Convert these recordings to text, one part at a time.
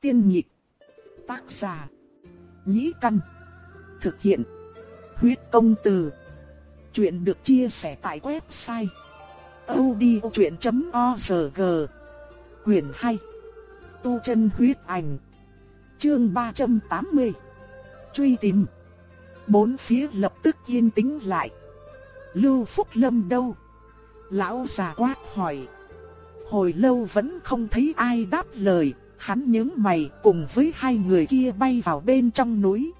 Tiên nhị Tác giả. Nhĩ căn. Thực hiện. Huyết công từ. Chuyện được chia sẻ tại website. odchuyện.org Quyền 2. Tu chân huyết ảnh. Chương 380. Truy tìm. Bốn phía lập tức yên tĩnh lại. Lưu Phúc Lâm đâu? Lão già quát hỏi. Hồi lâu vẫn không thấy ai đáp lời, hắn nhướng mày cùng với hai người kia bay vào bên trong núi.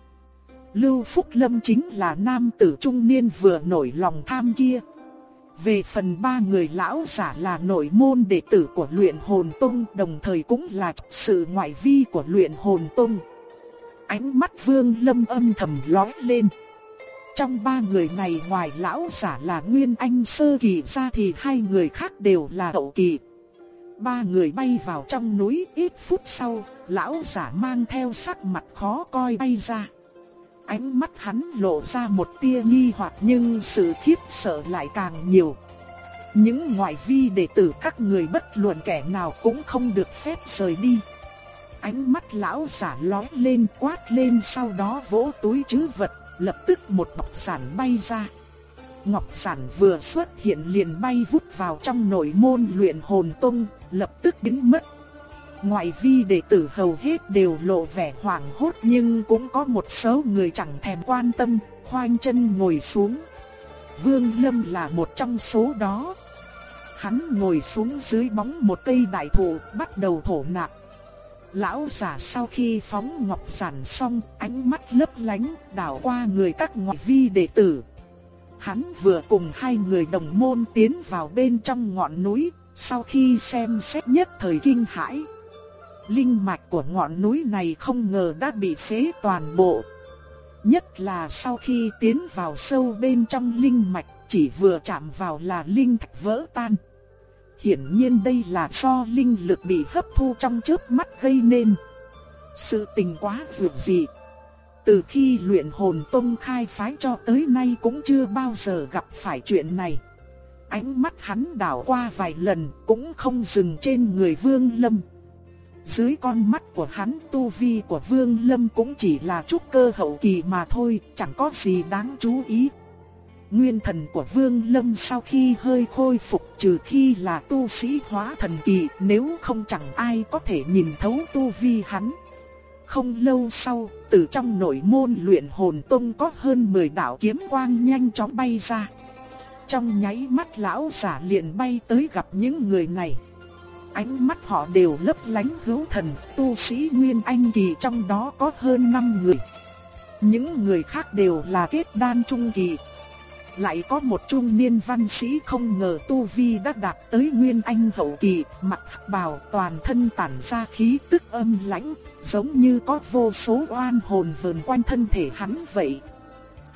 Lưu Phúc Lâm chính là nam tử trung niên vừa nổi lòng tham kia. Về phần ba người lão giả là nội môn đệ tử của luyện hồn tông, đồng thời cũng là sự ngoại vi của luyện hồn tông. Ánh mắt vương lâm âm thầm lói lên. Trong ba người này ngoài lão giả là Nguyên Anh sơ kỳ ra thì hai người khác đều là hậu kỳ. Ba người bay vào trong núi ít phút sau, lão giả mang theo sắc mặt khó coi bay ra. Ánh mắt hắn lộ ra một tia nghi hoặc nhưng sự khiếp sợ lại càng nhiều. Những ngoại vi đệ tử các người bất luận kẻ nào cũng không được phép rời đi. Ánh mắt lão giả lóe lên quát lên sau đó vỗ túi chứ vật, lập tức một ngọc sản bay ra. Ngọc sản vừa xuất hiện liền bay vút vào trong nội môn luyện hồn tông, lập tức biến mất. Ngoại vi đệ tử hầu hết đều lộ vẻ hoảng hốt nhưng cũng có một số người chẳng thèm quan tâm, khoanh chân ngồi xuống. Vương Lâm là một trong số đó. Hắn ngồi xuống dưới bóng một cây đại thụ, bắt đầu thổ nạp. Lão giả sau khi phóng ngọc sản xong, ánh mắt lấp lánh, đảo qua người các ngoại vi đệ tử. Hắn vừa cùng hai người đồng môn tiến vào bên trong ngọn núi, sau khi xem xét nhất thời kinh hãi. Linh mạch của ngọn núi này không ngờ đã bị phế toàn bộ. Nhất là sau khi tiến vào sâu bên trong linh mạch, chỉ vừa chạm vào là linh thạch vỡ tan. Hiển nhiên đây là do linh lực bị hấp thu trong chớp mắt gây nên. Sự tình quá vượt dị. Từ khi luyện hồn tông khai phái cho tới nay cũng chưa bao giờ gặp phải chuyện này. Ánh mắt hắn đảo qua vài lần cũng không dừng trên người Vương Lâm. Dưới con mắt của hắn tu vi của Vương Lâm cũng chỉ là chút cơ hậu kỳ mà thôi, chẳng có gì đáng chú ý. Nguyên thần của Vương Lâm sau khi hơi khôi phục trừ khi là tu sĩ hóa thần kỳ nếu không chẳng ai có thể nhìn thấu tu vi hắn. Không lâu sau, từ trong nội môn luyện hồn tông có hơn 10 đạo kiếm quang nhanh chóng bay ra. Trong nháy mắt lão giả liền bay tới gặp những người này. Ánh mắt họ đều lấp lánh hữu thần, tu sĩ Nguyên Anh kỳ trong đó có hơn 5 người. Những người khác đều là kết đan trung kỳ. Lại có một trung niên văn sĩ không ngờ tu vi đã đạt tới Nguyên Anh hậu kỳ, mặt bào toàn thân tản ra khí tức âm lãnh, giống như có vô số oan hồn vờn quanh thân thể hắn vậy.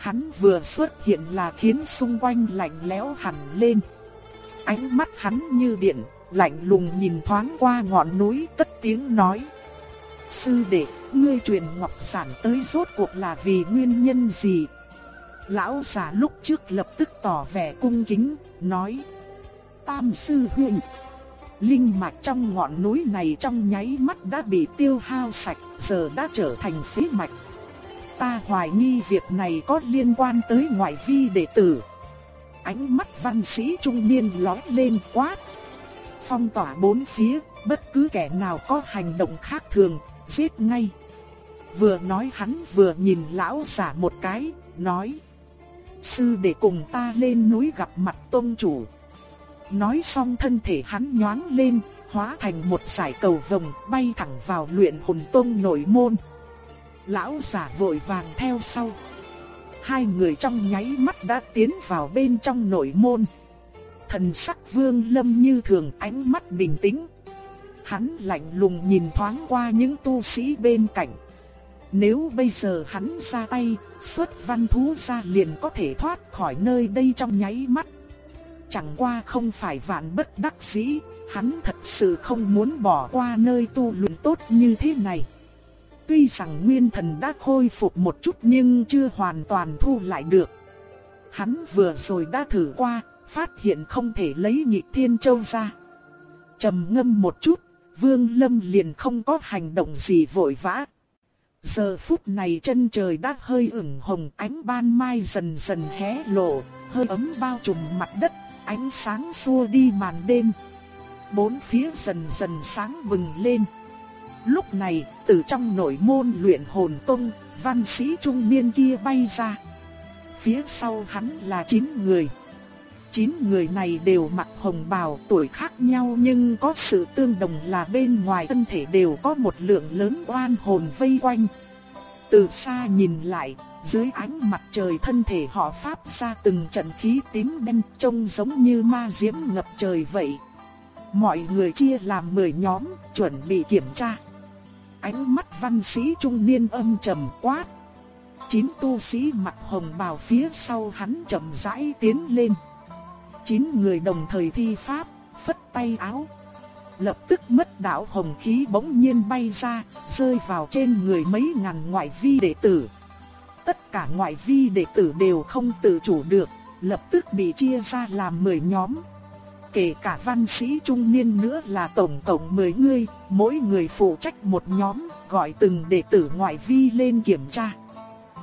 Hắn vừa xuất hiện là khiến xung quanh lạnh lẽo hẳn lên. Ánh mắt hắn như điện, lạnh lùng nhìn thoáng qua ngọn núi cất tiếng nói. Sư đệ, ngươi truyền ngọc sản tới rốt cuộc là vì nguyên nhân gì? Lão già lúc trước lập tức tỏ vẻ cung kính, nói. Tam sư huynh. Linh mạch trong ngọn núi này trong nháy mắt đã bị tiêu hao sạch, giờ đã trở thành phế mạch. Ta hoài nghi việc này có liên quan tới ngoại vi đệ tử. Ánh mắt văn sĩ trung niên lóe lên quát. Phong tỏa bốn phía, bất cứ kẻ nào có hành động khác thường, giết ngay. Vừa nói hắn vừa nhìn lão giả một cái, nói. Sư để cùng ta lên núi gặp mặt tôn chủ. Nói xong thân thể hắn nhoáng lên, hóa thành một sải cầu vồng bay thẳng vào luyện hồn tôn nội môn. Lão giả vội vàng theo sau. Hai người trong nháy mắt đã tiến vào bên trong nội môn. Thần sắc vương lâm như thường ánh mắt bình tĩnh. Hắn lạnh lùng nhìn thoáng qua những tu sĩ bên cạnh. Nếu bây giờ hắn ra tay, xuất văn thú ra liền có thể thoát khỏi nơi đây trong nháy mắt. Chẳng qua không phải vạn bất đắc dĩ, hắn thật sự không muốn bỏ qua nơi tu luyện tốt như thế này. Tuy rằng nguyên thần đã khôi phục một chút nhưng chưa hoàn toàn thu lại được. Hắn vừa rồi đã thử qua, phát hiện không thể lấy nhị thiên châu ra. trầm ngâm một chút, Vương Lâm liền không có hành động gì vội vã. Giờ phút này chân trời đã hơi ửng hồng ánh ban mai dần dần hé lộ, hơi ấm bao trùm mặt đất, ánh sáng xua đi màn đêm. Bốn phía dần dần sáng bừng lên. Lúc này, từ trong nội môn luyện hồn tông, văn sĩ trung niên kia bay ra. Phía sau hắn là chín người. Chín người này đều mặc hồng bào, tuổi khác nhau nhưng có sự tương đồng là bên ngoài thân thể đều có một lượng lớn oan hồn vây quanh. Từ xa nhìn lại, dưới ánh mặt trời thân thể họ pháp ra từng trận khí tím đen trông giống như ma diễm ngập trời vậy. Mọi người chia làm 10 nhóm, chuẩn bị kiểm tra. Ánh mắt văn sĩ trung niên âm trầm quát. Chín tu sĩ mặc hồng bào phía sau hắn chậm rãi tiến lên. Chín người đồng thời thi pháp, phất tay áo. Lập tức mất đạo hồng khí bỗng nhiên bay ra, rơi vào trên người mấy ngàn ngoại vi đệ tử. Tất cả ngoại vi đệ tử đều không tự chủ được, lập tức bị chia ra làm 10 nhóm. Kể cả văn sĩ trung niên nữa là tổng cộng 10 người, mỗi người phụ trách một nhóm, gọi từng đệ tử ngoại vi lên kiểm tra.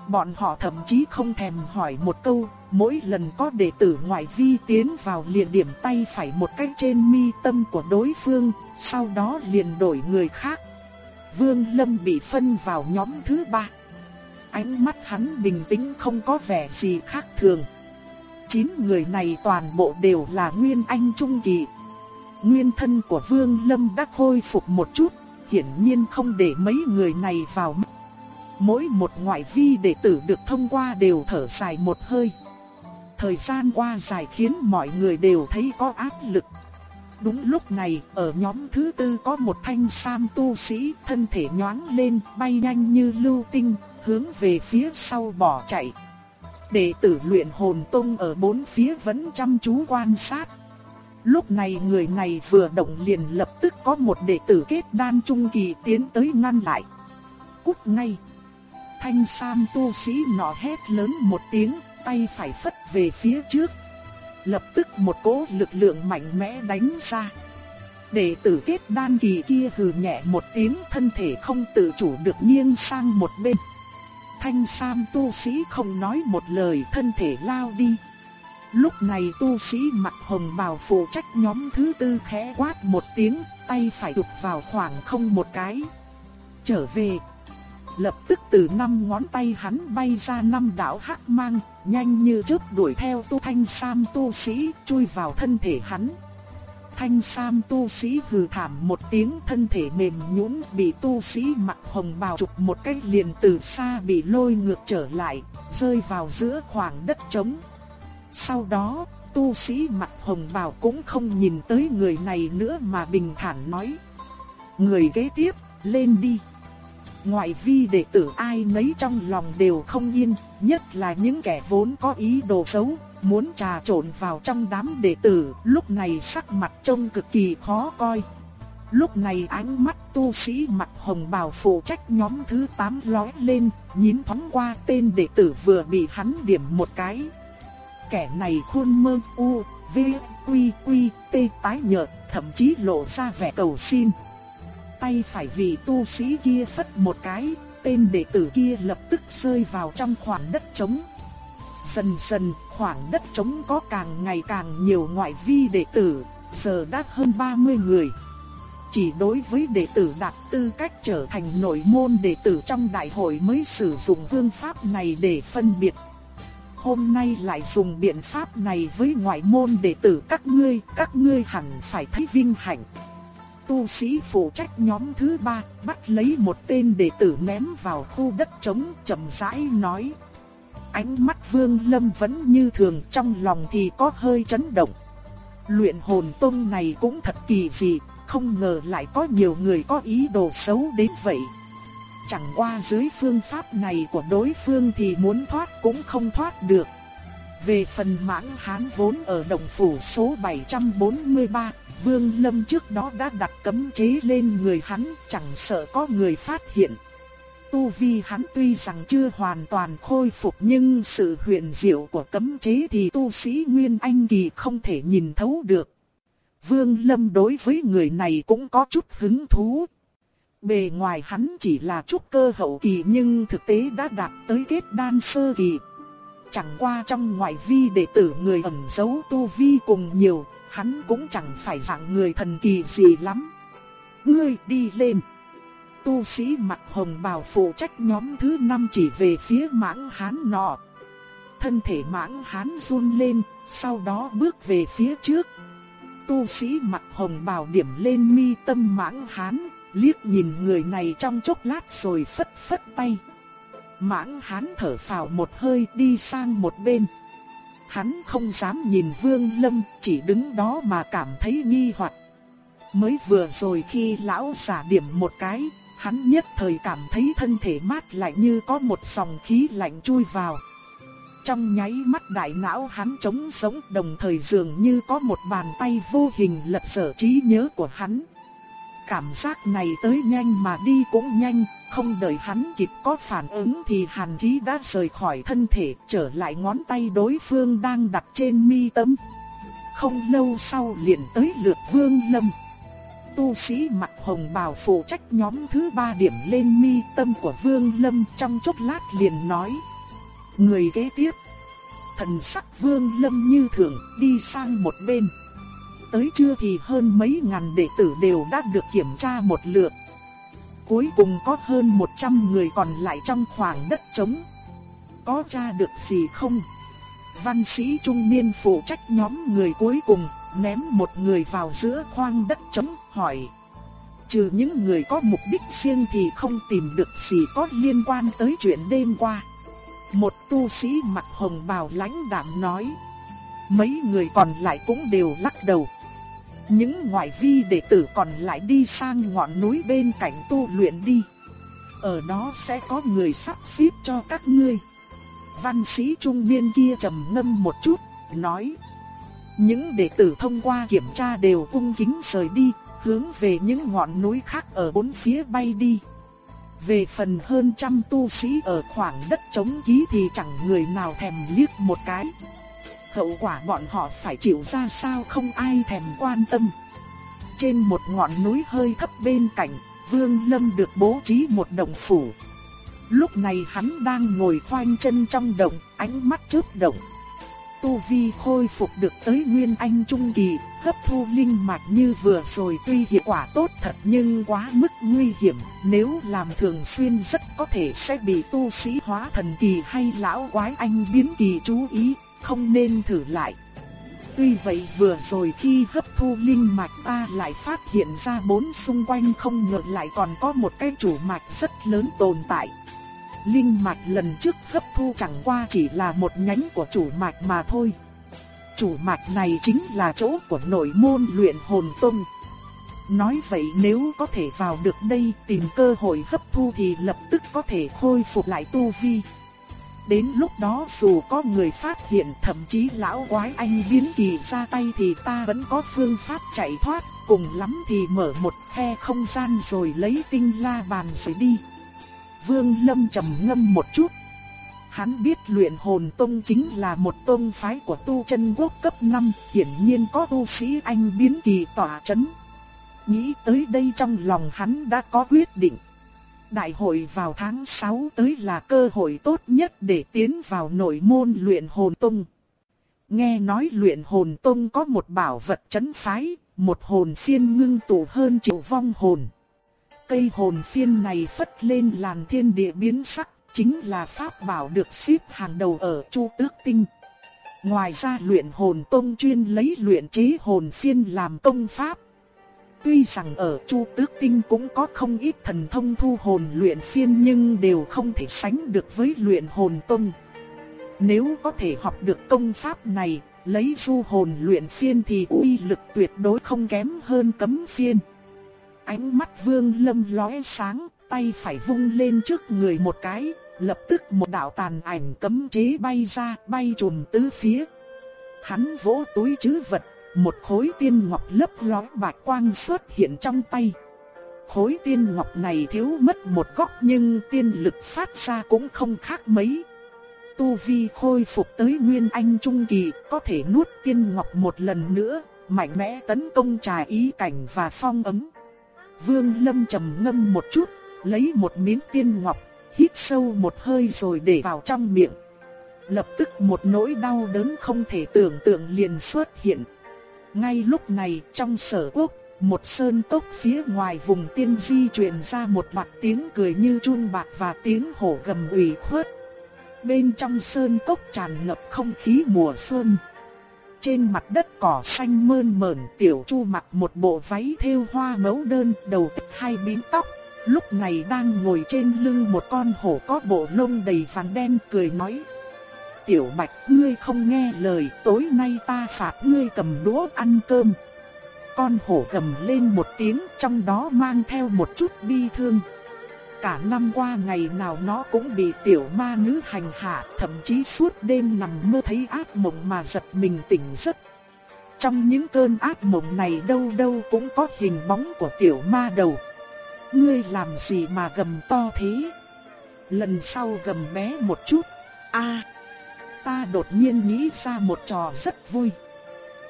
Bọn họ thậm chí không thèm hỏi một câu, mỗi lần có đệ tử ngoại vi tiến vào liền điểm tay phải một cách trên mi tâm của đối phương, sau đó liền đổi người khác. Vương Lâm bị phân vào nhóm thứ ba. Ánh mắt hắn bình tĩnh không có vẻ gì khác thường. Chín người này toàn bộ đều là Nguyên Anh Trung Kỳ. Nguyên thân của Vương Lâm đã khôi phục một chút, hiển nhiên không để mấy người này vào mắt. Mỗi một ngoại vi đệ tử được thông qua đều thở dài một hơi. Thời gian qua dài khiến mọi người đều thấy có áp lực. Đúng lúc này, ở nhóm thứ tư có một thanh sam tu sĩ, thân thể nhoáng lên, bay nhanh như lưu tinh, hướng về phía sau bỏ chạy. Đệ tử luyện hồn tông ở bốn phía vẫn chăm chú quan sát. Lúc này người này vừa động liền lập tức có một đệ tử kết đan trung kỳ tiến tới ngăn lại. Cút ngay. Thanh sam tu sĩ nọ hét lớn một tiếng, tay phải phất về phía trước. Lập tức một cỗ lực lượng mạnh mẽ đánh ra. Đệ tử kết đan kỳ kia hừ nhẹ một tiếng thân thể không tự chủ được nghiêng sang một bên. Thanh Sam tu sĩ không nói một lời thân thể lao đi. Lúc này tu sĩ mặt hồng bào phụ trách nhóm thứ tư khẽ quát một tiếng, tay phải đục vào khoảng không một cái. Trở về. Lập tức từ năm ngón tay hắn bay ra năm đạo hắc mang, nhanh như chớp đuổi theo tu thanh sam tu sĩ, chui vào thân thể hắn. Thanh sam tu sĩ hừ thảm một tiếng thân thể mềm nhũn bị tu sĩ mặc hồng bào chụp một cái liền từ xa bị lôi ngược trở lại, rơi vào giữa khoảng đất trống. Sau đó, tu sĩ mặc hồng bào cũng không nhìn tới người này nữa mà bình thản nói. Người kế tiếp, lên đi. Ngoại vi đệ tử ai nấy trong lòng đều không yên, nhất là những kẻ vốn có ý đồ xấu, muốn trà trộn vào trong đám đệ tử, lúc này sắc mặt trông cực kỳ khó coi. Lúc này ánh mắt tu sĩ mặt hồng bào phụ trách nhóm thứ 8 lóe lên, nhìn thoáng qua tên đệ tử vừa bị hắn điểm một cái. Kẻ này khuôn mơ u, v, quy quy, t tái nhợt, thậm chí lộ ra vẻ cầu xin. Tay phải vị tu sĩ kia phất một cái, tên đệ tử kia lập tức rơi vào trong khoảng đất trống. Dần dần, khoảng đất trống có càng ngày càng nhiều ngoại vi đệ tử, giờ đã hơn 30 người. Chỉ đối với đệ tử đạt tư cách trở thành nội môn đệ tử trong đại hội mới sử dụng phương pháp này để phân biệt. Hôm nay lại dùng biện pháp này với ngoại môn đệ tử các ngươi, các ngươi hẳn phải thấy vinh hạnh. Tu sĩ phụ trách nhóm thứ ba bắt lấy một tên đệ tử ném vào khu đất trống chậm rãi nói. Ánh mắt Vương Lâm vẫn như thường trong lòng thì có hơi chấn động. Luyện hồn tông này cũng thật kỳ dị, không ngờ lại có nhiều người có ý đồ xấu đến vậy. Chẳng qua dưới phương pháp này của đối phương thì muốn thoát cũng không thoát được. Về phần mãng hán vốn ở đồng phủ số 743, Vương Lâm trước đó đã đặt cấm chế lên người hắn, chẳng sợ có người phát hiện. Tu vi hắn tuy rằng chưa hoàn toàn khôi phục nhưng sự huyền diệu của cấm chế thì tu sĩ Nguyên Anh Kỳ không thể nhìn thấu được. Vương Lâm đối với người này cũng có chút hứng thú. Bề ngoài hắn chỉ là trúc cơ hậu kỳ nhưng thực tế đã đạt tới kết đan sơ kỳ. Chẳng qua trong ngoại vi đệ tử người ẩn giấu tu vi cùng nhiều, hắn cũng chẳng phải dạng người thần kỳ gì lắm. Ngươi đi lên. Tu sĩ mặt hồng bào phụ trách nhóm thứ năm chỉ về phía mãng hán nọ. Thân thể mãng hán run lên, sau đó bước về phía trước. Tu sĩ mặt hồng bào điểm lên mi tâm mãng hán, liếc nhìn người này trong chốc lát rồi phất phất tay. Mãng hán thở phào một hơi đi sang một bên. Hắn không dám nhìn Vương Lâm, chỉ đứng đó mà cảm thấy nghi hoặc. Mới vừa rồi khi lão giả điểm một cái, hắn nhất thời cảm thấy thân thể mát lạnh như có một dòng khí lạnh chui vào. Trong nháy mắt đại não hắn trống sống đồng thời dường như có một bàn tay vô hình lật sở trí nhớ của hắn. Cảm giác này tới nhanh mà đi cũng nhanh, không đợi hắn kịp có phản ứng thì hàn khí đã rời khỏi thân thể trở lại ngón tay đối phương đang đặt trên mi tâm. Không lâu sau liền tới lượt vương lâm. Tu sĩ mặt hồng bào phụ trách nhóm thứ ba điểm lên mi tâm của vương lâm trong chốc lát liền nói. Người kế tiếp. Thần sắc vương lâm như thường đi sang một bên. Tới trưa thì hơn mấy ngàn đệ tử đều đã được kiểm tra một lượt. Cuối cùng có hơn 100 người còn lại trong khoảng đất trống. Có tra được gì không? Văn sĩ trung niên phụ trách nhóm người cuối cùng, ném một người vào giữa khoang đất trống, hỏi. Trừ những người có mục đích riêng thì không tìm được gì có liên quan tới chuyện đêm qua. Một tu sĩ mặt hồng bào lãnh đạm nói. Mấy người còn lại cũng đều lắc đầu. Những ngoại vi đệ tử còn lại đi sang ngọn núi bên cạnh tu luyện đi. Ở đó sẽ có người sắp xếp cho các ngươi. Văn sĩ trung niên kia trầm ngâm một chút, nói. Những đệ tử thông qua kiểm tra đều cung kính rời đi, hướng về những ngọn núi khác ở bốn phía bay đi. Về phần hơn trăm tu sĩ ở khoảng đất trống ký thì chẳng người nào thèm liếc một cái. Hậu quả bọn họ phải chịu ra sao không ai thèm quan tâm. Trên một ngọn núi hơi thấp bên cạnh, Vương Lâm được bố trí một động phủ. Lúc này hắn đang ngồi khoanh chân trong động, ánh mắt chớp động. Tu Vi khôi phục được tới Nguyên Anh Trung Kỳ, hấp thu linh mạch như vừa rồi tuy hiệu quả tốt thật nhưng quá mức nguy hiểm, nếu làm thường xuyên rất có thể sẽ bị tu sĩ hóa thần kỳ hay lão quái anh biến kỳ chú ý, không nên thử lại. Tuy vậy vừa rồi khi hấp thu linh mạch ta lại phát hiện ra bốn xung quanh không ngờ lại còn có một cái chủ mạch rất lớn tồn tại. Linh mạch lần trước hấp thu chẳng qua chỉ là một nhánh của chủ mạch mà thôi. Chủ mạch này chính là chỗ của nội môn luyện hồn tông. Nói vậy nếu có thể vào được đây tìm cơ hội hấp thu thì lập tức có thể khôi phục lại tu vi. Đến lúc đó dù có người phát hiện thậm chí lão quái anh biến kỳ ra tay thì ta vẫn có phương pháp chạy thoát, cùng lắm thì mở một khe không gian rồi lấy tinh la bàn rồi đi. Vương Lâm trầm ngâm một chút. Hắn biết luyện hồn tông chính là một tông phái của tu chân quốc cấp 5, hiển nhiên có tu sĩ anh biến kỳ tỏa chấn. Nghĩ tới đây trong lòng hắn đã có quyết định. Đại hội vào tháng 6 tới là cơ hội tốt nhất để tiến vào nội môn luyện hồn tông. Nghe nói luyện hồn tông có một bảo vật chấn phái, một hồn phiên ngưng tụ hơn triệu vong hồn. Cây hồn phiên này phất lên làn thiên địa biến sắc, chính là pháp bảo được xếp hàng đầu ở Chu Tước Tinh. Ngoài ra luyện hồn tông chuyên lấy luyện chế hồn phiên làm công pháp. Tuy rằng ở Chu Tước Tinh cũng có không ít thần thông thu hồn luyện phiên nhưng đều không thể sánh được với luyện hồn tông. Nếu có thể học được công pháp này, lấy du hồn luyện phiên thì uy lực tuyệt đối không kém hơn cấm phiên. Ánh mắt vương lâm lóe sáng, tay phải vung lên trước người một cái, lập tức một đạo tàn ảnh cấm chế bay ra, bay trùm tứ phía. Hắn vỗ túi trữ vật, một khối tiên ngọc lấp lóe bạch quang xuất hiện trong tay. Khối tiên ngọc này thiếu mất một góc nhưng tiên lực phát ra cũng không khác mấy. Tu Vi khôi phục tới Nguyên Anh Trung Kỳ, có thể nuốt tiên ngọc một lần nữa, mạnh mẽ tấn công trà ý cảnh và phong ấm. Vương Lâm trầm ngâm một chút, lấy một miếng tiên ngọc, hít sâu một hơi rồi để vào trong miệng. Lập tức một nỗi đau đớn không thể tưởng tượng liền xuất hiện. Ngay lúc này trong sở quốc, một sơn tốc phía ngoài vùng tiên di truyền ra một loạt tiếng cười như chun bạc và tiếng hổ gầm ủy khuất. Bên trong sơn tốc tràn ngập không khí mùa xuân. Trên mặt đất cỏ xanh mơn mởn, tiểu chu mặc một bộ váy thêu hoa mẫu đơn, đầu hai bím tóc. Lúc này đang ngồi trên lưng một con hổ có bộ lông đầy vằn đen, cười nói. Tiểu bạch, ngươi không nghe lời, tối nay ta phạt ngươi cầm đũa ăn cơm. Con hổ gầm lên một tiếng, trong đó mang theo một chút bi thương. Cả năm qua ngày nào nó cũng bị tiểu ma nữ hành hạ, thậm chí suốt đêm nằm mơ thấy ác mộng mà giật mình tỉnh giấc. Trong những cơn ác mộng này đâu đâu cũng có hình bóng của tiểu ma đầu. Ngươi làm gì mà gầm to thế? Lần sau gầm bé một chút. A, ta đột nhiên nghĩ ra một trò rất vui.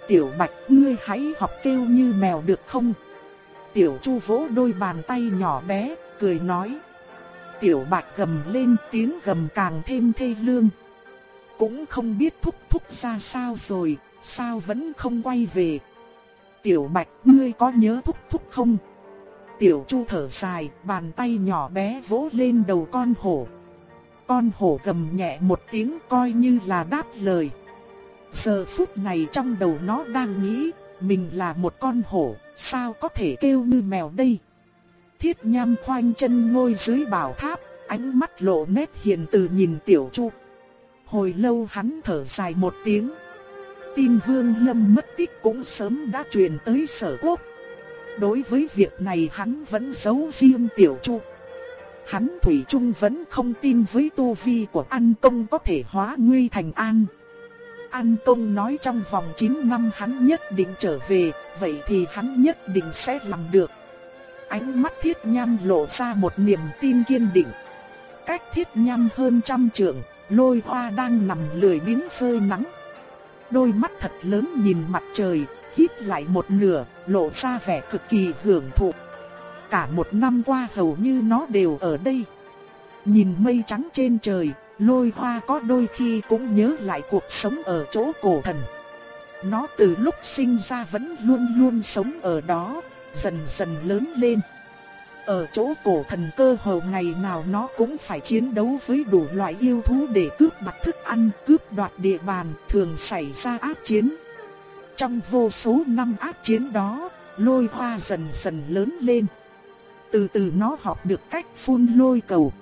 Tiểu Bạch, ngươi hãy học kêu như mèo được không? Tiểu Chu vỗ đôi bàn tay nhỏ bé, cười nói. Tiểu Bạch gầm lên tiếng gầm càng thêm thê lương. Cũng không biết thúc thúc ra sao rồi, sao vẫn không quay về. Tiểu Bạch, ngươi có nhớ thúc thúc không? Tiểu Chu thở dài, bàn tay nhỏ bé vỗ lên đầu con hổ. Con hổ gầm nhẹ một tiếng coi như là đáp lời. Giờ phút này trong đầu nó đang nghĩ, mình là một con hổ, sao có thể kêu như mèo đây? Thiết nham khoanh chân ngồi dưới bảo tháp, ánh mắt lộ nét hiền từ nhìn tiểu chu. Hồi lâu hắn thở dài một tiếng. Tin vương lâm mất tích cũng sớm đã truyền tới sở quốc. Đối với việc này hắn vẫn giấu riêng tiểu chu. Hắn Thủy Trung vẫn không tin với tu vi của An Công có thể hóa nguy thành an. An Công nói trong vòng 9 năm hắn nhất định trở về, vậy thì hắn nhất định sẽ làm được. Ánh mắt thiết nham lộ ra một niềm tin kiên định. Cách thiết nham hơn trăm trượng, lôi hoa đang nằm lười biếng phơi nắng. Đôi mắt thật lớn nhìn mặt trời, hít lại một nửa, lộ ra vẻ cực kỳ hưởng thụ. Cả một năm qua hầu như nó đều ở đây. Nhìn mây trắng trên trời, lôi hoa có đôi khi cũng nhớ lại cuộc sống ở chỗ cổ thần. Nó từ lúc sinh ra vẫn luôn luôn sống ở đó, dần dần lớn lên. Ở chỗ cổ thần cơ hồ ngày nào nó cũng phải chiến đấu với đủ loại yêu thú để cướp mặt thức ăn, cướp đoạt địa bàn, thường xảy ra ác chiến. Trong vô số năm ác chiến đó, lôi hoa dần dần lớn lên. Từ từ nó học được cách phun lôi cầu.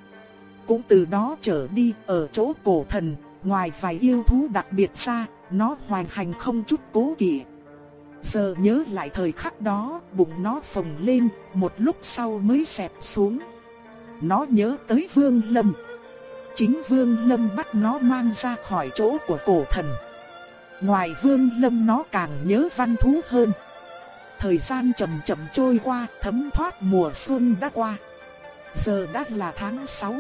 Cũng từ đó trở đi ở chỗ cổ thần, ngoài vài yêu thú đặc biệt ra, nó hoàn hành không chút cố kỵ. Giờ nhớ lại thời khắc đó, bụng nó phồng lên, một lúc sau mới xẹp xuống. Nó nhớ tới Vương Lâm. Chính Vương Lâm bắt nó mang ra khỏi chỗ của cổ thần. Ngoài Vương Lâm nó càng nhớ văn thú hơn. Thời gian chậm chậm trôi qua, thấm thoát mùa xuân đã qua. Giờ đã là tháng 6.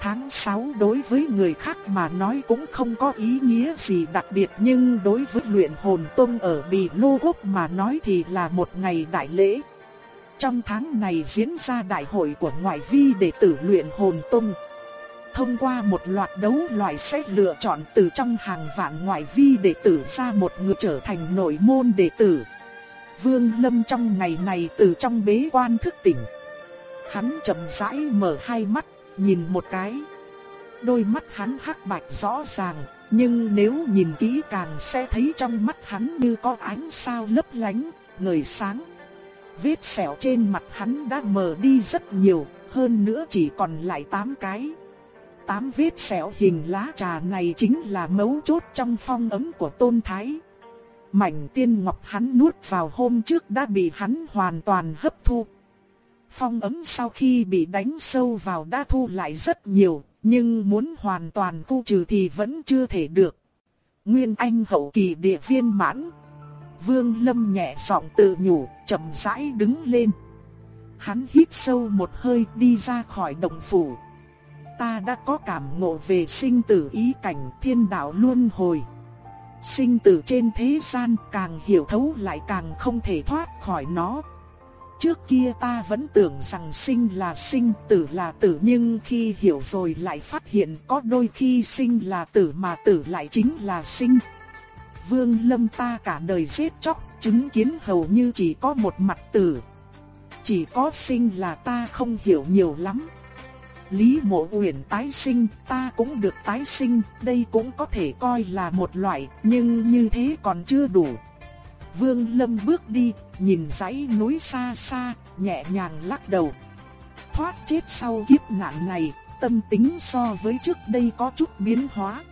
Tháng 6 đối với người khác mà nói cũng không có ý nghĩa gì đặc biệt nhưng đối với luyện hồn tông ở Bì Lô Quốc mà nói thì là một ngày đại lễ. Trong tháng này diễn ra đại hội của ngoại vi đệ tử luyện hồn tông. Thông qua một loạt đấu loại sẽ lựa chọn từ trong hàng vạn ngoại vi đệ tử ra một người trở thành nội môn đệ tử. Vương Lâm trong ngày này từ trong bế quan thức tỉnh. Hắn chậm rãi mở hai mắt, nhìn một cái. Đôi mắt hắn hắc bạch rõ ràng, nhưng nếu nhìn kỹ càng sẽ thấy trong mắt hắn như có ánh sao lấp lánh, ngời sáng. Vết sẹo trên mặt hắn đã mờ đi rất nhiều, hơn nữa chỉ còn lại 8 cái. Tám vết sẹo hình lá trà này chính là mấu chốt trong phong ấm của Tôn Thái. Mảnh tiên ngọc hắn nuốt vào hôm trước đã bị hắn hoàn toàn hấp thu. Phong ấm sau khi bị đánh sâu vào đã thu lại rất nhiều, nhưng muốn hoàn toàn khu trừ thì vẫn chưa thể được. Nguyên Anh hậu kỳ địa viên mãn. Vương Lâm nhẹ giọng tự nhủ, chậm rãi đứng lên. Hắn hít sâu một hơi đi ra khỏi động phủ. Ta đã có cảm ngộ về sinh tử ý cảnh thiên đạo luân hồi. sinh tử trên thế gian càng hiểu thấu lại càng không thể thoát khỏi nó. Trước kia ta vẫn tưởng rằng sinh là sinh, tử là tử nhưng khi hiểu rồi lại phát hiện có đôi khi sinh là tử mà tử lại chính là sinh. Vương Lâm ta cả đời giết chóc, chứng kiến hầu như chỉ có một mặt tử. Chỉ có sinh là ta không hiểu nhiều lắm. Lý Mộ Uyển tái sinh, ta cũng được tái sinh, đây cũng có thể coi là một loại, nhưng như thế còn chưa đủ. Vương Lâm bước đi, nhìn dãy núi xa xa, nhẹ nhàng lắc đầu. Thoát chết sau kiếp nạn này, tâm tính so với trước đây có chút biến hóa.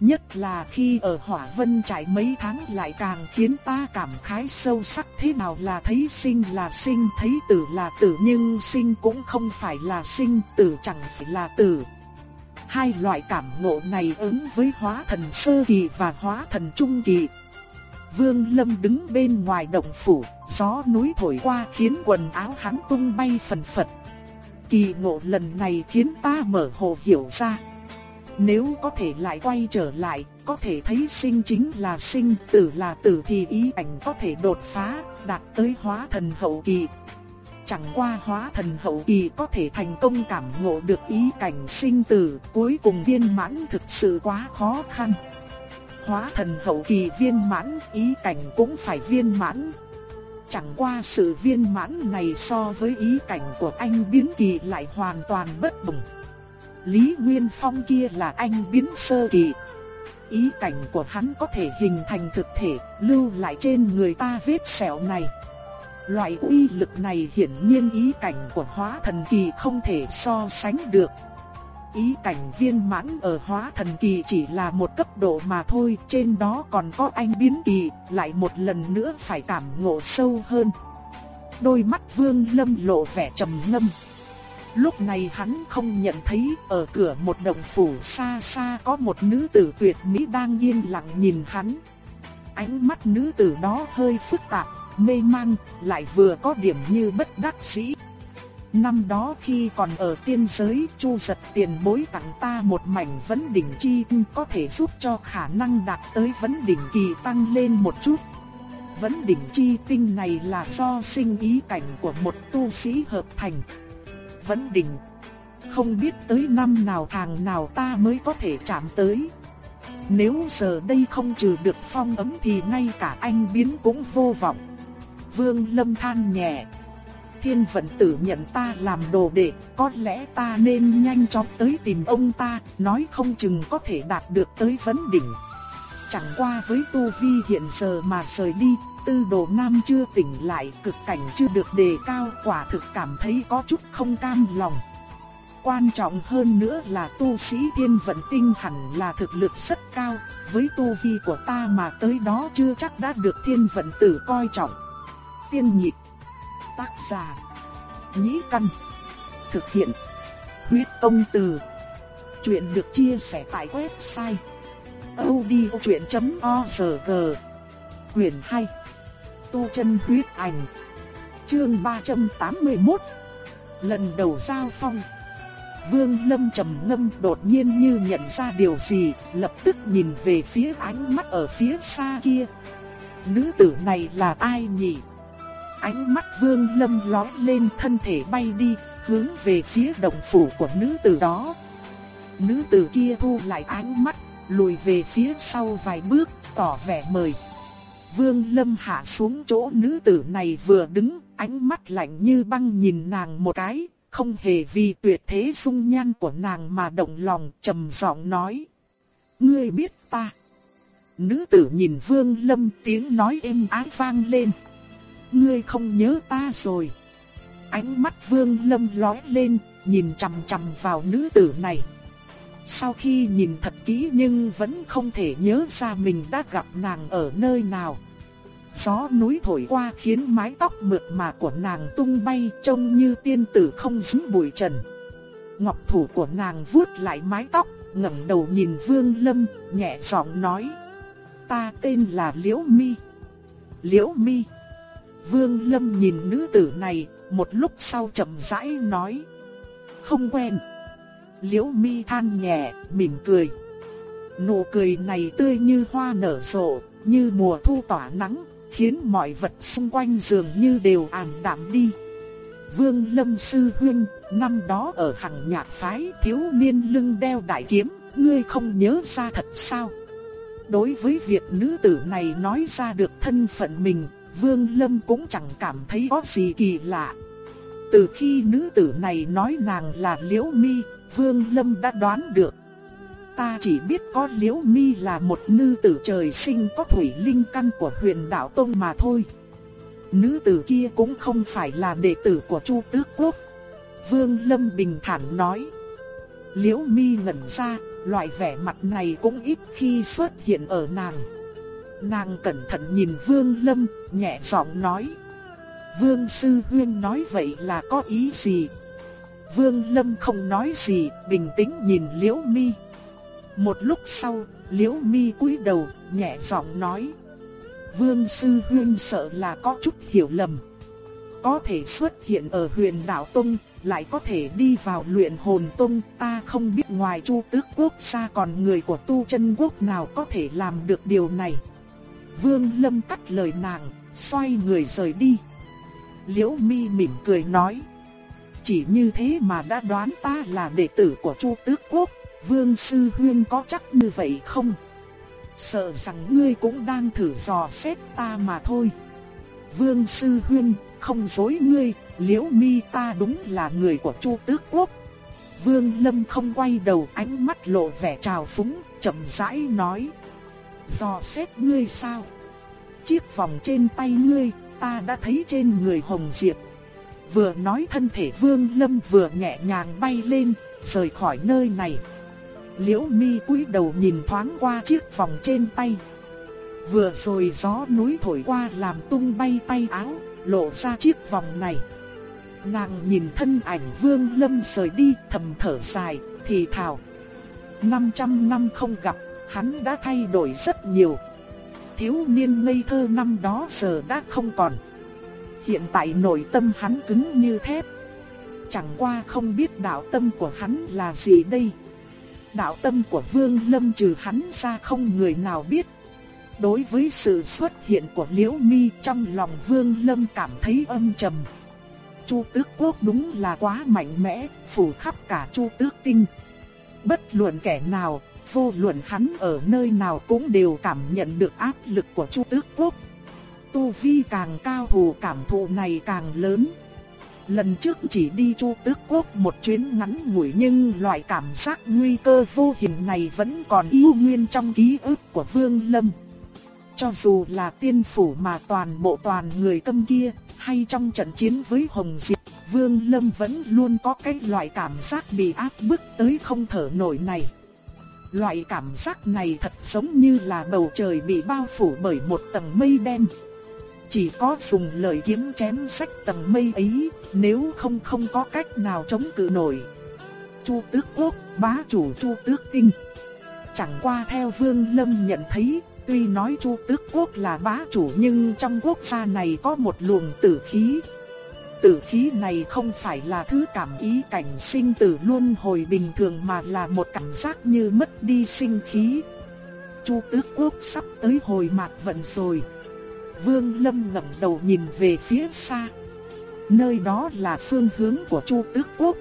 Nhất là khi ở hỏa vân trải mấy tháng lại càng khiến ta cảm khái sâu sắc thế nào là thấy sinh là sinh, thấy tử là tử nhưng sinh cũng không phải là sinh, tử chẳng phải là tử. Hai loại cảm ngộ này ứng với hóa thần sơ kỳ và hóa thần trung kỳ. Vương Lâm đứng bên ngoài động phủ, gió núi thổi qua khiến quần áo hắn tung bay phần phật. Kỳ ngộ lần này khiến ta mở hồ hiểu ra. Nếu có thể lại quay trở lại, có thể thấy sinh chính là sinh, tử là tử thì ý ảnh có thể đột phá, đạt tới hóa thần hậu kỳ. Chẳng qua hóa thần hậu kỳ có thể thành công cảm ngộ được ý cảnh sinh tử, cuối cùng viên mãn thực sự quá khó khăn. Hóa thần hậu kỳ viên mãn, ý cảnh cũng phải viên mãn. Chẳng qua sự viên mãn này so với ý cảnh của anh biến kỳ lại hoàn toàn bất đồng. Lý Nguyên Phong kia là anh biến sơ kỳ. Ý cảnh của hắn có thể hình thành thực thể, lưu lại trên người ta vết sẹo này. Loại uy lực này hiển nhiên ý cảnh của hóa thần kỳ không thể so sánh được. Ý cảnh viên mãn ở hóa thần kỳ chỉ là một cấp độ mà thôi, trên đó còn có anh biến kỳ, lại một lần nữa phải cảm ngộ sâu hơn. Đôi mắt vương lâm lộ vẻ trầm ngâm. Lúc này hắn không nhận thấy ở cửa một động phủ xa xa có một nữ tử tuyệt mỹ đang yên lặng nhìn hắn. Ánh mắt nữ tử đó hơi phức tạp, mê mang, lại vừa có điểm như bất đắc dĩ. Năm đó khi còn ở tiên giới, Chu giật tiền bối tặng ta một mảnh vấn đỉnh chi có thể giúp cho khả năng đạt tới vấn đỉnh kỳ tăng lên một chút. Vấn đỉnh chi tinh này là do sinh ý cảnh của một tu sĩ hợp thành vấn đỉnh. Không biết tới năm nào tháng nào ta mới có thể chạm tới. Nếu giờ đây không trừ được phong ấm thì ngay cả anh biến cũng vô vọng. Vương Lâm than nhẹ. Thiên vận tử nhận ta làm đồ đệ, có lẽ ta nên nhanh chóng tới tìm ông ta, nói không chừng có thể đạt được tới vấn đỉnh. Chẳng qua với tu vi hiện giờ mà rời đi, tư đồ nam chưa tỉnh lại, cực cảnh chưa được đề cao, quả thực cảm thấy có chút không cam lòng. Quan trọng hơn nữa là tu sĩ thiên vận tinh hẳn là thực lực rất cao, với tu vi của ta mà tới đó chưa chắc đã được thiên vận tử coi trọng. Tiên nhịp, tác giả, nhĩ căn, thực hiện, huyết công từ. Chuyện được chia sẻ tại website audiochuyện.org Quyền 2 Tu chân huyết ảnh Chương 381 Lần đầu giao phong Vương Lâm trầm ngâm đột nhiên như nhận ra điều gì, lập tức nhìn về phía ánh mắt ở phía xa kia. Nữ tử này là ai nhỉ? Ánh mắt Vương Lâm lóe lên thân thể bay đi, hướng về phía đồng phủ của nữ tử đó. Nữ tử kia thu lại ánh mắt, lùi về phía sau vài bước, tỏ vẻ mời. Vương Lâm hạ xuống chỗ nữ tử này vừa đứng, ánh mắt lạnh như băng nhìn nàng một cái, không hề vì tuyệt thế dung nhan của nàng mà động lòng, trầm giọng nói: "Ngươi biết ta?" Nữ tử nhìn Vương Lâm, tiếng nói êm ái vang lên: "Ngươi không nhớ ta rồi?" Ánh mắt Vương Lâm lóe lên, nhìn chằm chằm vào nữ tử này. Sau khi nhìn thật kỹ nhưng vẫn không thể nhớ ra mình đã gặp nàng ở nơi nào. Gió núi thổi qua khiến mái tóc mượt mà của nàng tung bay trông như tiên tử không dính bụi trần. Ngọc thủ của nàng vuốt lại mái tóc, ngẩng đầu nhìn Vương Lâm, nhẹ giọng nói: "Ta tên là Liễu Mi." "Liễu Mi?" Vương Lâm nhìn nữ tử này, một lúc sau chậm rãi nói: "Không quen." Liễu Mi than nhẹ, mỉm cười. Nụ cười này tươi như hoa nở rộ, như mùa thu tỏa nắng, khiến mọi vật xung quanh dường như đều ảm đạm đi. Vương Lâm Sư Huynh, năm đó ở hằng nhạc phái thiếu niên lưng đeo đại kiếm, ngươi không nhớ ra thật sao? Đối với việc nữ tử này nói ra được thân phận mình, Vương Lâm cũng chẳng cảm thấy có gì kỳ lạ. Từ khi nữ tử này nói nàng là Liễu Mi, Vương Lâm đã đoán được. Ta chỉ biết có Liễu Mi là một nữ tử trời sinh có thủy linh căn của huyền đạo tông mà thôi. Nữ tử kia cũng không phải là đệ tử của Chu Tước Quốc. Vương Lâm bình thản nói. Liễu Mi ngẩn ra, loại vẻ mặt này cũng ít khi xuất hiện ở nàng. Nàng cẩn thận nhìn Vương Lâm, nhẹ giọng nói. Vương Sư Huyên nói vậy là có ý gì? Vương Lâm không nói gì, bình tĩnh nhìn Liễu Mi. Một lúc sau, Liễu Mi cúi đầu, nhẹ giọng nói. Vương Sư Huyên sợ là có chút hiểu lầm. Có thể xuất hiện ở huyền đạo Tông, lại có thể đi vào luyện hồn Tông. Ta không biết ngoài Chu Tước Quốc xa còn người của tu chân quốc nào có thể làm được điều này. Vương Lâm cắt lời nàng, xoay người rời đi. Liễu Mi mỉm cười nói. Chỉ như thế mà đã đoán ta là đệ tử của Chu Tước Quốc, Vương Sư Huyên có chắc như vậy không? Sợ rằng ngươi cũng đang thử dò xét ta mà thôi. Vương Sư Huyên, không dối ngươi, Liễu Mi ta đúng là người của Chu Tước Quốc. Vương Lâm không quay đầu ánh mắt lộ vẻ trào phúng, chậm rãi nói. Dò xét ngươi sao? Chiếc vòng trên tay ngươi, ta đã thấy trên người Hồng Diệp. Vừa nói thân thể Vương Lâm vừa nhẹ nhàng bay lên, rời khỏi nơi này. Liễu Mi cúi đầu nhìn thoáng qua chiếc vòng trên tay. Vừa rồi gió núi thổi qua làm tung bay tay áo, lộ ra chiếc vòng này. Nàng nhìn thân ảnh Vương Lâm rời đi, thầm thở dài, thì thào: 500 năm không gặp, hắn đã thay đổi rất nhiều. Thiếu niên ngây thơ năm đó giờ đã không còn. Hiện tại nội tâm hắn cứng như thép. Chẳng qua không biết đạo tâm của hắn là gì đây. Đạo tâm của Vương Lâm trừ hắn ra không người nào biết. Đối với sự xuất hiện của Liễu Mi trong lòng Vương Lâm cảm thấy âm trầm. Chu Tước Quốc đúng là quá mạnh mẽ, phủ khắp cả Chu Tước Tinh. Bất luận kẻ nào, vô luận hắn ở nơi nào cũng đều cảm nhận được áp lực của Chu Tước Quốc. Tu vi càng cao thủ cảm thụ này càng lớn. Lần trước chỉ đi Chu Tước Quốc một chuyến ngắn ngủi nhưng loại cảm giác nguy cơ vô hình này vẫn còn yêu nguyên trong ký ức của Vương Lâm. Cho dù là tiên phủ mà toàn bộ toàn người tâm kia, hay trong trận chiến với Hồng Diệp, Vương Lâm vẫn luôn có cái loại cảm giác bị áp bức tới không thở nổi này. Loại cảm giác này thật giống như là bầu trời bị bao phủ bởi một tầng mây đen. Chỉ có dùng lời kiếm chém sách tầng mây ấy, nếu không không có cách nào chống cự nổi. Chu Tước Quốc, bá chủ Chu Tước Tinh. Chẳng qua theo Vương Lâm nhận thấy, tuy nói Chu Tước Quốc là bá chủ nhưng trong quốc gia này có một luồng tử khí. Tử khí này không phải là thứ cảm ý cảnh sinh tử luôn hồi bình thường mà là một cảm giác như mất đi sinh khí. Chu Tước Quốc sắp tới hồi mạt vận rồi. Vương Lâm ngẩng đầu nhìn về phía xa. Nơi đó là phương hướng của Chu Tước Quốc.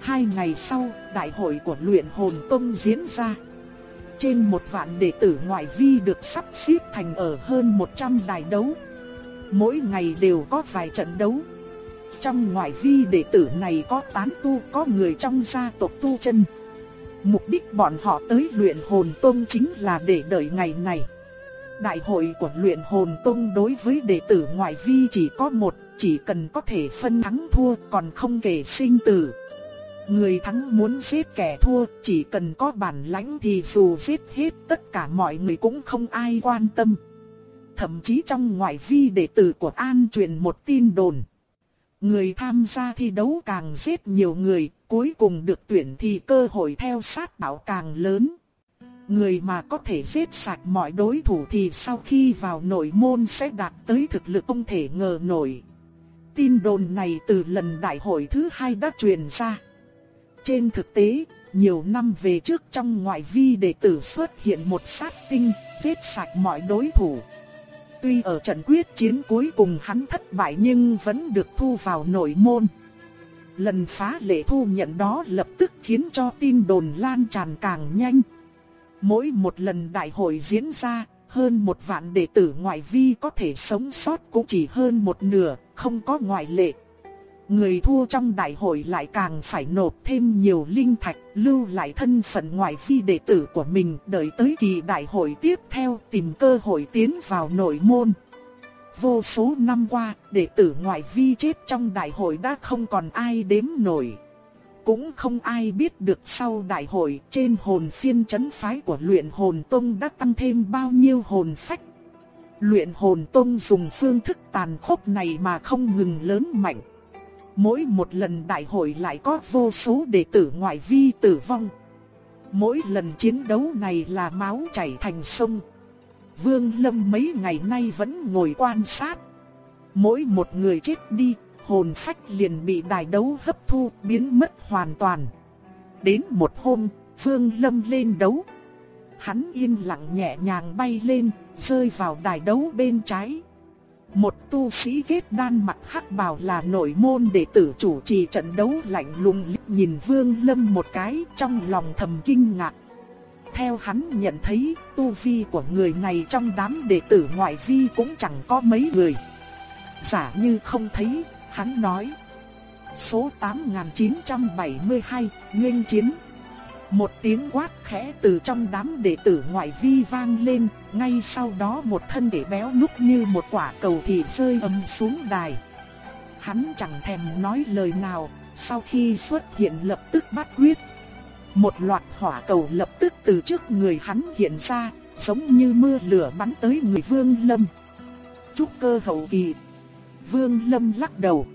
Hai ngày sau, đại hội của luyện hồn tông diễn ra. Trên một vạn đệ tử ngoại vi được sắp xếp thành ở hơn 100 đài đấu. Mỗi ngày đều có vài trận đấu. Trong ngoại vi đệ tử này có tán tu, có người trong gia tộc tu chân. Mục đích bọn họ tới luyện hồn tông chính là để đợi ngày này. Đại hội của luyện hồn tông đối với đệ tử ngoại vi chỉ có một, chỉ cần có thể phân thắng thua còn không kể sinh tử. Người thắng muốn giết kẻ thua, chỉ cần có bản lãnh thì dù giết hết tất cả mọi người cũng không ai quan tâm. Thậm chí trong ngoại vi đệ tử của An truyền một tin đồn. Người tham gia thi đấu càng giết nhiều người, cuối cùng được tuyển thì cơ hội theo sát bảo càng lớn. Người mà có thể giết sạch mọi đối thủ thì sau khi vào nội môn sẽ đạt tới thực lực không thể ngờ nổi. Tin đồn này từ lần đại hội thứ hai đã truyền ra. Trên thực tế, nhiều năm về trước trong ngoại vi đệ tử xuất hiện một sát tinh, giết sạch mọi đối thủ. Tuy ở trận quyết chiến cuối cùng hắn thất bại nhưng vẫn được thu vào nội môn. Lần phá lệ thu nhận đó lập tức khiến cho tin đồn lan tràn càng nhanh. Mỗi một lần đại hội diễn ra, hơn một vạn đệ tử ngoại vi có thể sống sót cũng chỉ hơn một nửa, không có ngoại lệ. Người thua trong đại hội lại càng phải nộp thêm nhiều linh thạch, lưu lại thân phận ngoại phi đệ tử của mình, đợi tới kỳ đại hội tiếp theo tìm cơ hội tiến vào nội môn. Vô số năm qua, đệ tử ngoại vi chết trong đại hội đã không còn ai đếm nổi. Cũng không ai biết được sau đại hội trên hồn phiên chấn phái của luyện hồn tông đã tăng thêm bao nhiêu hồn phách. Luyện hồn tông dùng phương thức tàn khốc này mà không ngừng lớn mạnh. Mỗi một lần đại hội lại có vô số đệ tử ngoại vi tử vong. Mỗi lần chiến đấu này là máu chảy thành sông. Vương Lâm mấy ngày nay vẫn ngồi quan sát. Mỗi một người chết đi, hồn phách liền bị đại đấu hấp thu biến mất hoàn toàn. Đến một hôm, Vương Lâm lên đấu. Hắn yên lặng nhẹ nhàng bay lên, rơi vào đài đấu bên trái. Một tu sĩ kết đan mặt hắc bào là nội môn đệ tử chủ trì trận đấu lạnh lùng liếc nhìn Vương Lâm một cái trong lòng thầm kinh ngạc. Theo hắn nhận thấy, tu vi của người này trong đám đệ tử ngoại vi cũng chẳng có mấy người. Giả như không thấy, hắn nói. Số 8972, Nguyên Chiến. Một tiếng quát khẽ từ trong đám đệ tử ngoại vi vang lên, ngay sau đó một thân thể béo núc như một quả cầu thì rơi ầm xuống đài. Hắn chẳng thèm nói lời nào, sau khi xuất hiện lập tức bắt quyết. Một loạt hỏa cầu lập tức từ trước người hắn hiện ra, giống như mưa lửa bắn tới người Vương Lâm. Trúc cơ hậu kỳ. Vương Lâm lắc đầu.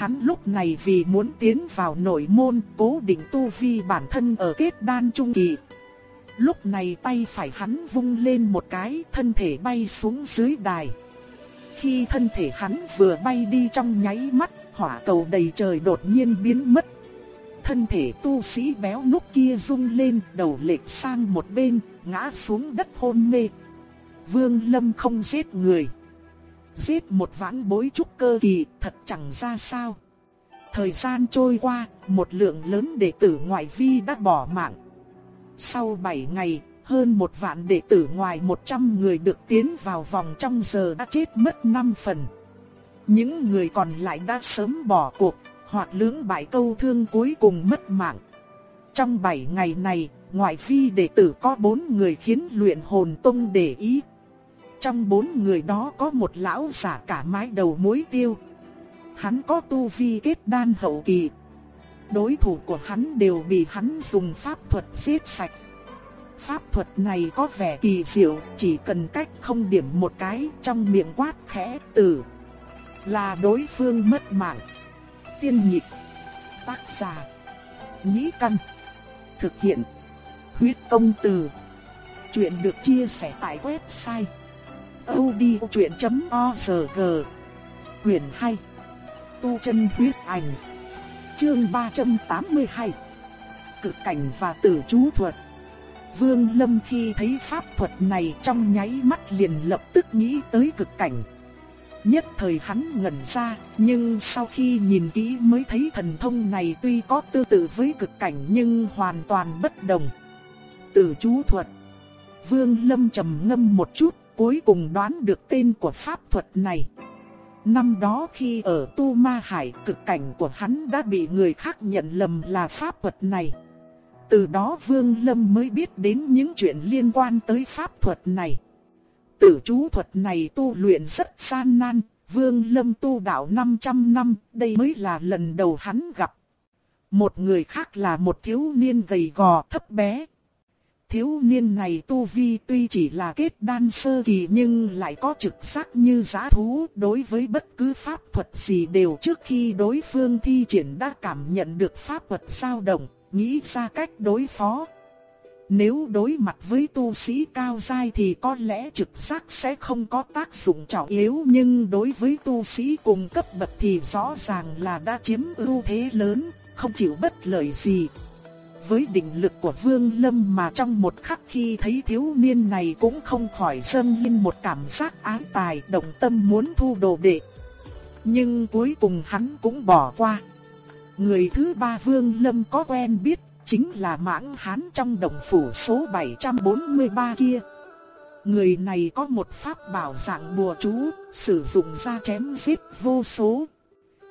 Hắn lúc này vì muốn tiến vào nội môn cố định tu vi bản thân ở kết đan trung kỳ. Lúc này tay phải hắn vung lên một cái thân thể bay xuống dưới đài. Khi thân thể hắn vừa bay đi trong nháy mắt, hỏa cầu đầy trời đột nhiên biến mất. Thân thể tu sĩ béo núc kia rung lên đầu lệch sang một bên, ngã xuống đất hôn mê. Vương Lâm không giết người. Giết một vãn bối trúc cơ kỳ thật chẳng ra sao. Thời gian trôi qua, một lượng lớn đệ tử ngoại vi đã bỏ mạng. Sau 7 ngày, hơn một vạn đệ tử ngoài 100 người được tiến vào vòng trong giờ đã chết mất 5 phần. Những người còn lại đã sớm bỏ cuộc, hoặc lưỡng bại câu thương cuối cùng mất mạng. Trong 7 ngày này, ngoại vi đệ tử có 4 người khiến luyện hồn tông để ý. Trong bốn người đó có một lão giả cả mái đầu muối tiêu. Hắn có tu vi kết đan hậu kỳ. Đối thủ của hắn đều bị hắn dùng pháp thuật giết sạch. Pháp thuật này có vẻ kỳ diệu, chỉ cần cách không điểm một cái trong miệng quát khẽ tử. Là đối phương mất mạng. Tiên nhịp. Tác giả. Nhĩ căn. Thực hiện. Huyết công từ. Chuyện được chia sẻ tại website audiochuyện.org Quyền 2 Tu chân huyết ảnh. Chương 382 Cực cảnh và tử chú thuật. Vương Lâm khi thấy pháp thuật này trong nháy mắt liền lập tức nghĩ tới cực cảnh. Nhất thời hắn ngẩn ra, nhưng sau khi nhìn kỹ mới thấy thần thông này tuy có tương tự với cực cảnh nhưng hoàn toàn bất đồng. Tử chú thuật. Vương Lâm trầm ngâm một chút, cuối cùng đoán được tên của pháp thuật này. Năm đó khi ở Tu Ma Hải cực cảnh của hắn đã bị người khác nhận lầm là pháp thuật này. Từ đó Vương Lâm mới biết đến những chuyện liên quan tới pháp thuật này. Tử chú thuật này tu luyện rất gian nan, Vương Lâm tu đạo 500 năm, đây mới là lần đầu hắn gặp. Một người khác là một thiếu niên gầy gò thấp bé, Thiếu niên này tu vi tuy chỉ là kết đan sơ kỳ nhưng lại có trực giác như giá thú đối với bất cứ pháp thuật gì đều trước khi đối phương thi triển đã cảm nhận được pháp thuật dao động, nghĩ ra cách đối phó. Nếu đối mặt với tu sĩ cao giai thì có lẽ trực giác sẽ không có tác dụng trọng yếu nhưng đối với tu sĩ cùng cấp bậc thì rõ ràng là đã chiếm ưu thế lớn, không chịu bất lợi gì. Với định lực của Vương Lâm mà trong một khắc khi thấy thiếu niên này cũng không khỏi dâng lên một cảm giác ái tài động tâm muốn thu đồ đệ. Nhưng cuối cùng hắn cũng bỏ qua. Người thứ ba Vương Lâm có quen biết chính là mãng hán trong đồng phủ số 743 kia. Người này có một pháp bảo dạng bùa chú, sử dụng ra chém giết vô số.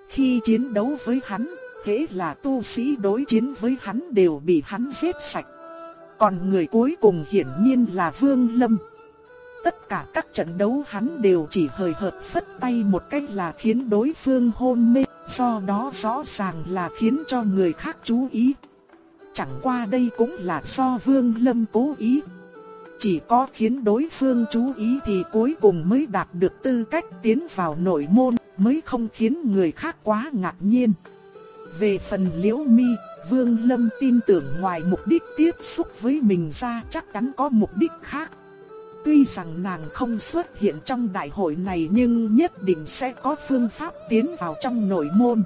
Khi chiến đấu với hắn, thế là tu sĩ đối chiến với hắn đều bị hắn giết sạch. Còn người cuối cùng hiển nhiên là Vương Lâm. Tất cả các trận đấu hắn đều chỉ hời hợt phất tay một cách là khiến đối phương hôn mê, do đó rõ ràng là khiến cho người khác chú ý. Chẳng qua đây cũng là do Vương Lâm cố ý. Chỉ có khiến đối phương chú ý thì cuối cùng mới đạt được tư cách tiến vào nội môn, mới không khiến người khác quá ngạc nhiên. Về phần liễu mi, Vương Lâm tin tưởng ngoài mục đích tiếp xúc với mình ra chắc chắn có mục đích khác. Tuy rằng nàng không xuất hiện trong đại hội này nhưng nhất định sẽ có phương pháp tiến vào trong nội môn.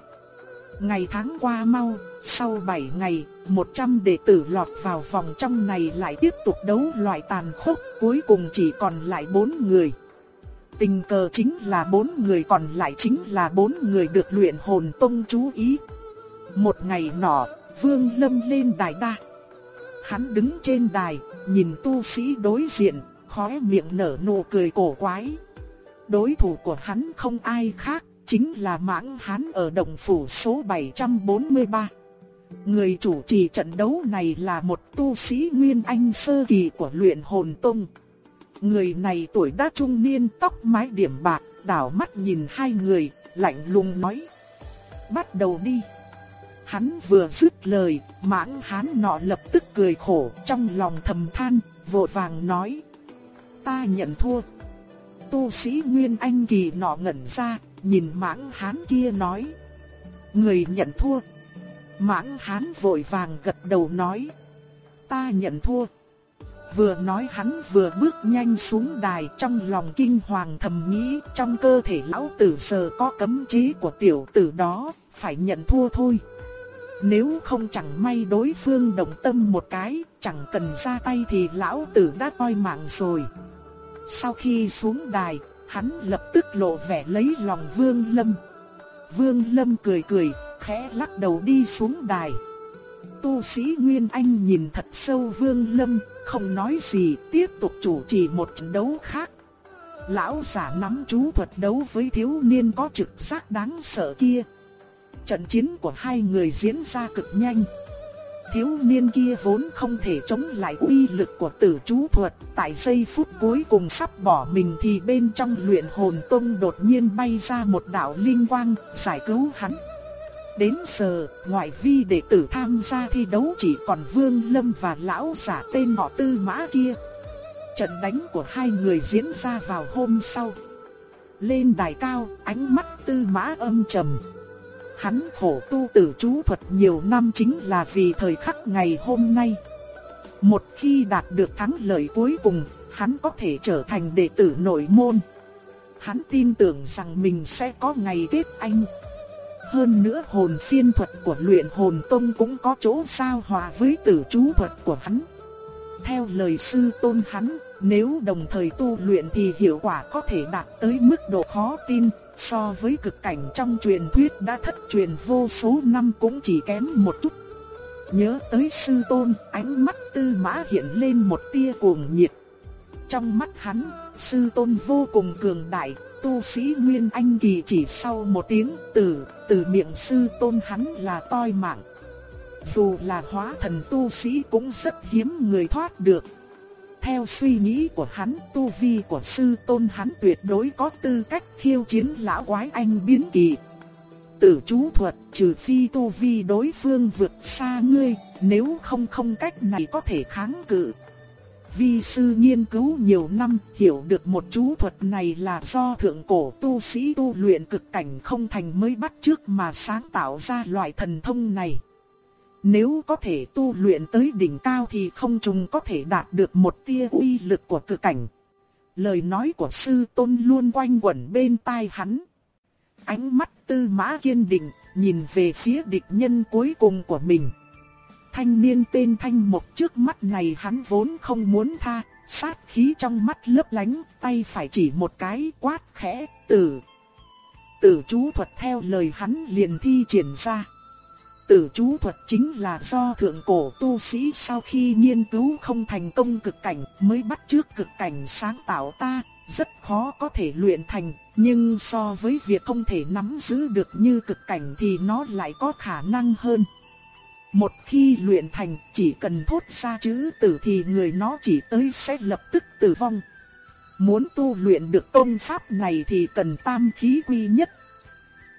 Ngày tháng qua mau, sau 7 ngày, 100 đệ tử lọt vào vòng trong này lại tiếp tục đấu loại tàn khốc, cuối cùng chỉ còn lại 4 người. Tình cờ chính là 4 người còn lại chính là 4 người được luyện hồn tông chú ý. Một ngày nọ, Vương Lâm lên đài đa. Hắn đứng trên đài, nhìn tu sĩ đối diện, khóe miệng nở nụ cười cổ quái. Đối thủ của hắn không ai khác, chính là mãng hán ở động phủ số 743. Người chủ trì trận đấu này là một tu sĩ Nguyên Anh sơ kỳ của luyện hồn tông. Người này tuổi đã trung niên tóc mái điểm bạc, đảo mắt nhìn hai người, lạnh lùng nói. Bắt đầu đi. Hắn vừa dứt lời, mãng hán nọ lập tức cười khổ trong lòng thầm than, vội vàng nói. Ta nhận thua. Tu sĩ Nguyên Anh kỳ nọ ngẩn ra, nhìn mãng hán kia nói. Người nhận thua. Mãng hán vội vàng gật đầu nói. Ta nhận thua. Vừa nói hắn vừa bước nhanh xuống đài trong lòng kinh hoàng thầm nghĩ trong cơ thể lão tử giờ có cấm chế của tiểu tử đó, phải nhận thua thôi. Nếu không chẳng may đối phương động tâm một cái, chẳng cần ra tay thì lão tử đã coi mạng rồi. Sau khi xuống đài, hắn lập tức lộ vẻ lấy lòng Vương Lâm. Vương Lâm cười cười, khẽ lắc đầu đi xuống đài. Tu sĩ Nguyên Anh nhìn thật sâu Vương Lâm, không nói gì, tiếp tục chủ trì một trận đấu khác. Lão giả nắm chú thuật đấu với thiếu niên có trực giác đáng sợ kia. Trận chiến của hai người diễn ra cực nhanh. Thiếu niên kia vốn không thể chống lại uy lực của tử chú thuật, tại giây phút cuối cùng sắp bỏ mình thì bên trong luyện hồn tông đột nhiên bay ra một đạo linh quang, giải cứu hắn. Đến giờ, ngoại vi đệ tử tham gia thi đấu chỉ còn Vương Lâm và lão giả tên họ Tư Mã kia. Trận đánh của hai người diễn ra vào hôm sau. Lên đài cao, ánh mắt Tư Mã âm trầm. Hắn khổ tu tử chú thuật nhiều năm chính là vì thời khắc ngày hôm nay. Một khi đạt được thắng lợi cuối cùng, hắn có thể trở thành đệ tử nội môn. Hắn tin tưởng rằng mình sẽ có ngày kết anh. Hơn nữa hồn phiên thuật của luyện hồn tông cũng có chỗ sao hòa với tử chú thuật của hắn. Theo lời sư tôn hắn, nếu đồng thời tu luyện thì hiệu quả có thể đạt tới mức độ khó tin, so với cực cảnh trong truyền thuyết đã thất truyền vô số năm cũng chỉ kém một chút. Nhớ tới sư tôn, ánh mắt tư mã hiện lên một tia cuồng nhiệt. Trong mắt hắn, sư tôn vô cùng cường đại, tu sĩ Nguyên Anh kỳ chỉ sau một tiếng từ, từ miệng sư tôn hắn là toi mạng. Dù là hóa thần tu sĩ cũng rất hiếm người thoát được. Theo suy nghĩ của hắn, tu vi của sư tôn hắn tuyệt đối có tư cách khiêu chiến lão quái anh biến kỳ. Tử chú thuật trừ phi tu vi đối phương vượt xa ngươi, nếu không không cách này có thể kháng cự. Vi sư nghiên cứu nhiều năm, hiểu được một chú thuật này là do thượng cổ tu sĩ tu luyện cực cảnh không thành mới bắt trước mà sáng tạo ra loại thần thông này. Nếu có thể tu luyện tới đỉnh cao thì không trùng có thể đạt được một tia uy lực của cực cảnh. Lời nói của sư tôn luôn quanh quẩn bên tai hắn. Ánh mắt tư mã kiên định, nhìn về phía địch nhân cuối cùng của mình. Thanh niên tên Thanh Mộc trước mắt này hắn vốn không muốn tha, sát khí trong mắt lấp lánh, tay phải chỉ một cái quát khẽ, tử. Tử chú thuật theo lời hắn liền thi triển ra. Tử chú thuật chính là do thượng cổ tu sĩ sau khi nghiên cứu không thành công cực cảnh mới bắt trước cực cảnh sáng tạo ta, rất khó có thể luyện thành, nhưng so với việc không thể nắm giữ được như cực cảnh thì nó lại có khả năng hơn. Một khi luyện thành chỉ cần thốt ra chữ tử thì người nó chỉ tới sẽ lập tức tử vong. Muốn tu luyện được công pháp này thì cần tam khí quy nhất.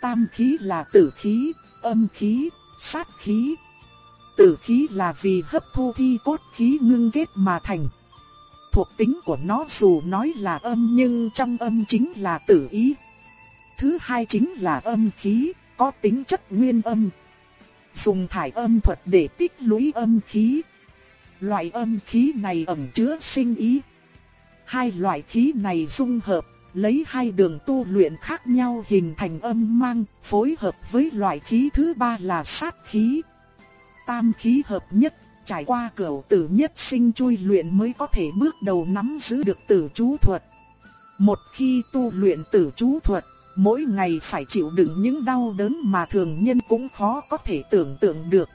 Tam khí là tử khí, âm khí, sát khí. Tử khí là vì hấp thu thi cốt khí ngưng kết mà thành. Thuộc tính của nó dù nói là âm nhưng trong âm chính là tử ý. Thứ hai chính là âm khí, có tính chất nguyên âm. Dùng thải âm thuật để tích lũy âm khí. Loại âm khí này ẩn chứa sinh ý. Hai loại khí này dung hợp, lấy hai đường tu luyện khác nhau hình thành âm mang, phối hợp với loại khí thứ ba là sát khí. Tam khí hợp nhất, trải qua cửu tử nhất sinh chui luyện mới có thể bước đầu nắm giữ được tử chú thuật. Một khi tu luyện tử chú thuật, mỗi ngày phải chịu đựng những đau đớn mà thường nhân cũng khó có thể tưởng tượng được.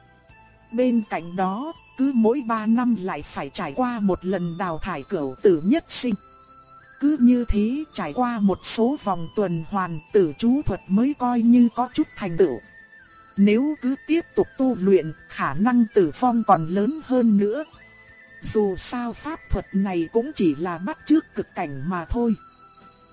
Bên cạnh đó, cứ mỗi 3 năm lại phải trải qua một lần đào thải cửu tử nhất sinh. Cứ như thế trải qua một số vòng tuần hoàn tử chú thuật mới coi như có chút thành tựu. Nếu cứ tiếp tục tu luyện, khả năng tử vong còn lớn hơn nữa. Dù sao pháp thuật này cũng chỉ là bắt chước cực cảnh mà thôi.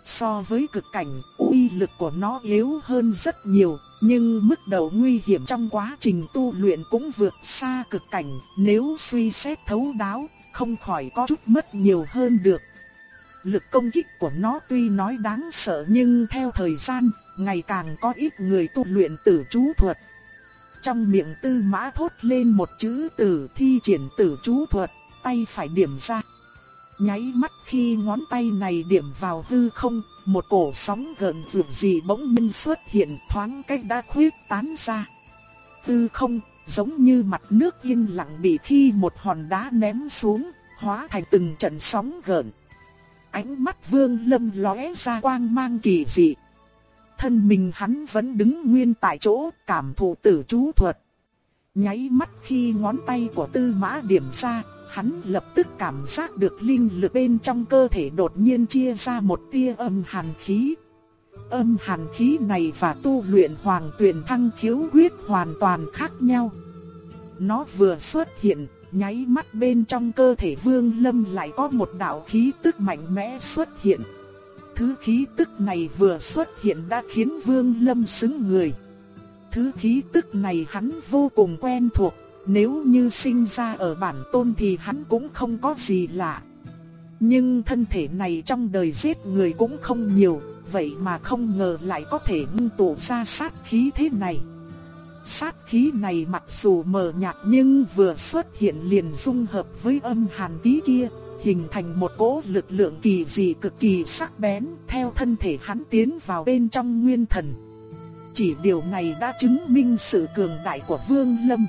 So với cực cảnh, uy lực của nó yếu hơn rất nhiều, nhưng mức độ nguy hiểm trong quá trình tu luyện cũng vượt xa cực cảnh, nếu suy xét thấu đáo, không khỏi có chút mất nhiều hơn được. Lực công kích của nó tuy nói đáng sợ nhưng theo thời gian, ngày càng có ít người tu luyện tử chú thuật. Trong miệng tư mã thốt lên một chữ tử thi triển tử chú thuật, tay phải điểm ra. Nháy mắt khi ngón tay này điểm vào hư không, một cổ sóng gần vượt gì bỗng nhiên xuất hiện thoáng cách đã khuyết tán ra. Hư không, giống như mặt nước yên lặng bị khi một hòn đá ném xuống, hóa thành từng trận sóng gợn. Ánh mắt vương lâm lóe ra quang mang kỳ dị. Thân mình hắn vẫn đứng nguyên tại chỗ cảm thụ tử chú thuật. Nháy mắt khi ngón tay của tư mã điểm ra, hắn lập tức cảm giác được linh lực bên trong cơ thể đột nhiên chia ra một tia âm hàn khí. Âm hàn khí này và tu luyện hoàng tuyển thăng khiếu quyết hoàn toàn khác nhau. Nó vừa xuất hiện, nháy mắt bên trong cơ thể vương lâm lại có một đạo khí tức mạnh mẽ xuất hiện. Thứ khí tức này vừa xuất hiện đã khiến vương lâm xứng người. Thứ khí tức này hắn vô cùng quen thuộc, nếu như sinh ra ở bản tôn thì hắn cũng không có gì lạ. Nhưng thân thể này trong đời giết người cũng không nhiều, vậy mà không ngờ lại có thể ngưng tụ ra sát khí thế này. Sát khí này mặc dù mờ nhạt nhưng vừa xuất hiện liền dung hợp với âm hàn khí kia, hình thành một cỗ lực lượng kỳ dị cực kỳ sắc bén theo thân thể hắn tiến vào bên trong nguyên thần. Chỉ điều này đã chứng minh sự cường đại của Vương Lâm.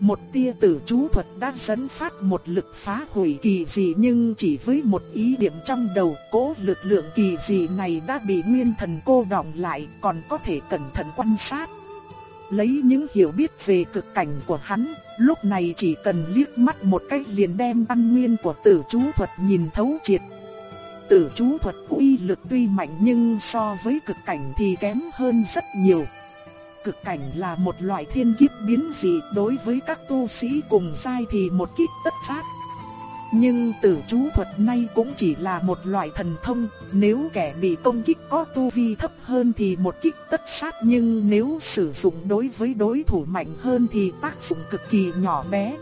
Một tia tử chú thuật đã dẫn phát một lực phá hủy kỳ dị nhưng chỉ với một ý niệm trong đầu cố lực lượng kỳ dị này đã bị nguyên thần cô đọng lại còn có thể cẩn thận quan sát. Lấy những hiểu biết về cực cảnh của hắn, lúc này chỉ cần liếc mắt một cái liền đem văn nguyên của tử chú thuật nhìn thấu triệt. Tử chú thuật uy lực tuy mạnh nhưng so với cực cảnh thì kém hơn rất nhiều cực cảnh là một loại thiên kiếp biến dị đối với các tu sĩ cùng sai thì một kích tất sát. Nhưng tử chú thuật này cũng chỉ là một loại thần thông, nếu kẻ bị công kích có tu vi thấp hơn thì một kích tất sát. Nhưng nếu sử dụng đối với đối thủ mạnh hơn thì tác dụng cực kỳ nhỏ bé.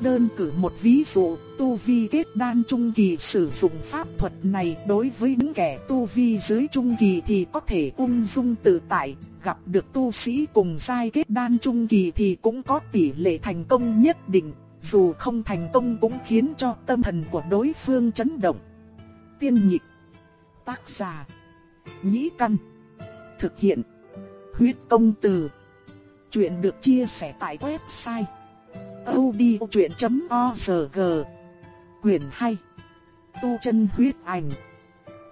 Đơn cử một ví dụ, tu vi kết đan trung kỳ sử dụng pháp thuật này đối với những kẻ tu vi dưới trung kỳ thì có thể ung dung tự tại, gặp được tu sĩ cùng giai kết đan trung kỳ thì cũng có tỷ lệ thành công nhất định, dù không thành công cũng khiến cho tâm thần của đối phương chấn động. Tiên nhịp Tác giả, Nhĩ Căn, Thực hiện, Huyết công từ. Chuyện được chia sẻ tại website odchuyện.org. Quyền 2. Tu chân huyết ảnh.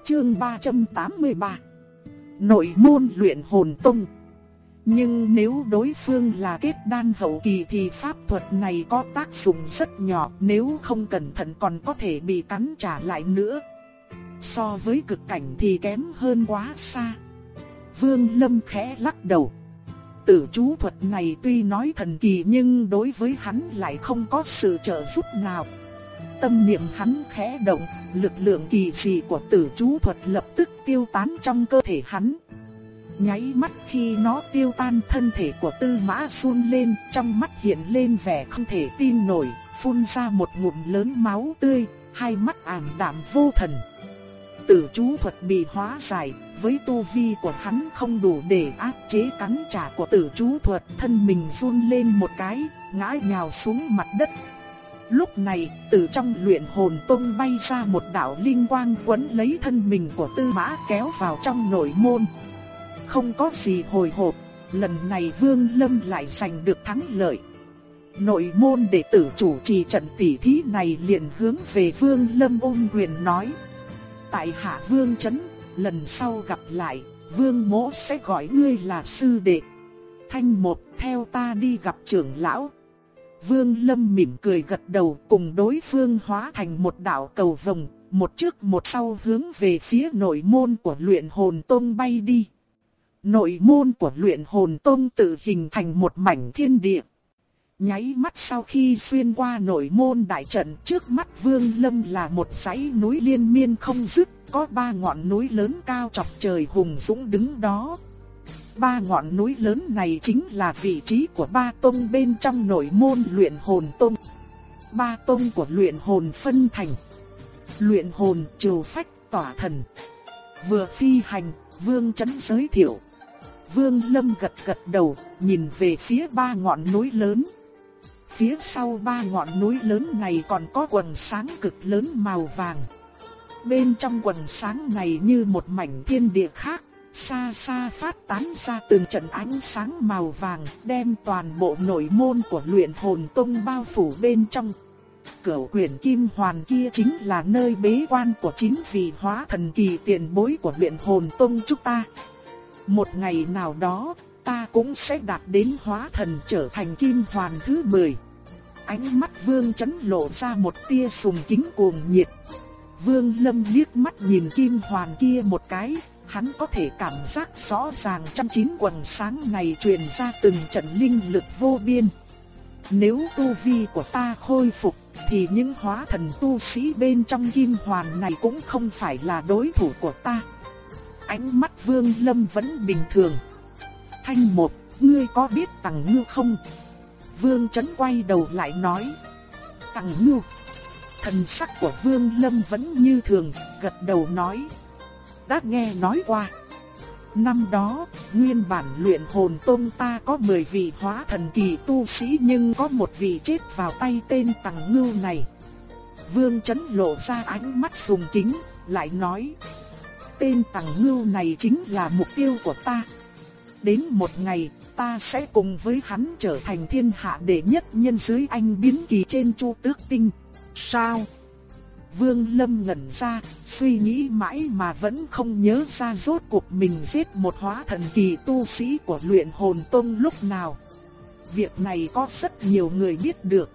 Chương 383. Nội môn luyện hồn tông. Nhưng nếu đối phương là kết đan hậu kỳ thì pháp thuật này có tác dụng rất nhỏ, nếu không cẩn thận còn có thể bị cắn trả lại nữa. So với cực cảnh thì kém hơn quá xa. Vương Lâm khẽ lắc đầu. Tử chú thuật này tuy nói thần kỳ nhưng đối với hắn lại không có sự trợ giúp nào. Tâm niệm hắn khẽ động, lực lượng kỳ dị của tử chú thuật lập tức tiêu tán trong cơ thể hắn. Nháy mắt khi nó tiêu tan thân thể của tư mã phun lên, trong mắt hiện lên vẻ không thể tin nổi, phun ra một ngụm lớn máu tươi, hai mắt ảm đạm vô thần. Tử chú thuật bị hóa giải, với tu vi của hắn không đủ để áp chế cắn trả của tử chú thuật, thân mình run lên một cái, ngã nhào xuống mặt đất. Lúc này, từ trong luyện hồn tông bay ra một đạo linh quang quấn lấy thân mình của tư mã kéo vào trong nội môn. Không có gì hồi hộp, lần này Vương Lâm lại giành được thắng lợi. Nội môn đệ tử chủ trì trận tỷ thí này liền hướng về Vương Lâm ôn quyền nói. Tại Hạ Vương Trấn, lần sau gặp lại, Vương Mỗ sẽ gọi ngươi là sư đệ. Thanh một theo ta đi gặp trưởng lão. Vương Lâm mỉm cười gật đầu cùng đối phương hóa thành một đạo cầu vồng, một trước một sau hướng về phía nội môn của luyện hồn tông bay đi. Nội môn của luyện hồn tông tự hình thành một mảnh thiên địa. Nháy mắt sau khi xuyên qua nội môn đại trận trước mắt Vương Lâm là một dãy núi liên miên không dứt, có ba ngọn núi lớn cao chọc trời hùng dũng đứng đó. Ba ngọn núi lớn này chính là vị trí của ba tông bên trong nội môn luyện hồn tông. Ba tông của luyện hồn phân thành luyện hồn trừ phách tỏa thần. Vừa phi hành, vương chấn giới thiệu. Vương Lâm gật gật đầu, nhìn về phía ba ngọn núi lớn. Phía sau ba ngọn núi lớn này còn có quần sáng cực lớn màu vàng. Bên trong quần sáng này như một mảnh thiên địa khác, xa xa phát tán ra từng trận ánh sáng màu vàng, đem toàn bộ nội môn của luyện hồn tông bao phủ bên trong. Cửu quyển kim hoàn kia chính là nơi bế quan của chính vị hóa thần kỳ tiền bối của luyện hồn tông chúng ta. Một ngày nào đó, ta cũng sẽ đạt đến hóa thần trở thành kim hoàn thứ 10. Ánh mắt vương chấn lộ ra một tia sùng kính cuồng nhiệt. Vương lâm liếc mắt nhìn kim hoàn kia một cái, hắn có thể cảm giác rõ ràng trong chín quần sáng này truyền ra từng trận linh lực vô biên. Nếu tu vi của ta khôi phục, thì những hóa thần tu sĩ bên trong kim hoàn này cũng không phải là đối thủ của ta. Ánh mắt vương lâm vẫn bình thường. Thanh một, ngươi có biết tặng ngư không? Vương chấn quay đầu lại nói. Tặng ngư. Thần sắc của vương lâm vẫn như thường, gật đầu nói đã nghe nói qua. Năm đó, nguyên bản luyện hồn tôn ta có 10 vị hóa thần kỳ tu sĩ nhưng có một vị chết vào tay tên Tằng Ngưu này. Vương chấn lộ ra ánh mắt sùng kính, lại nói. Tên Tàng Ngưu này chính là mục tiêu của ta. Đến một ngày, ta sẽ cùng với hắn trở thành thiên hạ đệ nhất nhân dưới anh biến kỳ trên chu tước tinh. Sao? Vương Lâm ngẩn ra, suy nghĩ mãi mà vẫn không nhớ ra rốt cuộc mình giết một hóa thần kỳ tu sĩ của luyện hồn tông lúc nào. Việc này có rất nhiều người biết được.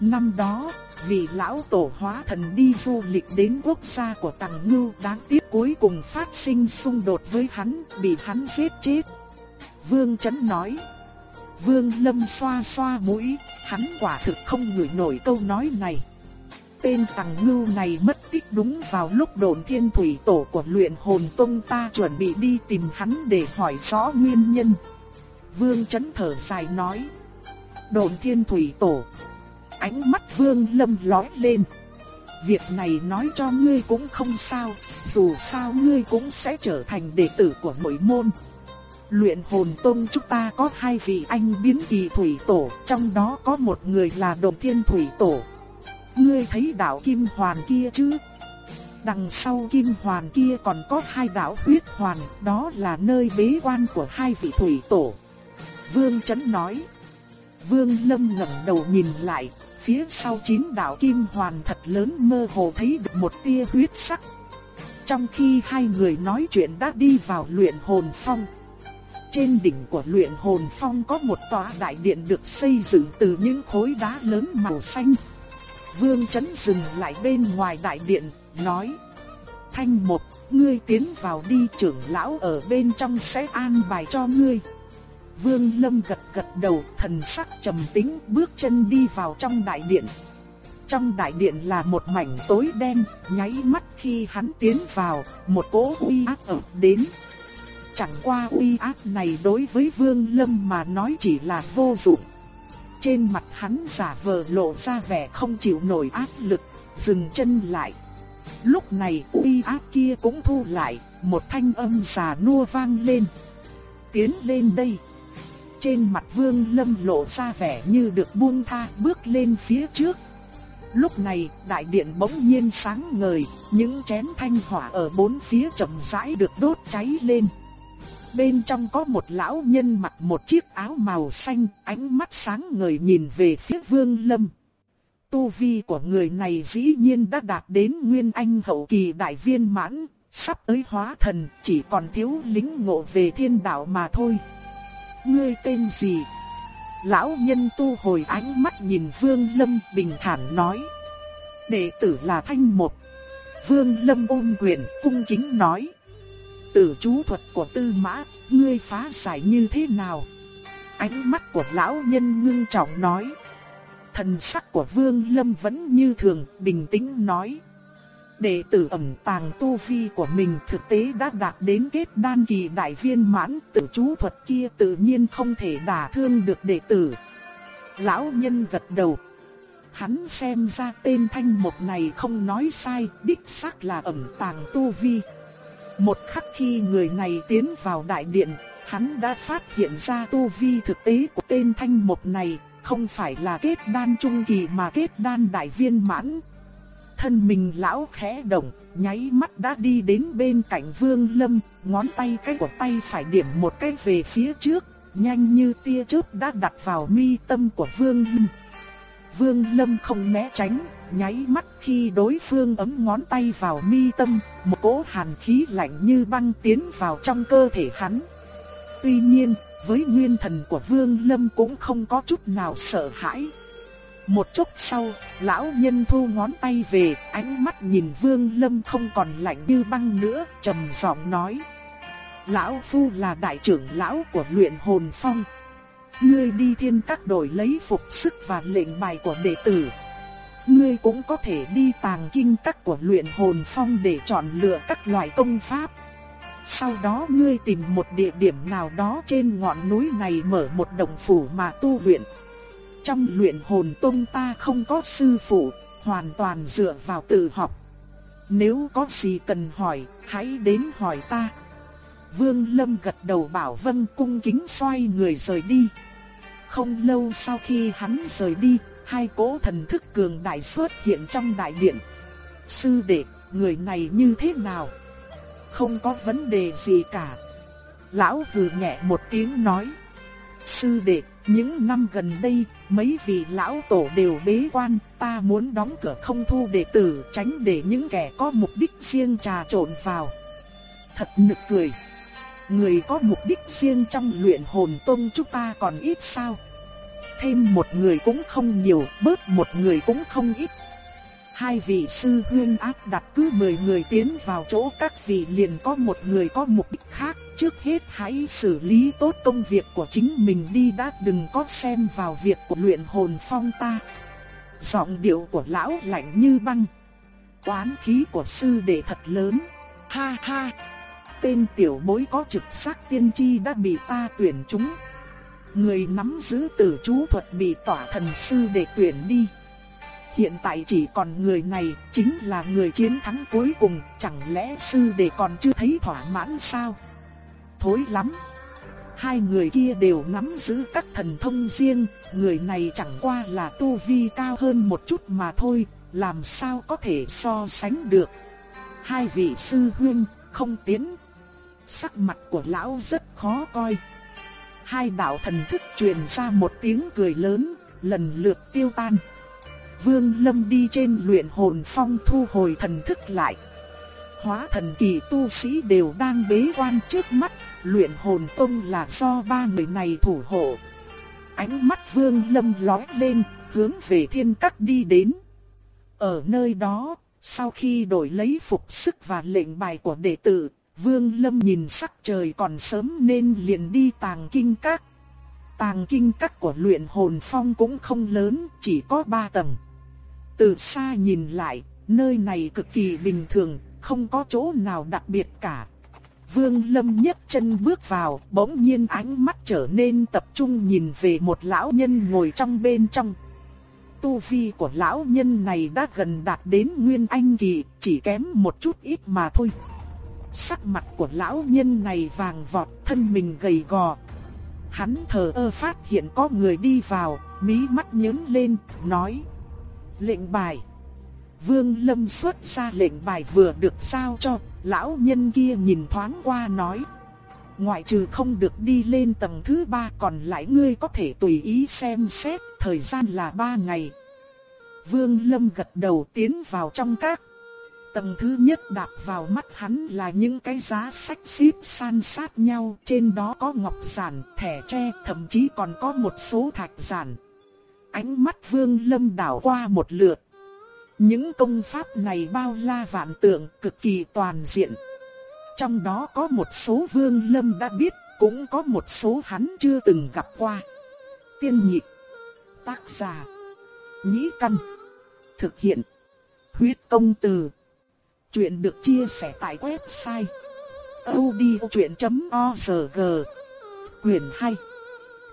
Năm đó, vì lão tổ hóa thần đi du lịch đến quốc gia của Tằng Ngưu đáng tiếc cuối cùng phát sinh xung đột với hắn, bị hắn giết chết. Vương Chấn nói. Vương Lâm xoa xoa mũi, hắn quả thực không ngửi nổi câu nói này tên tàng ngưu này mất tích đúng vào lúc đồn thiên thủy tổ của luyện hồn tông ta chuẩn bị đi tìm hắn để hỏi rõ nguyên nhân. Vương chấn thở dài nói. Đồn thiên thủy tổ. Ánh mắt vương lâm lói lên. Việc này nói cho ngươi cũng không sao, dù sao ngươi cũng sẽ trở thành đệ tử của mỗi môn. Luyện hồn tông chúng ta có hai vị anh biến kỳ thủy tổ, trong đó có một người là đồng thiên thủy tổ, Ngươi thấy đạo kim hoàn kia chứ? Đằng sau kim hoàn kia còn có hai đạo huyết hoàn, đó là nơi bế quan của hai vị thủy tổ. Vương Chấn nói. Vương Lâm ngẩng đầu nhìn lại, phía sau chín đạo kim hoàn thật lớn mơ hồ thấy được một tia huyết sắc. Trong khi hai người nói chuyện đã đi vào luyện hồn phong. Trên đỉnh của luyện hồn phong có một tòa đại điện được xây dựng từ những khối đá lớn màu xanh. Vương Chấn dừng lại bên ngoài đại điện, nói. Thanh một, ngươi tiến vào đi trưởng lão ở bên trong sẽ an bài cho ngươi. Vương Lâm gật gật đầu, thần sắc trầm tĩnh, bước chân đi vào trong đại điện. Trong đại điện là một mảnh tối đen, nháy mắt khi hắn tiến vào, một cỗ uy áp ập đến. Chẳng qua uy áp này đối với Vương Lâm mà nói chỉ là vô dụng. Trên mặt hắn giả vờ lộ ra vẻ không chịu nổi áp lực, dừng chân lại. Lúc này uy áp kia cũng thu lại, một thanh âm già nua vang lên. Tiến lên đây. Trên mặt Vương Lâm lộ ra vẻ như được buông tha bước lên phía trước. Lúc này, đại điện bỗng nhiên sáng ngời, những chén thanh hỏa ở bốn phía chậm rãi được đốt cháy lên. Bên trong có một lão nhân mặc một chiếc áo màu xanh, ánh mắt sáng ngời nhìn về phía Vương Lâm. Tu vi của người này dĩ nhiên đã đạt đến nguyên anh hậu kỳ đại viên mãn, sắp tới hóa thần, chỉ còn thiếu lính ngộ về thiên đạo mà thôi. Ngươi tên gì? Lão nhân tu hồi ánh mắt nhìn Vương Lâm bình thản nói. Đệ tử là Thanh Một. Vương Lâm ôm quyền cung kính nói. Tử chú thuật của tư mã, ngươi phá giải như thế nào? Ánh mắt của lão nhân ngưng trọng nói. Thần sắc của Vương Lâm vẫn như thường, bình tĩnh nói. Đệ tử ẩn tàng tu vi của mình thực tế đã đạt đến kết đan kỳ đại viên mãn, tử chú thuật kia tự nhiên không thể đả thương được đệ tử. Lão nhân gật đầu. Hắn xem ra tên thanh một này không nói sai, đích xác là ẩn tàng tu vi. Một khắc khi người này tiến vào đại điện, hắn đã phát hiện ra tu vi thực tế của tên thanh một này, không phải là kết đan trung kỳ mà kết đan đại viên mãn. Thân mình lão khẽ động, nháy mắt đã đi đến bên cạnh Vương Lâm, ngón tay cái của tay phải điểm một cái về phía trước, nhanh như tia chớp đã đặt vào mi tâm của Vương Lâm. Vương Lâm không né tránh, nháy mắt khi đối phương ấm ngón tay vào mi tâm, một cỗ hàn khí lạnh như băng tiến vào trong cơ thể hắn. Tuy nhiên, với nguyên thần của Vương Lâm cũng không có chút nào sợ hãi. Một chút sau, lão nhân thu ngón tay về, ánh mắt nhìn Vương Lâm không còn lạnh như băng nữa, trầm giọng nói: "Lão phu là đại trưởng lão của luyện hồn phong, ngươi đi thiên các đổi lấy phục sức và lệnh bài của đệ tử." Ngươi cũng có thể đi tàng kinh các của luyện hồn phong để chọn lựa các loại công pháp. Sau đó ngươi tìm một địa điểm nào đó trên ngọn núi này mở một đồng phủ mà tu luyện. Trong luyện hồn tông ta không có sư phụ, hoàn toàn dựa vào tự học. Nếu có gì cần hỏi, hãy đến hỏi ta. Vương Lâm gật đầu bảo vân cung kính xoay người rời đi. Không lâu sau khi hắn rời đi, hai cỗ thần thức cường đại xuất hiện trong đại điện. Sư đệ, người này như thế nào? Không có vấn đề gì cả. Lão hừ nhẹ một tiếng nói. Sư đệ, những năm gần đây, mấy vị lão tổ đều bế quan, ta muốn đóng cửa không thu đệ tử, tránh để những kẻ có mục đích riêng trà trộn vào. Thật nực cười. Người có mục đích riêng trong luyện hồn tông chúng ta còn ít sao? Thêm một người cũng không nhiều, bớt một người cũng không ít. Hai vị sư huyên áp đặt cứ 10 người tiến vào chỗ các vị liền có một người có mục đích khác. Trước hết hãy xử lý tốt công việc của chính mình đi đã, đừng có xem vào việc của luyện hồn phong ta. Giọng điệu của lão lạnh như băng. Quán khí của sư đệ thật lớn. Ha ha. Tên tiểu bối có trực giác tiên tri đã bị ta tuyển chúng. Người nắm giữ tử chú thuật bị tỏa thần sư để tuyển đi. Hiện tại chỉ còn người này chính là người chiến thắng cuối cùng, chẳng lẽ sư đệ còn chưa thấy thỏa mãn sao? Thối lắm! Hai người kia đều nắm giữ các thần thông riêng, người này chẳng qua là tu vi cao hơn một chút mà thôi, làm sao có thể so sánh được. Hai vị sư huynh không tiến. Sắc mặt của lão rất khó coi. Hai đạo thần thức truyền ra một tiếng cười lớn, lần lượt tiêu tan. Vương Lâm đi trên luyện hồn phong thu hồi thần thức lại. Hóa thần kỳ tu sĩ đều đang bế quan trước mắt, luyện hồn tông là do ba người này thủ hộ. Ánh mắt Vương Lâm lóe lên, hướng về thiên các đi đến. Ở nơi đó, sau khi đổi lấy phục sức và lệnh bài của đệ tử, Vương Lâm nhìn sắc trời còn sớm nên liền đi tàng kinh các. Tàng kinh các của luyện hồn phong cũng không lớn, chỉ có ba tầng. Từ xa nhìn lại, nơi này cực kỳ bình thường, không có chỗ nào đặc biệt cả. Vương Lâm nhấc chân bước vào, bỗng nhiên ánh mắt trở nên tập trung nhìn về một lão nhân ngồi trong bên trong. Tu vi của lão nhân này đã gần đạt đến Nguyên Anh Kỳ, chỉ kém một chút ít mà thôi. Sắc mặt của lão nhân này vàng vọt, thân mình gầy gò. Hắn thờ ơ phát hiện có người đi vào, mí mắt nhướng lên, nói. Lệnh bài. Vương Lâm xuất ra lệnh bài vừa được sao cho, lão nhân kia nhìn thoáng qua nói. Ngoại trừ không được đi lên tầng thứ ba còn lại ngươi có thể tùy ý xem xét, thời gian là ba ngày. Vương Lâm gật đầu tiến vào trong các. Tầng thứ nhất đạp vào mắt hắn là những cái giá sách xếp san sát nhau, trên đó có ngọc giản, thẻ tre, thậm chí còn có một số thạch giản. Ánh mắt Vương Lâm đảo qua một lượt. Những công pháp này bao la vạn tượng, cực kỳ toàn diện. Trong đó có một số Vương Lâm đã biết, cũng có một số hắn chưa từng gặp qua. Tiên nhị tác giả, nhĩ căn, thực hiện, huyết công từ. Chuyện được chia sẻ tại website odchuyện.org Quyền 2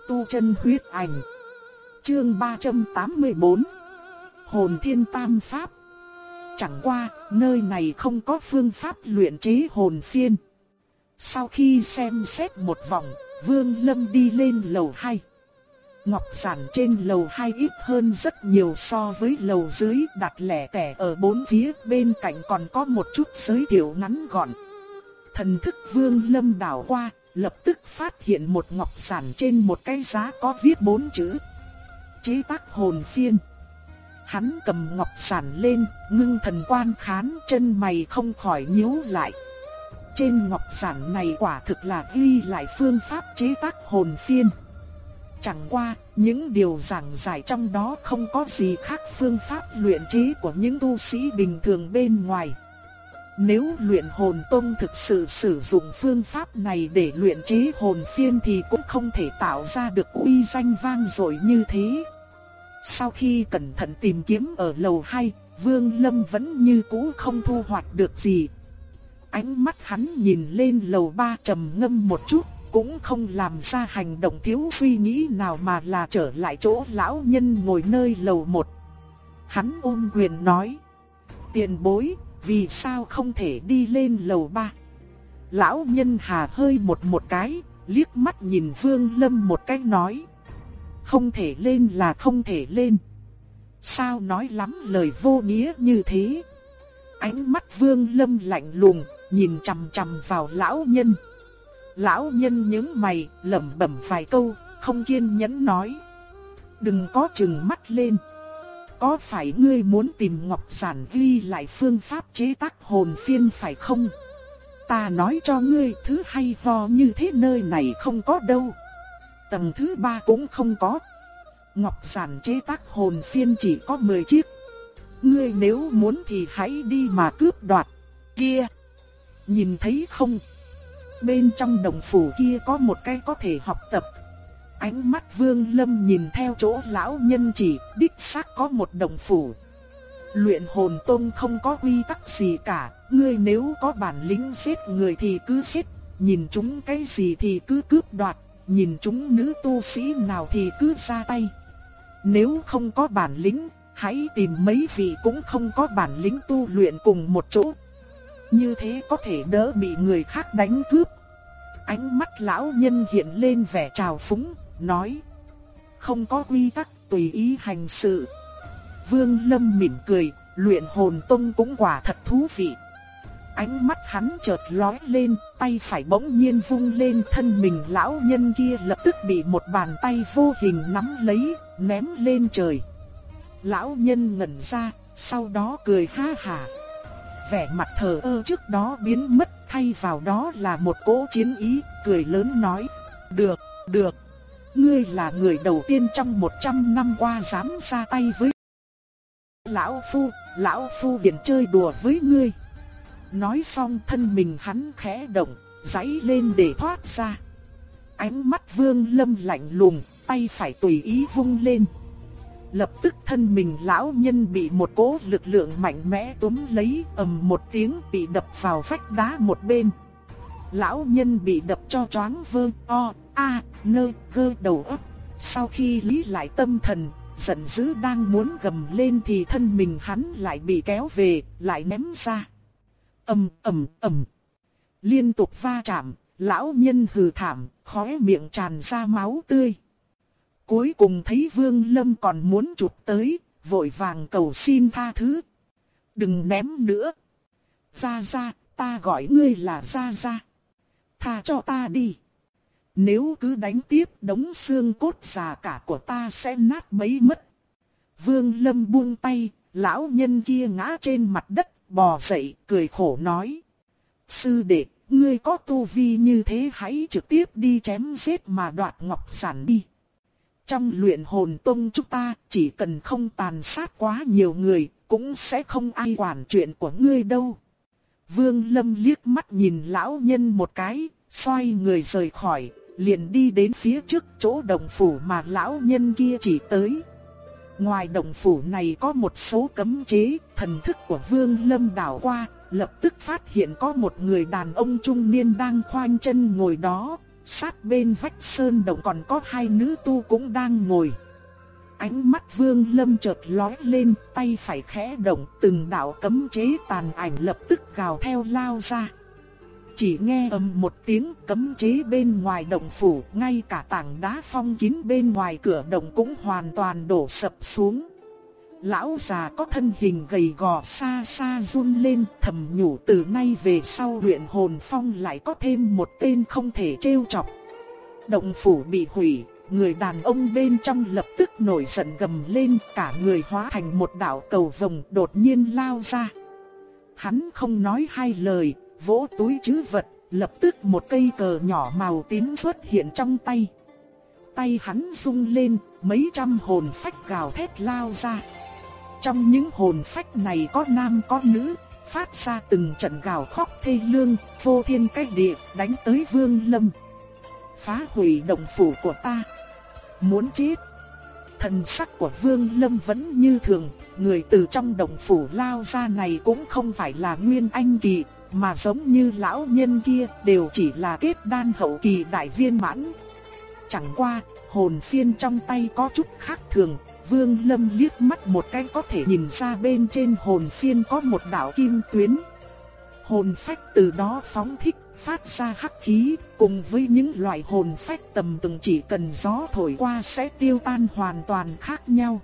Tu chân huyết ảnh Chương 384 Hồn thiên tam pháp Chẳng qua, nơi này không có phương pháp luyện chế hồn phiên. Sau khi xem xét một vòng, Vương Lâm đi lên lầu 2. Ngọc giản trên lầu 2 ít hơn rất nhiều so với lầu dưới đặt lẻ tẻ ở bốn phía bên cạnh còn có một chút giới thiệu ngắn gọn. Thần thức vương lâm đảo qua, lập tức phát hiện một ngọc giản trên một cái giá có viết bốn chữ. Chế tác hồn phiên. Hắn cầm ngọc giản lên, ngưng thần quan khán chân mày không khỏi nhíu lại. Trên ngọc giản này quả thực là ghi lại phương pháp chế tác hồn phiên. Chẳng qua, những điều giảng giải trong đó không có gì khác phương pháp luyện trí của những tu sĩ bình thường bên ngoài. Nếu luyện hồn tông thực sự sử dụng phương pháp này để luyện trí hồn phiên thì cũng không thể tạo ra được uy danh vang dội như thế. Sau khi cẩn thận tìm kiếm ở lầu 2, Vương Lâm vẫn như cũ không thu hoạch được gì. Ánh mắt hắn nhìn lên lầu 3 trầm ngâm một chút, cũng không làm ra hành động thiếu suy nghĩ nào mà là trở lại chỗ lão nhân ngồi nơi lầu một. Hắn ôm quyền nói, tiền bối, vì sao không thể đi lên lầu ba? Lão nhân hà hơi một một cái, liếc mắt nhìn Vương Lâm một cái nói, không thể lên là không thể lên. Sao nói lắm lời vô nghĩa như thế? Ánh mắt Vương Lâm lạnh lùng, nhìn chằm chằm vào lão nhân. Lão nhân nhướng mày, lẩm bẩm vài câu, không kiên nhẫn nói. Đừng có chừng mắt lên. Có phải ngươi muốn tìm Ngọc Giản ghi lại phương pháp chế tác hồn phiên phải không? Ta nói cho ngươi thứ hay ho như thế nơi này không có đâu. Tầng thứ ba cũng không có. Ngọc Giản chế tác hồn phiên chỉ có 10 chiếc. Ngươi nếu muốn thì hãy đi mà cướp đoạt. Kia! Nhìn thấy không? Bên trong đồng phủ kia có một cái có thể học tập. Ánh mắt Vương Lâm nhìn theo chỗ lão nhân chỉ, đích xác có một đồng phủ. Luyện hồn tông không có quy tắc gì cả, ngươi nếu có bản lĩnh giết người thì cứ giết, nhìn chúng cái gì thì cứ cướp đoạt, nhìn chúng nữ tu sĩ nào thì cứ ra tay. Nếu không có bản lĩnh, hãy tìm mấy vị cũng không có bản lĩnh tu luyện cùng một chỗ, như thế có thể đỡ bị người khác đánh cướp. Ánh mắt lão nhân hiện lên vẻ trào phúng, nói. Không có quy tắc tùy ý hành sự. Vương Lâm mỉm cười, luyện hồn tông cũng quả thật thú vị. Ánh mắt hắn chợt lóe lên, tay phải bỗng nhiên vung lên thân mình lão nhân kia lập tức bị một bàn tay vô hình nắm lấy, ném lên trời. Lão nhân ngẩn ra, sau đó cười ha hà. Vẻ mặt thờ ơ trước đó biến mất thay vào đó là một cỗ chiến ý, cười lớn nói, được, được. Ngươi là người đầu tiên trong 100 năm qua dám ra tay với Lão Phu, Lão Phu điện chơi đùa với ngươi. Nói xong thân mình hắn khẽ động, giãy lên để thoát ra. Ánh mắt vương lâm lạnh lùng, tay phải tùy ý vung lên. Lập tức thân mình lão nhân bị một cỗ lực lượng mạnh mẽ túm lấy ầm một tiếng bị đập vào vách đá một bên. Lão nhân bị đập cho choáng vơ o, a, nơ, cơ đầu ấp Sau khi lý lại tâm thần, giận dữ đang muốn gầm lên thì thân mình hắn lại bị kéo về, lại ném ra ầm ầm ầm, liên tục va chạm, lão nhân hừ thảm, khóe miệng tràn ra máu tươi. Cuối cùng thấy Vương Lâm còn muốn chụp tới, vội vàng cầu xin tha thứ. Đừng ném nữa. Ra ra, ta gọi ngươi là ra ra. Tha cho ta đi. Nếu cứ đánh tiếp đống xương cốt già cả của ta sẽ nát bấy mất. Vương Lâm buông tay, lão nhân kia ngã trên mặt đất, bò dậy, cười khổ nói. Sư đệ, ngươi có tu vi như thế hãy trực tiếp đi chém giết mà đoạt ngọc sản đi. Trong luyện hồn tông chúng ta chỉ cần không tàn sát quá nhiều người, cũng sẽ không ai quản chuyện của ngươi đâu. Vương Lâm liếc mắt nhìn lão nhân một cái, xoay người rời khỏi, liền đi đến phía trước chỗ đồng phủ mà lão nhân kia chỉ tới. Ngoài động phủ này có một số cấm chế, thần thức của Vương Lâm đảo qua, lập tức phát hiện có một người đàn ông trung niên đang khoanh chân ngồi đó, sát bên vách sơn động còn có hai nữ tu cũng đang ngồi. Ánh mắt Vương Lâm chợt lóe lên, tay phải khẽ động, từng đạo cấm chế tàn ảnh lập tức gào theo lao ra. Chỉ nghe ầm một tiếng cấm chế bên ngoài động phủ, ngay cả tảng đá phong kín bên ngoài cửa động cũng hoàn toàn đổ sập xuống. Lão già có thân hình gầy gò xa xa run lên thầm nhủ từ nay về sau huyện hồn phong lại có thêm một tên không thể trêu chọc. Động phủ bị hủy, người đàn ông bên trong lập tức nổi giận gầm lên cả người hóa thành một đạo cầu vồng đột nhiên lao ra. Hắn không nói hai lời, vỗ túi chứ vật, lập tức một cây cờ nhỏ màu tím xuất hiện trong tay. Tay hắn rung lên, mấy trăm hồn phách gào thét lao ra. Trong những hồn phách này có nam có nữ, phát ra từng trận gào khóc thê lương, vô thiên cách địa, đánh tới vương lâm. Phá hủy động phủ của ta. Muốn chết. Thần sắc của vương lâm vẫn như thường, người từ trong động phủ lao ra này cũng không phải là nguyên anh kỳ, mà giống như lão nhân kia đều chỉ là kết đan hậu kỳ đại viên mãn. Chẳng qua, hồn phiên trong tay có chút khác thường, Vương Lâm liếc mắt một cái có thể nhìn ra bên trên hồn phiên có một đạo kim tuyến. Hồn phách từ đó phóng thích, phát ra hắc khí, cùng với những loại hồn phách tầm từng chỉ cần gió thổi qua sẽ tiêu tan hoàn toàn khác nhau.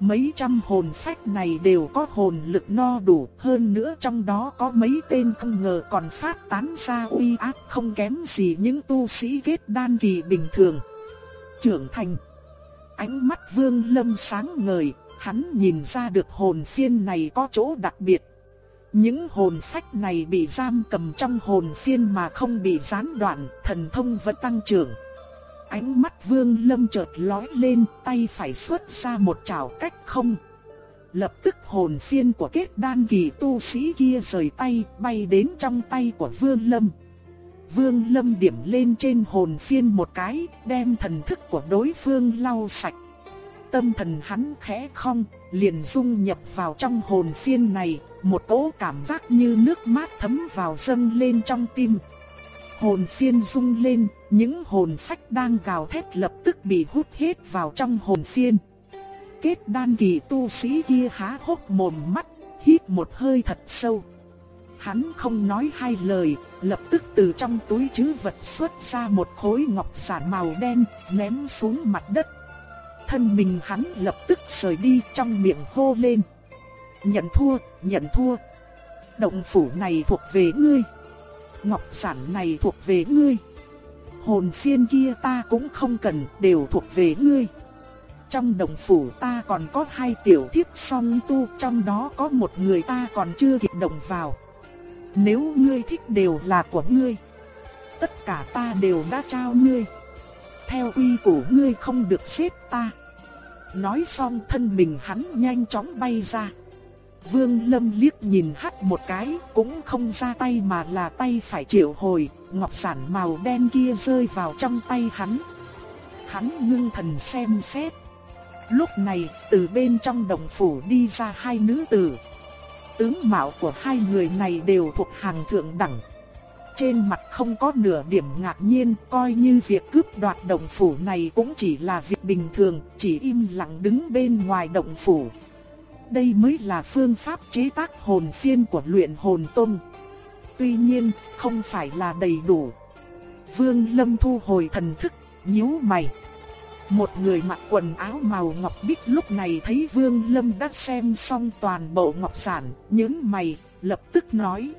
Mấy trăm hồn phách này đều có hồn lực no đủ, hơn nữa trong đó có mấy tên không ngờ còn phát tán ra uy áp không kém gì những tu sĩ kết đan kỳ bình thường. Trưởng thành Ánh mắt vương lâm sáng ngời, hắn nhìn ra được hồn phiên này có chỗ đặc biệt. Những hồn phách này bị giam cầm trong hồn phiên mà không bị gián đoạn, thần thông vẫn tăng trưởng. Ánh mắt vương lâm chợt lói lên, tay phải xuất ra một chảo cách không. Lập tức hồn phiên của kết đan kỳ tu sĩ kia rời tay, bay đến trong tay của vương lâm. Vương lâm điểm lên trên hồn phiên một cái, đem thần thức của đối phương lau sạch. Tâm thần hắn khẽ không, liền dung nhập vào trong hồn phiên này, một cỗ cảm giác như nước mát thấm vào dâng lên trong tim. Hồn phiên rung lên, những hồn phách đang gào thét lập tức bị hút hết vào trong hồn phiên. Kết đan kỳ tu sĩ kia há hốc mồm mắt, hít một hơi thật sâu. Hắn không nói hai lời, lập tức từ trong túi trữ vật xuất ra một khối ngọc sản màu đen, ném xuống mặt đất. Thân mình hắn lập tức rời đi trong miệng hô lên. Nhận thua, nhận thua. Động phủ này thuộc về ngươi. Ngọc sản này thuộc về ngươi. Hồn phiên kia ta cũng không cần, đều thuộc về ngươi. Trong đồng phủ ta còn có hai tiểu thiếp song tu, trong đó có một người ta còn chưa kịp động vào. Nếu ngươi thích đều là của ngươi. Tất cả ta đều đã trao ngươi. Theo quy củ ngươi không được xếp ta. Nói xong thân mình hắn nhanh chóng bay ra. Vương Lâm liếc nhìn hắt một cái, cũng không ra tay mà là tay phải triệu hồi, ngọc sản màu đen kia rơi vào trong tay hắn. Hắn ngưng thần xem xét. Lúc này, từ bên trong đồng phủ đi ra hai nữ tử. Tướng mạo của hai người này đều thuộc hàng thượng đẳng. Trên mặt không có nửa điểm ngạc nhiên, coi như việc cướp đoạt đồng phủ này cũng chỉ là việc bình thường, chỉ im lặng đứng bên ngoài đồng phủ. Đây mới là phương pháp chế tác hồn phiên của luyện hồn tông. Tuy nhiên, không phải là đầy đủ. Vương Lâm thu hồi thần thức, nhíu mày. Một người mặc quần áo màu ngọc bích lúc này thấy Vương Lâm đã xem xong toàn bộ ngọc sản, nhướng mày, lập tức nói: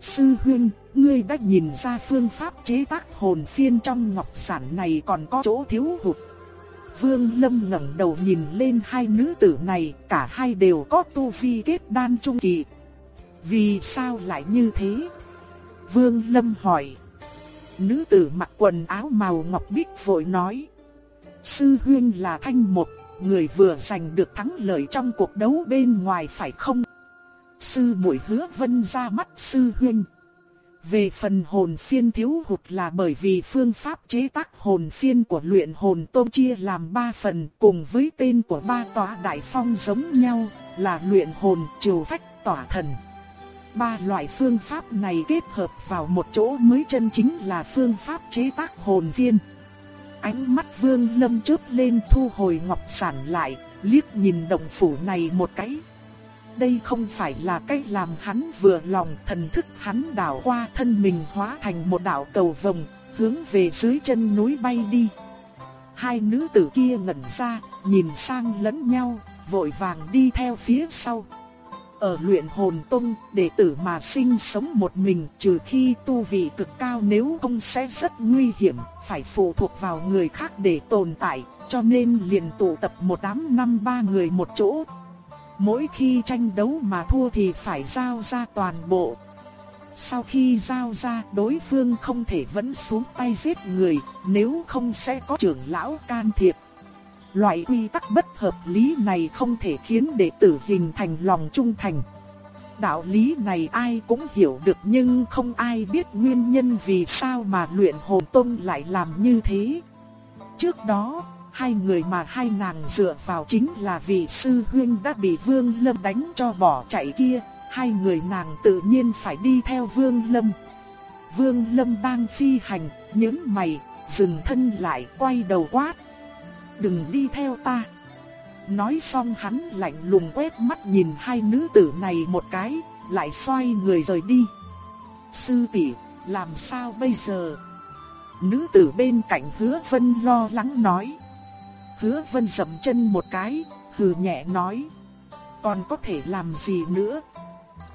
"Sư huynh, ngươi đã nhìn ra phương pháp chế tác hồn phiên trong ngọc sản này còn có chỗ thiếu hụt." Vương Lâm ngẩng đầu nhìn lên hai nữ tử này, cả hai đều có tu vi kết đan trung kỳ. Vì sao lại như thế? Vương Lâm hỏi. Nữ tử mặc quần áo màu ngọc bích vội nói. Sư Huyên là thanh một, người vừa giành được thắng lợi trong cuộc đấu bên ngoài phải không? Sư muội hứa vân ra mắt sư Huyên. Về phần hồn phiên thiếu hụt là bởi vì phương pháp chế tác hồn phiên của luyện hồn tôm chia làm ba phần cùng với tên của ba tòa đại phong giống nhau là luyện hồn triều phách tỏa thần. Ba loại phương pháp này kết hợp vào một chỗ mới chân chính là phương pháp chế tác hồn viên. Ánh mắt vương lâm chớp lên thu hồi ngọc sản lại, liếc nhìn động phủ này một cái. Đây không phải là cách làm hắn vừa lòng thần thức hắn đảo qua thân mình hóa thành một đạo cầu vồng, hướng về dưới chân núi bay đi. Hai nữ tử kia ngẩn ra, nhìn sang lẫn nhau, vội vàng đi theo phía sau. Ở luyện hồn tông, đệ tử mà sinh sống một mình trừ khi tu vị cực cao nếu không sẽ rất nguy hiểm, phải phụ thuộc vào người khác để tồn tại, cho nên liền tụ tập một đám năm ba người một chỗ, Mỗi khi tranh đấu mà thua thì phải giao ra toàn bộ. Sau khi giao ra đối phương không thể vẫn xuống tay giết người, nếu không sẽ có trưởng lão can thiệp. Loại quy tắc bất hợp lý này không thể khiến đệ tử hình thành lòng trung thành. Đạo lý này ai cũng hiểu được nhưng không ai biết nguyên nhân vì sao mà luyện hồn tông lại làm như thế. Trước đó, hai người mà hai nàng dựa vào chính là vị sư huynh đã bị Vương Lâm đánh cho bỏ chạy kia, hai người nàng tự nhiên phải đi theo Vương Lâm. Vương Lâm đang phi hành, nhướng mày, dừng thân lại quay đầu quát. Đừng đi theo ta. Nói xong hắn lạnh lùng quét mắt nhìn hai nữ tử này một cái, lại xoay người rời đi. Sư tỷ, làm sao bây giờ? Nữ tử bên cạnh hứa vân lo lắng nói. Hứa vân dậm chân một cái, hừ nhẹ nói. Còn có thể làm gì nữa?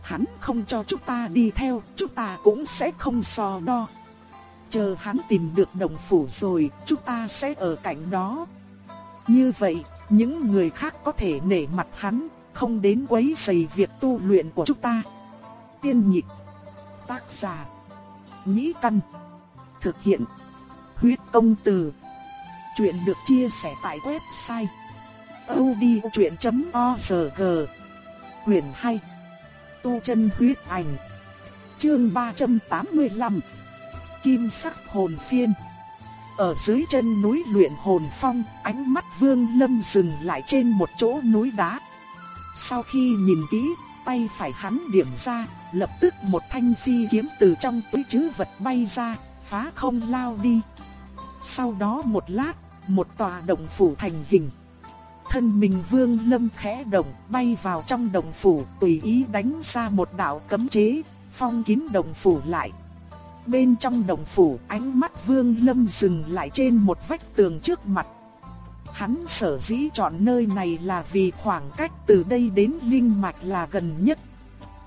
Hắn không cho chúng ta đi theo, chúng ta cũng sẽ không so đo. Chờ hắn tìm được đồng phủ rồi, chúng ta sẽ ở cạnh đó. Như vậy, những người khác có thể nể mặt hắn, không đến quấy rầy việc tu luyện của chúng ta. Tiên nhịp, tác giả, nhĩ căn, thực hiện, huyết công từ. Chuyện được chia sẻ tại website odchuyện.org Quyền 2 Tu chân huyết ảnh Chương 385 Kim sắc hồn phiên ở dưới chân núi luyện hồn phong, ánh mắt vương lâm dừng lại trên một chỗ núi đá. Sau khi nhìn kỹ, tay phải hắn điểm ra, lập tức một thanh phi kiếm từ trong túi trữ vật bay ra, phá không lao đi. Sau đó một lát, một tòa động phủ thành hình. Thân mình Vương Lâm khẽ động, bay vào trong động phủ, tùy ý đánh ra một đạo cấm chế, phong kín động phủ lại. Bên trong động phủ, ánh mắt Vương Lâm dừng lại trên một vách tường trước mặt. Hắn sở dĩ chọn nơi này là vì khoảng cách từ đây đến linh mạch là gần nhất.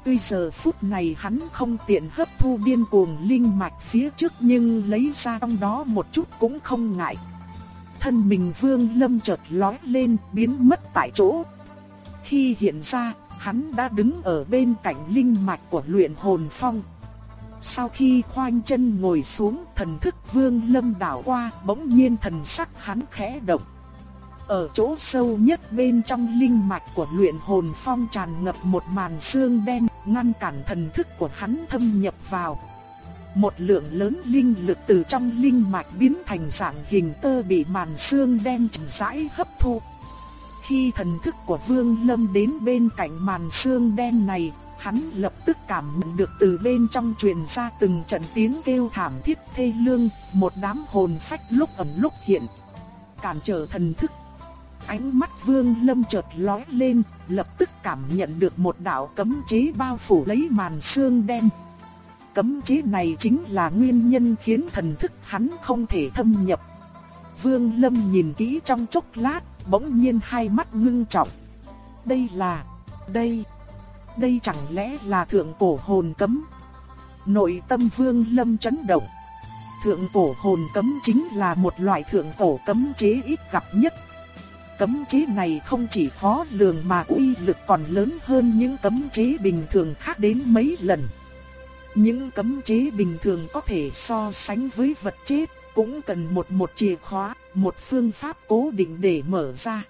Tuy giờ phút này hắn không tiện hấp thu điên cuồng linh mạch phía trước nhưng lấy ra trong đó một chút cũng không ngại. Thân mình Vương Lâm chợt lói lên biến mất tại chỗ. Khi hiện ra, hắn đã đứng ở bên cạnh linh mạch của luyện hồn phong. Sau khi khoanh chân ngồi xuống, thần thức Vương Lâm đảo qua, bỗng nhiên thần sắc hắn khẽ động. Ở chỗ sâu nhất bên trong linh mạch của luyện hồn phong tràn ngập một màn xương đen, ngăn cản thần thức của hắn thâm nhập vào. Một lượng lớn linh lực từ trong linh mạch biến thành dạng hình tơ bị màn xương đen chậm rãi hấp thu. Khi thần thức của Vương Lâm đến bên cạnh màn xương đen này, hắn lập tức cảm nhận được từ bên trong truyền ra từng trận tiếng kêu thảm thiết thê lương, một đám hồn phách lúc ẩn lúc hiện. Cản trở thần thức. Ánh mắt Vương Lâm chợt lóe lên, lập tức cảm nhận được một đạo cấm chế bao phủ lấy màn xương đen. Cấm chế này chính là nguyên nhân khiến thần thức hắn không thể thâm nhập. Vương Lâm nhìn kỹ trong chốc lát, bỗng nhiên hai mắt ngưng trọng. Đây là, đây, đây chẳng lẽ là thượng cổ hồn cấm? Nội tâm Vương Lâm chấn động. Thượng cổ hồn cấm chính là một loại thượng cổ cấm chế ít gặp nhất. Cấm chế này không chỉ khó lường mà uy lực còn lớn hơn những cấm chế bình thường khác đến mấy lần. Những cấm chế bình thường có thể so sánh với vật chết, cũng cần một một chìa khóa, một phương pháp cố định để mở ra.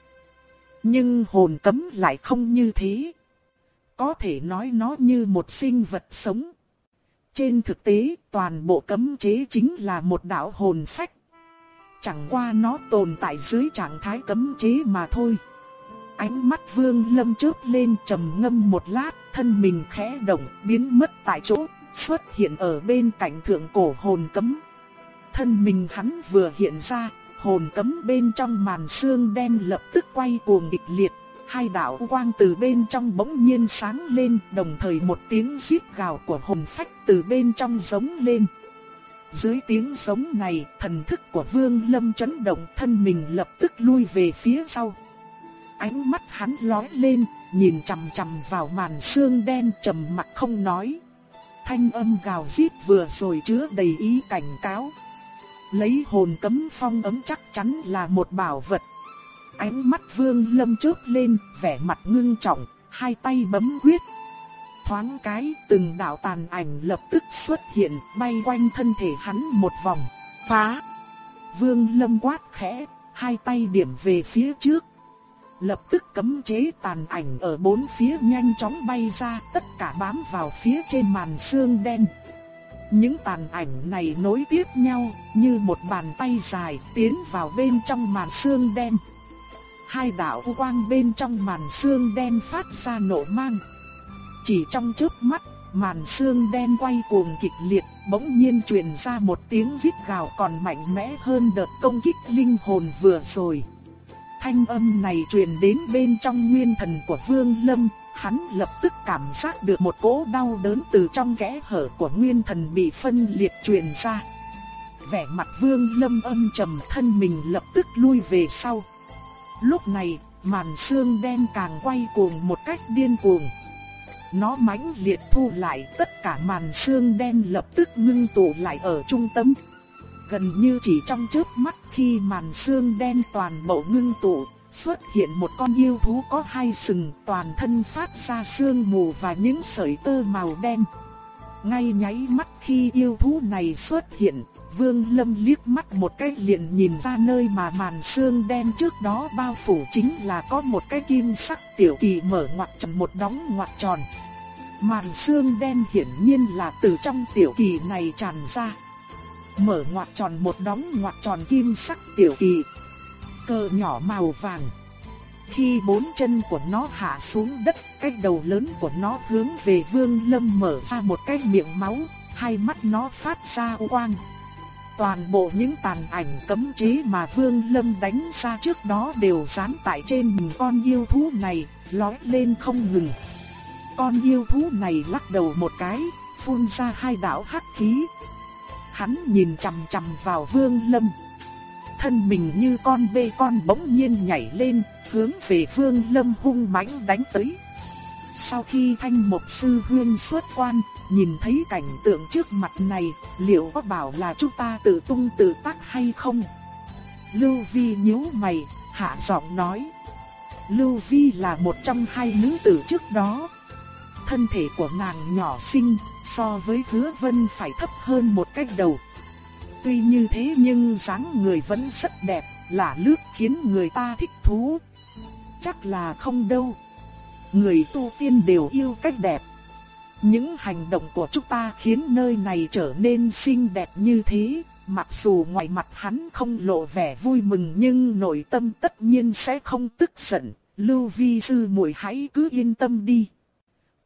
Nhưng hồn cấm lại không như thế. Có thể nói nó như một sinh vật sống. Trên thực tế, toàn bộ cấm chế chính là một đạo hồn phách. Chẳng qua nó tồn tại dưới trạng thái cấm chế mà thôi. Ánh mắt vương lâm chớp lên trầm ngâm một lát, thân mình khẽ động, biến mất tại chỗ, xuất hiện ở bên cạnh thượng cổ hồn cấm. Thân mình hắn vừa hiện ra, hồn cấm bên trong màn xương đen lập tức quay cuồng kịch liệt, hai đạo quang từ bên trong bỗng nhiên sáng lên, đồng thời một tiếng rít gào của hồn phách từ bên trong giống lên. Dưới tiếng giống này, thần thức của Vương Lâm chấn động, thân mình lập tức lui về phía sau. Ánh mắt hắn lóe lên, nhìn chằm chằm vào màn xương đen trầm mặc không nói. Thanh âm gào rít vừa rồi chứa đầy ý cảnh cáo. Lấy hồn cấm phong ấm chắc chắn là một bảo vật. Ánh mắt vương lâm chớp lên, vẻ mặt ngưng trọng, hai tay bấm quyết. Thoáng cái, từng đạo tàn ảnh lập tức xuất hiện, bay quanh thân thể hắn một vòng. Phá! Vương lâm quát khẽ, hai tay điểm về phía trước. Lập tức cấm chế tàn ảnh ở bốn phía nhanh chóng bay ra, tất cả bám vào phía trên màn xương đen. Những tàn ảnh này nối tiếp nhau, như một bàn tay dài tiến vào bên trong màn xương đen. Hai đạo quang bên trong màn xương đen phát ra nổ mang. Chỉ trong chớp mắt, màn xương đen quay cuồng kịch liệt, bỗng nhiên truyền ra một tiếng rít gào còn mạnh mẽ hơn đợt công kích linh hồn vừa rồi. Thanh âm này truyền đến bên trong nguyên thần của Vương Lâm, hắn lập tức cảm giác được một cỗ đau đớn từ trong kẽ hở của nguyên thần bị phân liệt truyền ra. Vẻ mặt Vương Lâm âm trầm thân mình lập tức lui về sau. Lúc này, màn xương đen càng quay cuồng một cách điên cuồng. Nó mãnh liệt thu lại tất cả màn xương đen lập tức ngưng tụ lại ở trung tâm. Gần như chỉ trong chớp mắt khi màn xương đen toàn bộ ngưng tụ, xuất hiện một con yêu thú có hai sừng toàn thân phát ra sương mù và những sợi tơ màu đen. Ngay nháy mắt khi yêu thú này xuất hiện, Vương Lâm liếc mắt một cái liền nhìn ra nơi mà màn sương đen trước đó bao phủ chính là có một cái kim sắc tiểu kỳ mở ngoặt tròn một đóng ngoặt tròn. Màn sương đen hiển nhiên là từ trong tiểu kỳ này tràn ra. Mở ngoặt tròn một đóng ngoặt tròn kim sắc tiểu kỳ. Cờ nhỏ màu vàng. Khi bốn chân của nó hạ xuống đất, cái đầu lớn của nó hướng về Vương Lâm mở ra một cái miệng máu, hai mắt nó phát ra quang. Toàn bộ những tàn ảnh cấm chế mà Vương Lâm đánh ra trước đó đều dán tại trên mình con yêu thú này, lói lên không ngừng. Con yêu thú này lắc đầu một cái, phun ra hai đạo hắc khí. Hắn nhìn chằm chằm vào Vương Lâm. Thân mình như con bê con bỗng nhiên nhảy lên, hướng về Vương Lâm hung mãnh đánh tới sau khi thanh một sư huyên xuất quan, nhìn thấy cảnh tượng trước mặt này, liệu có bảo là chúng ta tự tung tự tác hay không? Lưu Vi nhíu mày, hạ giọng nói. Lưu Vi là một trong hai nữ tử trước đó. Thân thể của nàng nhỏ xinh, so với hứa vân phải thấp hơn một cách đầu. Tuy như thế nhưng dáng người vẫn rất đẹp, là lướt khiến người ta thích thú. Chắc là không đâu. Người tu tiên đều yêu cách đẹp. Những hành động của chúng ta khiến nơi này trở nên xinh đẹp như thế. Mặc dù ngoài mặt hắn không lộ vẻ vui mừng nhưng nội tâm tất nhiên sẽ không tức giận. Lưu vi sư muội hãy cứ yên tâm đi.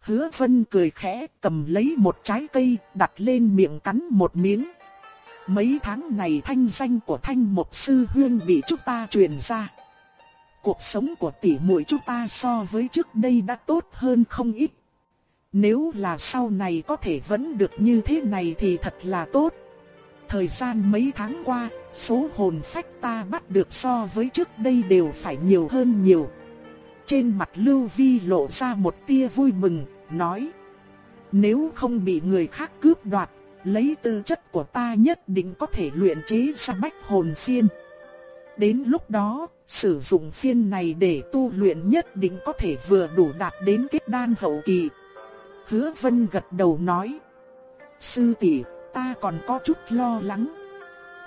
Hứa vân cười khẽ, cầm lấy một trái cây, đặt lên miệng cắn một miếng. Mấy tháng này thanh danh của thanh một sư huyên bị chúng ta truyền ra. Cuộc sống của tỷ muội chúng ta so với trước đây đã tốt hơn không ít. Nếu là sau này có thể vẫn được như thế này thì thật là tốt. Thời gian mấy tháng qua, số hồn phách ta bắt được so với trước đây đều phải nhiều hơn nhiều. Trên mặt Lưu Vi lộ ra một tia vui mừng, nói Nếu không bị người khác cướp đoạt, lấy tư chất của ta nhất định có thể luyện chế ra bách hồn phiên. Đến lúc đó, sử dụng phiên này để tu luyện nhất định có thể vừa đủ đạt đến kết đan hậu kỳ. Hứa Vân gật đầu nói. Sư tỷ, ta còn có chút lo lắng.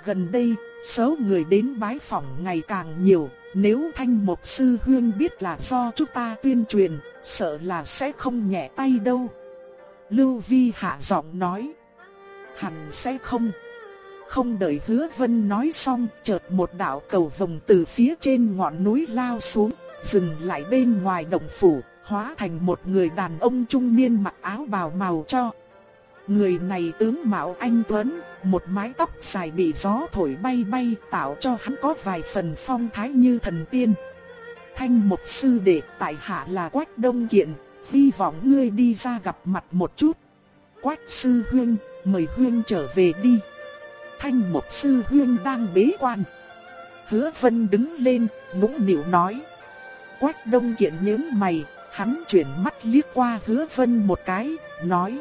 Gần đây, số người đến bái phỏng ngày càng nhiều, nếu thanh một sư huyên biết là do chúng ta tuyên truyền, sợ là sẽ không nhẹ tay đâu. Lưu Vi hạ giọng nói. Hẳn sẽ không. Không đợi hứa vân nói xong, chợt một đạo cầu vồng từ phía trên ngọn núi lao xuống, dừng lại bên ngoài động phủ, hóa thành một người đàn ông trung niên mặc áo bào màu cho. Người này tướng mạo anh Tuấn, một mái tóc dài bị gió thổi bay bay tạo cho hắn có vài phần phong thái như thần tiên. Thanh một sư đệ tại hạ là Quách Đông Kiện, hy vọng ngươi đi ra gặp mặt một chút. Quách sư huynh, mời huynh trở về đi. Thanh một sư huynh đang bế quan. Hứa Vân đứng lên, nũng nịu nói. Quách Đông Kiện nhướng mày, hắn chuyển mắt liếc qua Hứa Vân một cái, nói: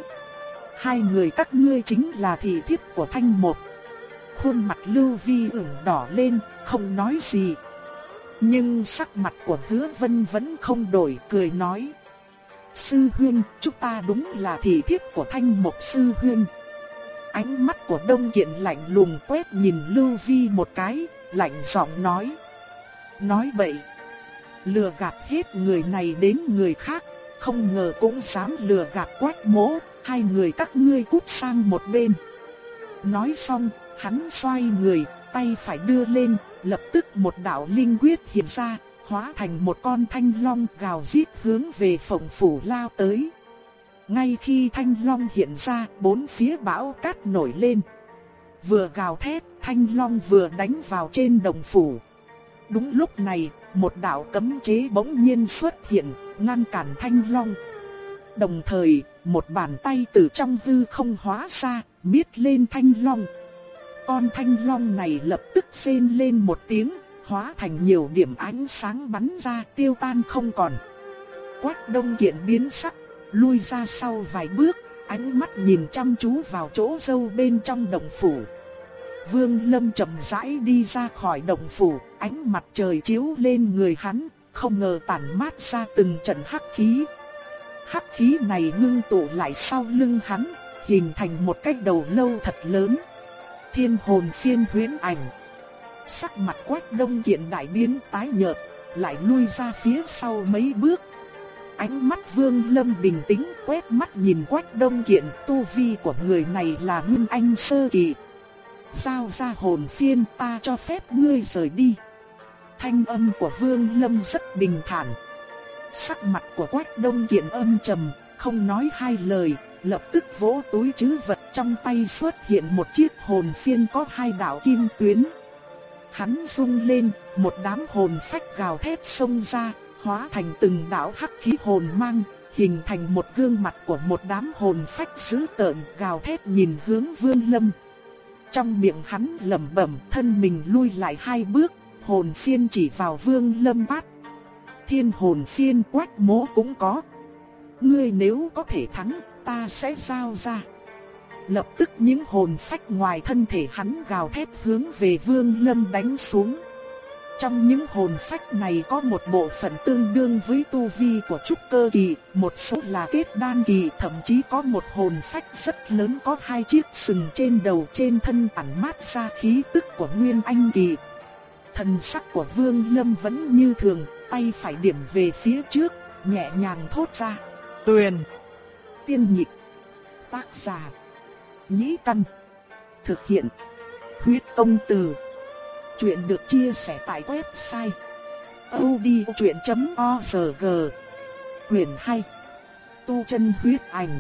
Hai người các ngươi chính là thị thiếp của Thanh Một. Khuôn mặt Lưu Vi ửng đỏ lên, không nói gì. Nhưng sắc mặt của Hứa Vân vẫn không đổi, cười nói: "Sư huynh, chúng ta đúng là thị thiếp của Thanh Một sư huynh." Ánh mắt của Đông Kiện lạnh lùng quét nhìn Lưu Vi một cái, lạnh giọng nói: "Nói bậy." Lừa gạt hết người này đến người khác, không ngờ cũng dám lừa gạt Quách Mỗ, hai người các ngươi cút sang một bên. Nói xong, hắn xoay người, tay phải đưa lên, lập tức một đạo linh quyết hiện ra, hóa thành một con thanh long gào rít hướng về phổng phủ lao tới. Ngay khi thanh long hiện ra, bốn phía bão cát nổi lên. Vừa gào thét, thanh long vừa đánh vào trên đồng phủ. Đúng lúc này, một đạo cấm chế bỗng nhiên xuất hiện, ngăn cản thanh long. Đồng thời, một bàn tay từ trong hư không hóa ra, miết lên thanh long. Con thanh long này lập tức rên lên một tiếng, hóa thành nhiều điểm ánh sáng bắn ra tiêu tan không còn. Quách đông kiện biến sắc, lui ra sau vài bước, ánh mắt nhìn chăm chú vào chỗ sâu bên trong động phủ. Vương Lâm chậm rãi đi ra khỏi động phủ, ánh mặt trời chiếu lên người hắn, không ngờ tản mát ra từng trận hắc khí, hắc khí này ngưng tụ lại sau lưng hắn, hình thành một cái đầu lâu thật lớn. Thiên hồn phiên huyễn ảnh. Sắc mặt quách đông kiện đại biến tái nhợt, lại lui ra phía sau mấy bước. Ánh mắt vương lâm bình tĩnh quét mắt nhìn quách đông kiện tu vi của người này là nguyên anh sơ kỳ. Giao ra hồn phiên ta cho phép ngươi rời đi. Thanh âm của vương lâm rất bình thản. Sắc mặt của Quách Đông Kiện âm trầm, không nói hai lời, lập tức vỗ túi trữ vật trong tay xuất hiện một chiếc hồn phiên có hai đạo kim tuyến. Hắn rung lên, một đám hồn phách gào thét xông ra, hóa thành từng đạo hắc khí hồn mang, hình thành một gương mặt của một đám hồn phách dữ tợn gào thét nhìn hướng Vương Lâm. Trong miệng hắn lẩm bẩm, thân mình lui lại hai bước, hồn phiên chỉ vào Vương Lâm bắt thiên hồn phiên quách mỗ cũng có. Ngươi nếu có thể thắng, ta sẽ giao ra. Lập tức những hồn phách ngoài thân thể hắn gào thét hướng về Vương Lâm đánh xuống. Trong những hồn phách này có một bộ phận tương đương với tu vi của trúc cơ kỳ, một số là kết đan kỳ, thậm chí có một hồn phách rất lớn có hai chiếc sừng trên đầu trên thân ẩn mát ra khí tức của Nguyên Anh kỳ. Thần sắc của Vương Lâm vẫn như thường, tay phải điểm về phía trước, nhẹ nhàng thốt ra. Tuyền. Tiên nhịp. Tác giả. Nhĩ căn. Thực hiện. Huyết công từ. Chuyện được chia sẻ tại website. odchuyện.org Quyền 2. Tu chân huyết ảnh.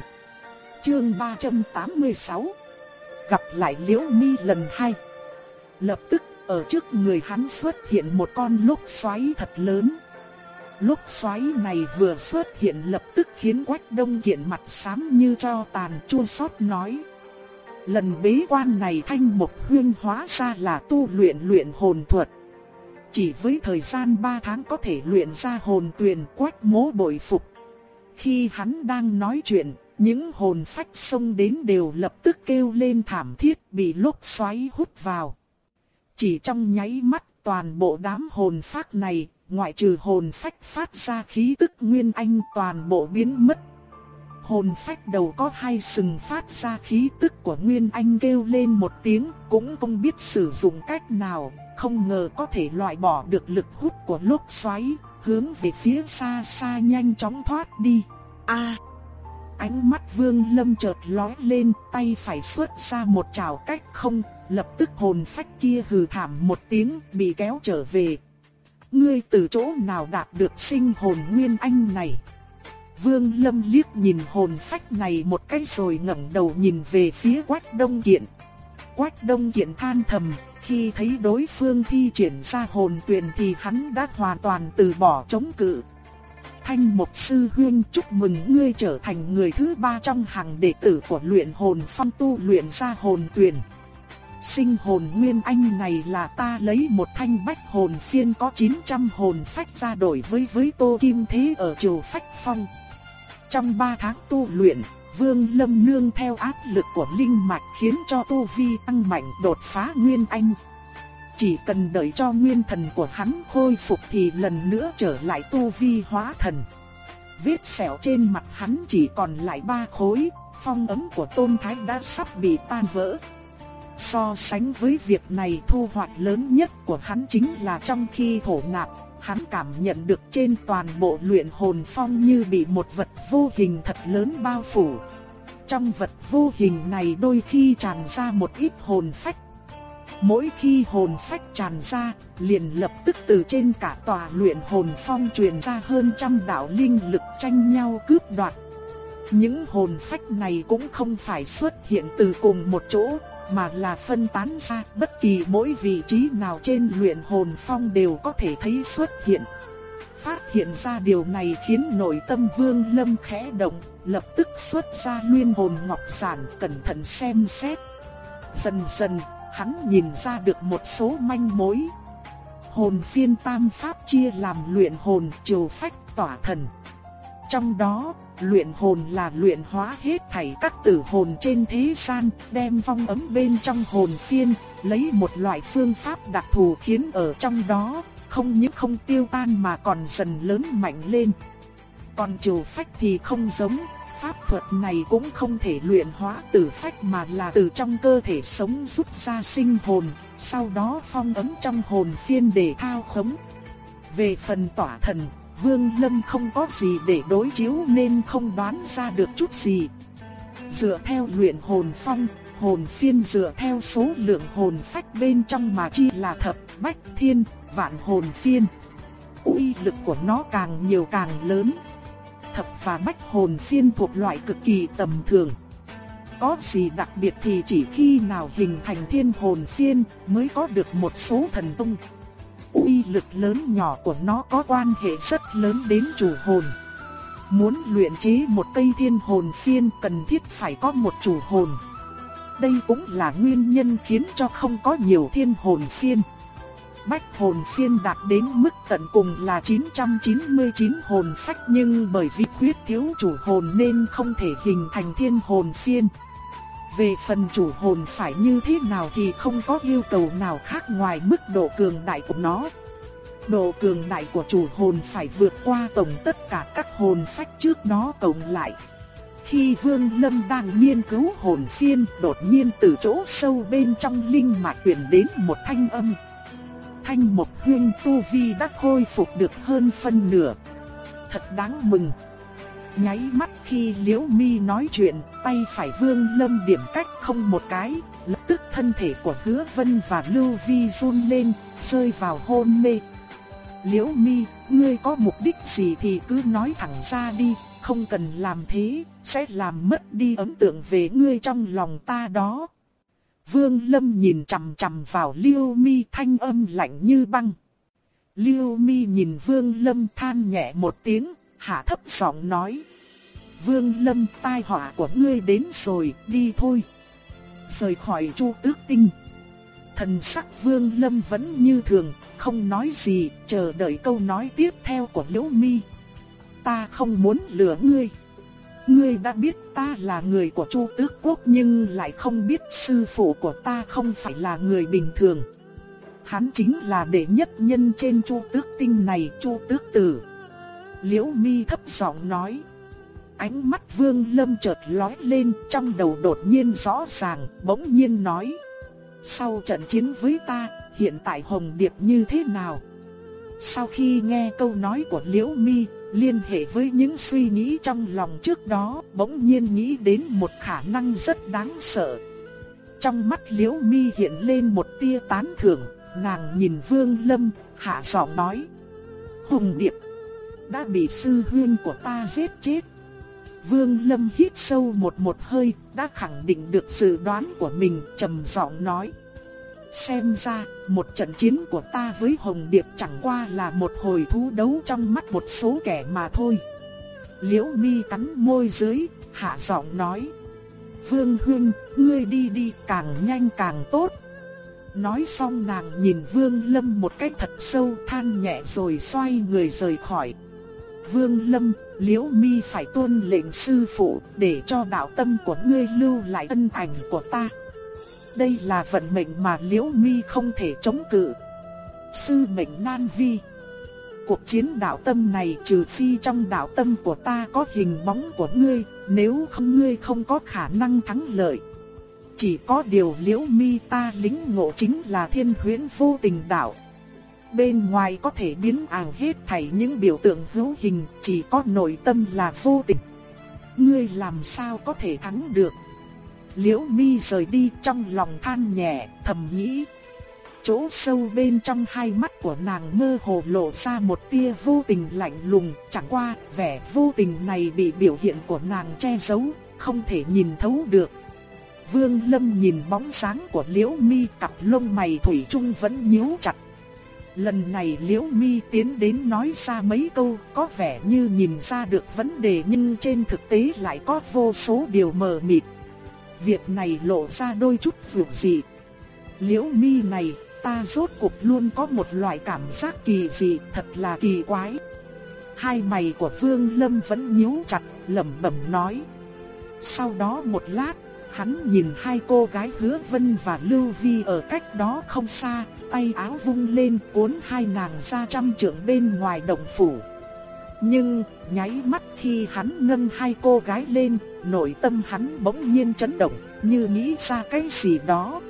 Chương 386. Gặp lại Liễu Mi lần 2. Lập tức, ở trước người hắn xuất hiện một con lốc xoáy thật lớn. lốc xoáy này vừa xuất hiện lập tức khiến Quách Đông Kiện mặt xám như cho tàn chua xót nói. Lần bế quan này thanh mục huyên hóa ra là tu luyện luyện hồn thuật. Chỉ với thời gian 3 tháng có thể luyện ra hồn tuyền quách mố bội phục. Khi hắn đang nói chuyện, những hồn phách xông đến đều lập tức kêu lên thảm thiết bị lốc xoáy hút vào. Chỉ trong nháy mắt toàn bộ đám hồn phách này ngoại trừ hồn phách phát ra khí tức nguyên anh toàn bộ biến mất. Hồn phách đầu có hai sừng phát ra khí tức của nguyên anh kêu lên một tiếng, cũng không biết sử dụng cách nào, không ngờ có thể loại bỏ được lực hút của lốc xoáy, hướng về phía xa xa nhanh chóng thoát đi. A! ánh mắt Vương Lâm chợt lóe lên, tay phải xuất ra một chảo cách không, lập tức hồn phách kia hừ thảm một tiếng, bị kéo trở về, Ngươi từ chỗ nào đạt được sinh hồn nguyên anh này? Vương Lâm liếc nhìn hồn phách này một cái rồi ngẩng đầu nhìn về phía Quách Đông Kiện. Quách Đông Kiện than thầm, khi thấy đối phương thi triển ra hồn tuyền thì hắn đã hoàn toàn từ bỏ chống cự. Thanh Mộc Sư Huyên chúc mừng ngươi trở thành người thứ ba trong hàng đệ tử của luyện hồn phong tu luyện ra hồn tuyền sinh hồn nguyên anh này là ta lấy một thanh bách hồn phiên có 900 hồn phách ra đổi với với Tô Kim Thế ở triều phách phong. Trong 3 tháng tu luyện, Vương Lâm nương theo áp lực của linh mạch khiến cho tu vi tăng mạnh đột phá nguyên anh. Chỉ cần đợi cho nguyên thần của hắn khôi phục thì lần nữa trở lại tu vi hóa thần. Vết sẹo trên mặt hắn chỉ còn lại ba khối, phong ấn của Tôn Thái đã sắp bị tan vỡ. So sánh với việc này thu hoạch lớn nhất của hắn chính là trong khi thổ nạp, hắn cảm nhận được trên toàn bộ luyện hồn phong như bị một vật vô hình thật lớn bao phủ. Trong vật vô hình này đôi khi tràn ra một ít hồn phách. Mỗi khi hồn phách tràn ra, liền lập tức từ trên cả tòa luyện hồn phong truyền ra hơn trăm đạo linh lực tranh nhau cướp đoạt. Những hồn phách này cũng không phải xuất hiện từ cùng một chỗ, mà là phân tán ra, bất kỳ mỗi vị trí nào trên luyện hồn phong đều có thể thấy xuất hiện. Phát hiện ra điều này khiến nội tâm Vương Lâm khẽ động, lập tức xuất ra luyện hồn ngọc sản cẩn thận xem xét. Dần dần, hắn nhìn ra được một số manh mối. Hồn phiên tam pháp chia làm luyện hồn, triều phách, tỏa thần. Trong đó, luyện hồn là luyện hóa hết thảy các tử hồn trên thế gian, đem phong ấm bên trong hồn phiên, lấy một loại phương pháp đặc thù khiến ở trong đó, không những không tiêu tan mà còn dần lớn mạnh lên. Còn trừ phách thì không giống, pháp thuật này cũng không thể luyện hóa tử phách mà là từ trong cơ thể sống rút ra sinh hồn, sau đó phong ấm trong hồn phiên để thao khống. Về phần tỏa thần, Vương Lâm không có gì để đối chiếu nên không đoán ra được chút gì. Dựa theo luyện hồn phong, hồn phiên dựa theo số lượng hồn phách bên trong mà chi là thập, bách, thiên, vạn hồn phiên. uy lực của nó càng nhiều càng lớn. Thập và bách hồn phiên thuộc loại cực kỳ tầm thường. Có gì đặc biệt thì chỉ khi nào hình thành thiên hồn phiên mới có được một số thần tung uy lực lớn nhỏ của nó có quan hệ rất lớn đến chủ hồn. Muốn luyện chế một cây thiên hồn phiên cần thiết phải có một chủ hồn. Đây cũng là nguyên nhân khiến cho không có nhiều thiên hồn phiên. bách hồn phiên đạt đến mức tận cùng là 999 hồn phách nhưng bởi vì khuyết thiếu chủ hồn nên không thể hình thành thiên hồn phiên. Về phần chủ hồn phải như thế nào thì không có yêu cầu nào khác ngoài mức độ cường đại của nó. Độ cường đại của chủ hồn phải vượt qua tổng tất cả các hồn phách trước đó cộng lại. Khi Vương Lâm đang nghiên cứu hồn phiên, đột nhiên từ chỗ sâu bên trong linh mạch truyền đến một thanh âm. Thanh một huyên tu vi đã khôi phục được hơn phân nửa. Thật đáng mừng. Nháy mắt khi Liễu Mi nói chuyện, tay phải Vương Lâm điểm cách không một cái, lập tức thân thể của Hứa Vân và Lưu Vi run lên, rơi vào hôn mê. Liễu Mi, ngươi có mục đích gì thì cứ nói thẳng ra đi, không cần làm thế, sẽ làm mất đi ấn tượng về ngươi trong lòng ta đó. Vương Lâm nhìn chằm chằm vào liễu Mi thanh âm lạnh như băng. Liêu Mi nhìn Vương Lâm than nhẹ một tiếng, hạ thấp giọng nói. Vương Lâm tai họa của ngươi đến rồi, đi thôi. Rời khỏi Chu Tước Tinh. Thần sắc Vương Lâm vẫn như thường, không nói gì, chờ đợi câu nói tiếp theo của Liễu Mi. Ta không muốn lừa ngươi. Ngươi đã biết ta là người của Chu Tước Quốc nhưng lại không biết sư phụ của ta không phải là người bình thường. Hắn chính là đệ nhất nhân trên Chu Tước Tinh này, Chu Tước Tử. Liễu Mi thấp giọng nói. Ánh mắt Vương Lâm chợt lóe lên, trong đầu đột nhiên rõ ràng, bỗng nhiên nói: "Sau trận chiến với ta, hiện tại Hồng Điệp như thế nào?" Sau khi nghe câu nói của Liễu Mi, liên hệ với những suy nghĩ trong lòng trước đó, bỗng nhiên nghĩ đến một khả năng rất đáng sợ. Trong mắt Liễu Mi hiện lên một tia tán thưởng, nàng nhìn Vương Lâm, hạ giọng nói: "Hồng Điệp đã bị sư huynh của ta giết chết." Vương Lâm hít sâu một một hơi, đã khẳng định được dự đoán của mình, trầm giọng nói: Xem ra, một trận chiến của ta với Hồng Điệp chẳng qua là một hồi thú đấu trong mắt một số kẻ mà thôi. Liễu mi cắn môi dưới, hạ giọng nói. Vương huynh, ngươi đi đi càng nhanh càng tốt. Nói xong nàng nhìn Vương Lâm một cách thật sâu than nhẹ rồi xoay người rời khỏi. Vương Lâm, Liễu Mi phải tuân lệnh sư phụ để cho đạo tâm của ngươi lưu lại ân ảnh của ta đây là vận mệnh mà Liễu Mi không thể chống cự. Sư mệnh nan vi. Cuộc chiến đạo tâm này trừ phi trong đạo tâm của ta có hình bóng của ngươi, nếu không ngươi không có khả năng thắng lợi. Chỉ có điều Liễu Mi ta lính ngộ chính là thiên huyễn vô tình đạo. Bên ngoài có thể biến ảo hết thảy những biểu tượng hữu hình, chỉ có nội tâm là vô tình. Ngươi làm sao có thể thắng được? Liễu mi rời đi trong lòng than nhẹ, thầm nghĩ. Chỗ sâu bên trong hai mắt của nàng mơ hồ lộ ra một tia vô tình lạnh lùng, chẳng qua vẻ vô tình này bị biểu hiện của nàng che giấu, không thể nhìn thấu được. Vương Lâm nhìn bóng sáng của Liễu Mi, cặp lông mày thủy chung vẫn nhíu chặt. Lần này Liễu Mi tiến đến nói ra mấy câu, có vẻ như nhìn ra được vấn đề nhưng trên thực tế lại có vô số điều mờ mịt. Việc này lộ ra đôi chút vượt dị. Liễu mi này, ta rốt cuộc luôn có một loại cảm giác kỳ dị, thật là kỳ quái. Hai mày của Vương Lâm vẫn nhíu chặt, lẩm bẩm nói. Sau đó một lát, hắn nhìn hai cô gái Hứa Vân và Lưu Vi ở cách đó không xa, tay áo vung lên cuốn hai nàng ra trăm trượng bên ngoài động phủ. Nhưng, nháy mắt khi hắn nâng hai cô gái lên, nội tâm hắn bỗng nhiên chấn động, như nghĩ ra cái gì đó.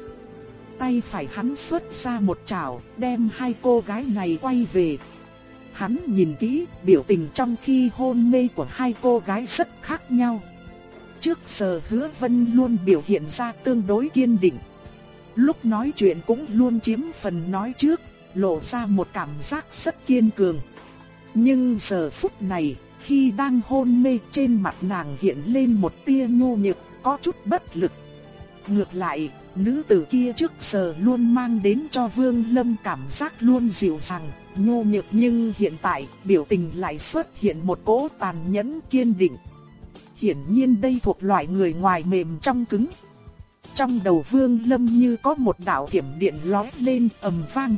Tay phải hắn xuất ra một chảo, đem hai cô gái này quay về. Hắn nhìn kỹ, biểu tình trong khi hôn mê của hai cô gái rất khác nhau. Trước giờ hứa vân luôn biểu hiện ra tương đối kiên định. Lúc nói chuyện cũng luôn chiếm phần nói trước, lộ ra một cảm giác rất kiên cường. Nhưng giờ phút này, khi đang hôn mê trên mặt nàng hiện lên một tia nhô nhược, có chút bất lực. Ngược lại, nữ tử kia trước giờ luôn mang đến cho Vương Lâm cảm giác luôn dịu dàng, nhô nhược nhưng hiện tại biểu tình lại xuất hiện một cỗ tàn nhẫn kiên định. Hiển nhiên đây thuộc loại người ngoài mềm trong cứng. Trong đầu Vương Lâm như có một đạo thiểm điện lóe lên ầm vang.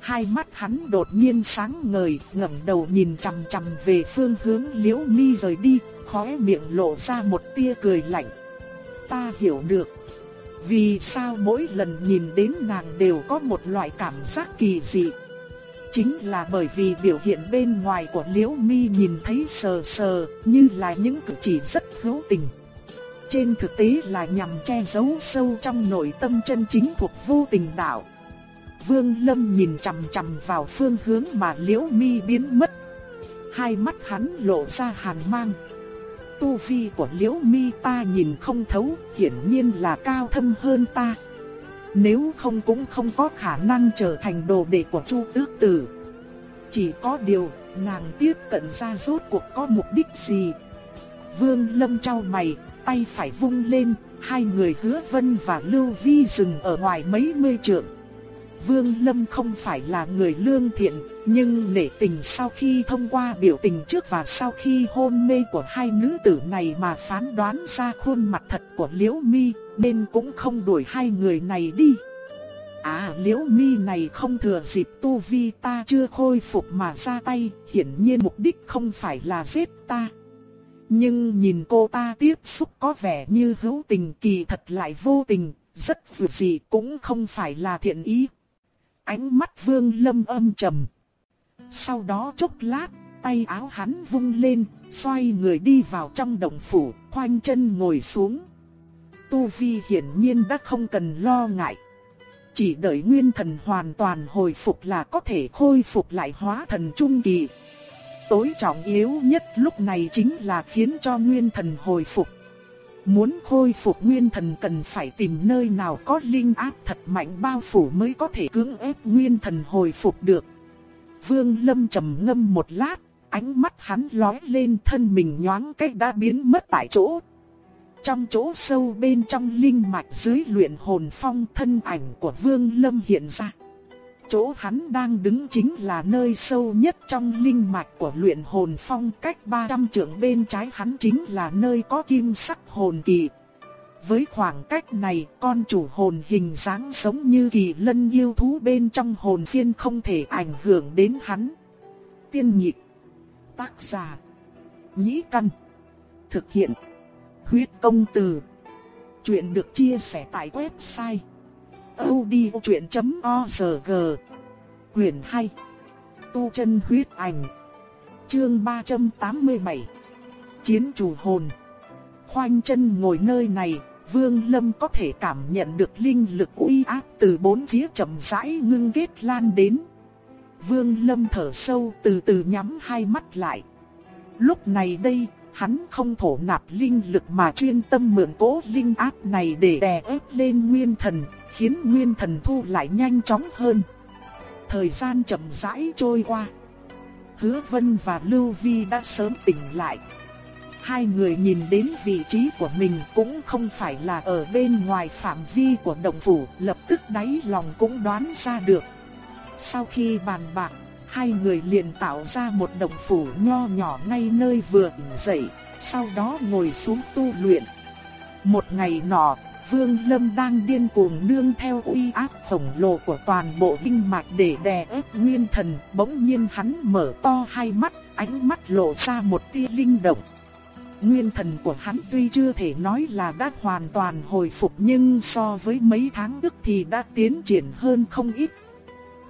Hai mắt hắn đột nhiên sáng ngời, ngẩng đầu nhìn chằm chằm về phương hướng Liễu Mi rời đi, khóe miệng lộ ra một tia cười lạnh. Ta hiểu được. Vì sao mỗi lần nhìn đến nàng đều có một loại cảm giác kỳ dị. Chính là bởi vì biểu hiện bên ngoài của Liễu Mi nhìn thấy sờ sờ, như là những cử chỉ rất hữu tình. Trên thực tế là nhằm che giấu sâu trong nội tâm chân chính thuộc vô tình đạo. Vương Lâm nhìn chằm chằm vào phương hướng mà Liễu Mi biến mất. Hai mắt hắn lộ ra hàn mang. Tu vi của Liễu Mi ta nhìn không thấu, hiển nhiên là cao thâm hơn ta. Nếu không cũng không có khả năng trở thành đồ đệ của Chu Tước Tử. Chỉ có điều, nàng tiếp cận ra rốt cuộc có mục đích gì? Vương Lâm trao mày, tay phải vung lên, hai người hứa vân và Lưu Vi dừng ở ngoài mấy mươi trượng. Vương Lâm không phải là người lương thiện, nhưng nể tình sau khi thông qua biểu tình trước và sau khi hôn mê của hai nữ tử này mà phán đoán ra khuôn mặt thật của Liễu Mi, nên cũng không đuổi hai người này đi. À Liễu Mi này không thừa dịp tu vi ta chưa khôi phục mà ra tay, hiển nhiên mục đích không phải là giết ta. Nhưng nhìn cô ta tiếp xúc có vẻ như hữu tình kỳ thật lại vô tình, rất dù gì cũng không phải là thiện ý. Ánh mắt vương lâm âm trầm. Sau đó chốc lát, tay áo hắn vung lên, xoay người đi vào trong động phủ, khoanh chân ngồi xuống. Tu Vi hiển nhiên đã không cần lo ngại. Chỉ đợi nguyên thần hoàn toàn hồi phục là có thể khôi phục lại hóa thần trung kỳ. Tối trọng yếu nhất lúc này chính là khiến cho nguyên thần hồi phục. Muốn khôi phục nguyên thần cần phải tìm nơi nào có linh áp thật mạnh bao phủ mới có thể cưỡng ép nguyên thần hồi phục được. Vương Lâm trầm ngâm một lát, ánh mắt hắn lóe lên thân mình nhoáng cách đã biến mất tại chỗ. Trong chỗ sâu bên trong linh mạch dưới luyện hồn phong thân ảnh của Vương Lâm hiện ra. Chỗ hắn đang đứng chính là nơi sâu nhất trong linh mạch của luyện hồn phong cách 300 trượng bên trái hắn chính là nơi có kim sắc hồn kỳ. Với khoảng cách này, con chủ hồn hình dáng giống như kỳ lân yêu thú bên trong hồn phiên không thể ảnh hưởng đến hắn. Tiên nhịp Tác giả Nhĩ Căn Thực hiện Huyết công từ Chuyện được chia sẻ tại website audiochuyện.org Quyền 2 Tu chân huyết ảnh. Chương 387 Chiến chủ hồn. Khoanh chân ngồi nơi này, Vương Lâm có thể cảm nhận được linh lực uy áp từ bốn phía chậm rãi ngưng kết lan đến. Vương Lâm thở sâu từ từ nhắm hai mắt lại. Lúc này đây, hắn không thổ nạp linh lực mà chuyên tâm mượn cố linh áp này để đè ép lên nguyên thần, khiến nguyên thần thu lại nhanh chóng hơn. Thời gian chậm rãi trôi qua. Hứa Vân và Lưu Vi đã sớm tỉnh lại. Hai người nhìn đến vị trí của mình cũng không phải là ở bên ngoài phạm vi của động phủ, lập tức đáy lòng cũng đoán ra được. Sau khi bàn bạc, hai người liền tạo ra một động phủ nho nhỏ ngay nơi vừa dậy, sau đó ngồi xuống tu luyện. Một ngày nọ, Vương Lâm đang điên cuồng nương theo uy áp khổng lồ của toàn bộ kinh mạch để đè ép nguyên thần, bỗng nhiên hắn mở to hai mắt, ánh mắt lộ ra một tia linh động. Nguyên thần của hắn tuy chưa thể nói là đã hoàn toàn hồi phục nhưng so với mấy tháng trước thì đã tiến triển hơn không ít.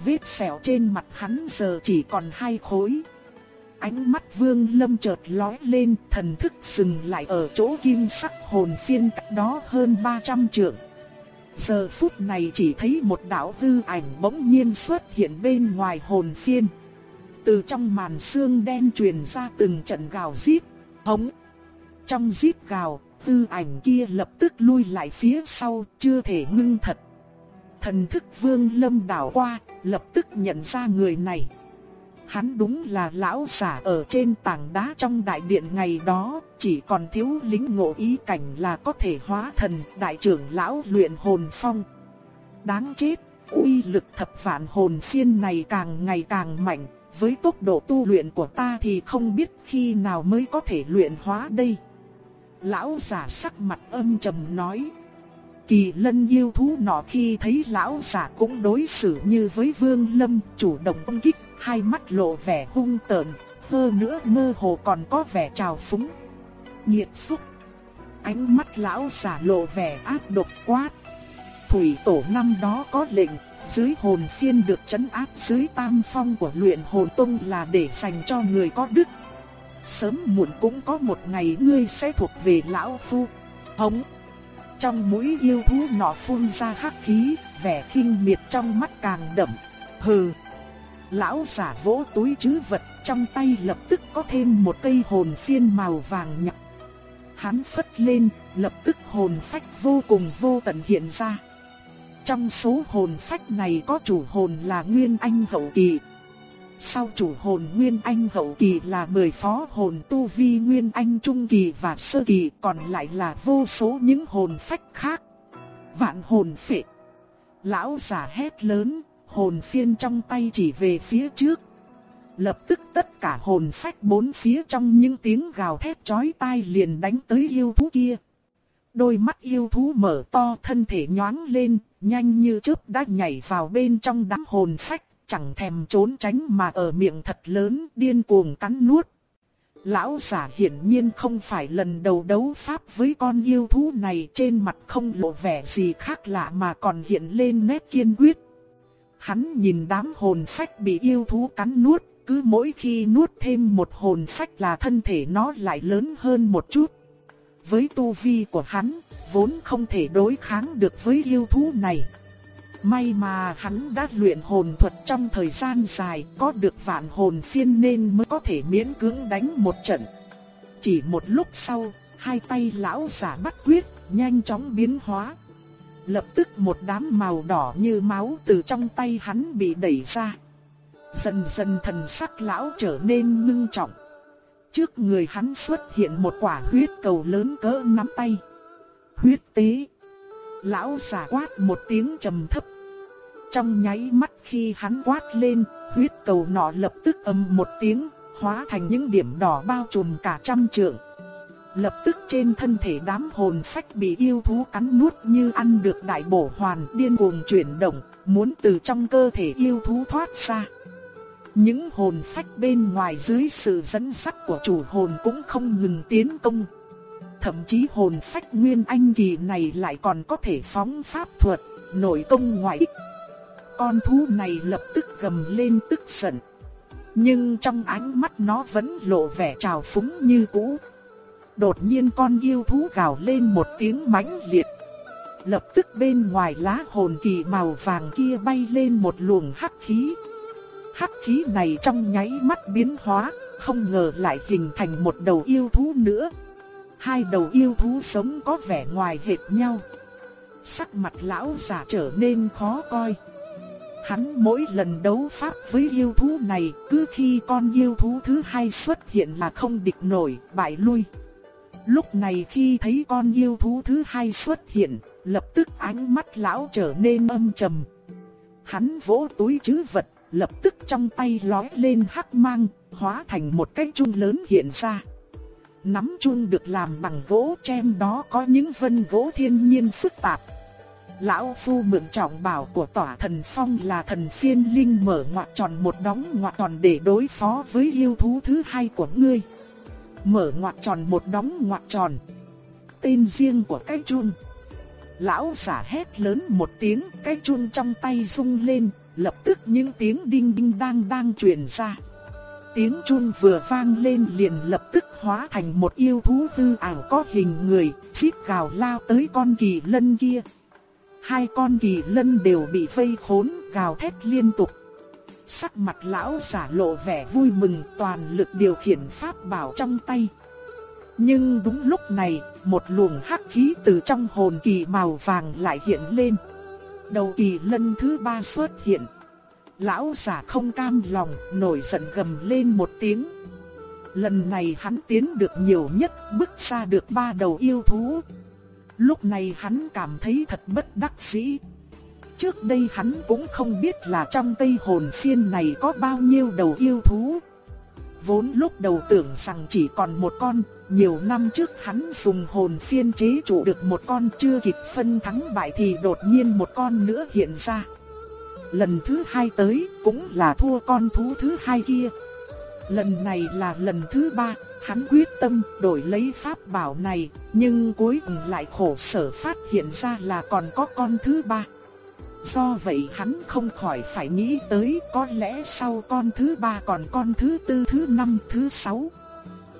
Vết sẹo trên mặt hắn giờ chỉ còn hai khối. Ánh mắt vương lâm chợt lóe lên, thần thức dừng lại ở chỗ kim sắc hồn phiên cách đó hơn 300 trượng. Giờ phút này chỉ thấy một đạo hư ảnh bỗng nhiên xuất hiện bên ngoài hồn phiên. Từ trong màn xương đen truyền ra từng trận gào rít, hống. Trong rít gào, hư ảnh kia lập tức lui lại phía sau, chưa thể ngưng thật. Thần thức vương lâm đảo qua, lập tức nhận ra người này. Hắn đúng là lão giả ở trên tảng đá trong đại điện ngày đó, chỉ còn thiếu lính ngộ ý cảnh là có thể hóa thần đại trưởng lão luyện hồn phong. Đáng chết, uy lực thập vạn hồn phiên này càng ngày càng mạnh, với tốc độ tu luyện của ta thì không biết khi nào mới có thể luyện hóa đây. Lão giả sắc mặt âm trầm nói. Kỳ lân yêu thú nọ khi thấy lão giả cũng đối xử như với vương lâm, chủ động công kích, hai mắt lộ vẻ hung tợn, hơn nữa mơ hồ còn có vẻ trào phúng. Nhiệt xúc. Ánh mắt lão giả lộ vẻ ác độc quát. Thủy tổ năm đó có lệnh, dưới hồn phiên được trấn áp dưới tam phong của luyện hồn tông là để dành cho người có đức. Sớm muộn cũng có một ngày ngươi sẽ thuộc về lão phu. Hống. Trong mũi yêu thú nọ phun ra hắc khí, vẻ kinh miệt trong mắt càng đậm. Hừ. Lão giả vỗ túi chứ vật, trong tay lập tức có thêm một cây hồn phiên màu vàng nhạt. Hắn phất lên, lập tức hồn phách vô cùng vô tận hiện ra. Trong số hồn phách này có chủ hồn là Nguyên Anh hậu kỳ. Sau chủ hồn Nguyên Anh hậu kỳ là 10 phó hồn tu vi Nguyên Anh trung kỳ và sơ kỳ, còn lại là vô số những hồn phách khác. Vạn hồn phệ. Lão giả hét lớn, hồn phiên trong tay chỉ về phía trước. Lập tức tất cả hồn phách bốn phía trong những tiếng gào thét chói tai liền đánh tới yêu thú kia. Đôi mắt yêu thú mở to thân thể nhoáng lên, nhanh như chớp đã nhảy vào bên trong đám hồn phách, chẳng thèm trốn tránh mà ở miệng thật lớn điên cuồng cắn nuốt. Lão giả hiển nhiên không phải lần đầu đấu pháp với con yêu thú này trên mặt không lộ vẻ gì khác lạ mà còn hiện lên nét kiên quyết. Hắn nhìn đám hồn phách bị yêu thú cắn nuốt, cứ mỗi khi nuốt thêm một hồn phách là thân thể nó lại lớn hơn một chút. Với tu vi của hắn, vốn không thể đối kháng được với yêu thú này. May mà hắn đã luyện hồn thuật trong thời gian dài, có được vạn hồn phiên nên mới có thể miễn cưỡng đánh một trận. Chỉ một lúc sau, hai tay lão giả bắt quyết, nhanh chóng biến hóa. Lập tức một đám màu đỏ như máu từ trong tay hắn bị đẩy ra. Dần dần thần sắc lão trở nên ngưng trọng. Trước người hắn xuất hiện một quả huyết cầu lớn cỡ nắm tay. Huyết tế. Lão giả quát một tiếng trầm thấp. Trong nháy mắt khi hắn quát lên, huyết cầu nọ lập tức âm một tiếng, hóa thành những điểm đỏ bao trùm cả trăm trượng. Lập tức trên thân thể đám hồn phách bị yêu thú cắn nuốt như ăn được đại bổ hoàn điên cuồng chuyển động, muốn từ trong cơ thể yêu thú thoát ra. Những hồn phách bên ngoài dưới sự dẫn dắt của chủ hồn cũng không ngừng tiến công. Thậm chí hồn phách nguyên anh kỳ này lại còn có thể phóng pháp thuật, nội công ngoại ích. Con thú này lập tức gầm lên tức giận. Nhưng trong ánh mắt nó vẫn lộ vẻ trào phúng như cũ. Đột nhiên con yêu thú gào lên một tiếng mãnh liệt. Lập tức bên ngoài lá hồn kỳ màu vàng kia bay lên một luồng hắc khí. Hắc khí này trong nháy mắt biến hóa, không ngờ lại hình thành một đầu yêu thú nữa. Hai đầu yêu thú sống có vẻ ngoài hệt nhau. Sắc mặt lão giả trở nên khó coi. Hắn mỗi lần đấu pháp với yêu thú này, cứ khi con yêu thú thứ hai xuất hiện là không địch nổi, bại lui. Lúc này khi thấy con yêu thú thứ hai xuất hiện, lập tức ánh mắt lão trở nên âm trầm. Hắn vỗ túi trữ vật, lập tức trong tay lói lên hắc mang, hóa thành một cái chun lớn hiện ra. Nắm chun được làm bằng gỗ chem đó có những vân gỗ thiên nhiên phức tạp. Lão Phu mượn trọng bảo của tỏa thần phong là thần phiên linh mở ngoặt tròn một đóng ngoặt tròn để đối phó với yêu thú thứ hai của ngươi. Mở ngoặt tròn một đóng ngoặt tròn. Tên riêng của cái chun. Lão giả hét lớn một tiếng, cái chun trong tay rung lên, lập tức những tiếng đinh đinh đang đang truyền ra. Tiếng chun vừa vang lên liền lập tức hóa thành một yêu thú hư ảo có hình người, chít gào lao tới con kỳ lân kia. Hai con kỳ lân đều bị vây khốn, gào thét liên tục. Sắc mặt lão giả lộ vẻ vui mừng toàn lực điều khiển pháp bảo trong tay. Nhưng đúng lúc này, một luồng hắc khí từ trong hồn kỳ màu vàng lại hiện lên. Đầu kỳ lân thứ ba xuất hiện. Lão giả không cam lòng, nổi giận gầm lên một tiếng. Lần này hắn tiến được nhiều nhất, bước ra được ba đầu yêu thú. Lúc này hắn cảm thấy thật bất đắc dĩ. Trước đây hắn cũng không biết là trong tây hồn phiên này có bao nhiêu đầu yêu thú. Vốn lúc đầu tưởng rằng chỉ còn một con, nhiều năm trước hắn dùng hồn phiên chế trụ được một con chưa kịp phân thắng bại thì đột nhiên một con nữa hiện ra. Lần thứ hai tới cũng là thua con thú thứ hai kia. Lần này là lần thứ ba, hắn quyết tâm đổi lấy pháp bảo này, nhưng cuối cùng lại khổ sở phát hiện ra là còn có con thứ ba. Do vậy hắn không khỏi phải nghĩ tới có lẽ sau con thứ ba còn con thứ tư, thứ năm, thứ sáu.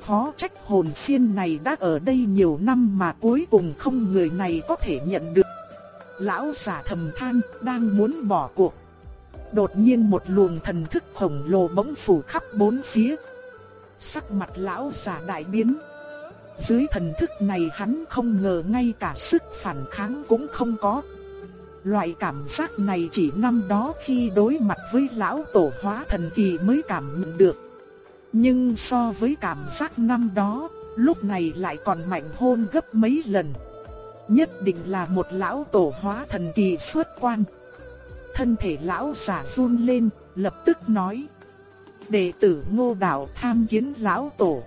Khó trách hồn phiên này đã ở đây nhiều năm mà cuối cùng không người này có thể nhận được. Lão giả thầm than, đang muốn bỏ cuộc. Đột nhiên một luồng thần thức khổng lồ bỗng phủ khắp bốn phía. Sắc mặt lão giả đại biến. Dưới thần thức này hắn không ngờ ngay cả sức phản kháng cũng không có. Loại cảm giác này chỉ năm đó khi đối mặt với lão tổ hóa thần kỳ mới cảm nhận được. Nhưng so với cảm giác năm đó, lúc này lại còn mạnh hơn gấp mấy lần. Nhất định là một lão tổ hóa thần kỳ xuất quan. Thân thể lão giả run lên, lập tức nói. Đệ tử ngô đạo tham kiến lão tổ.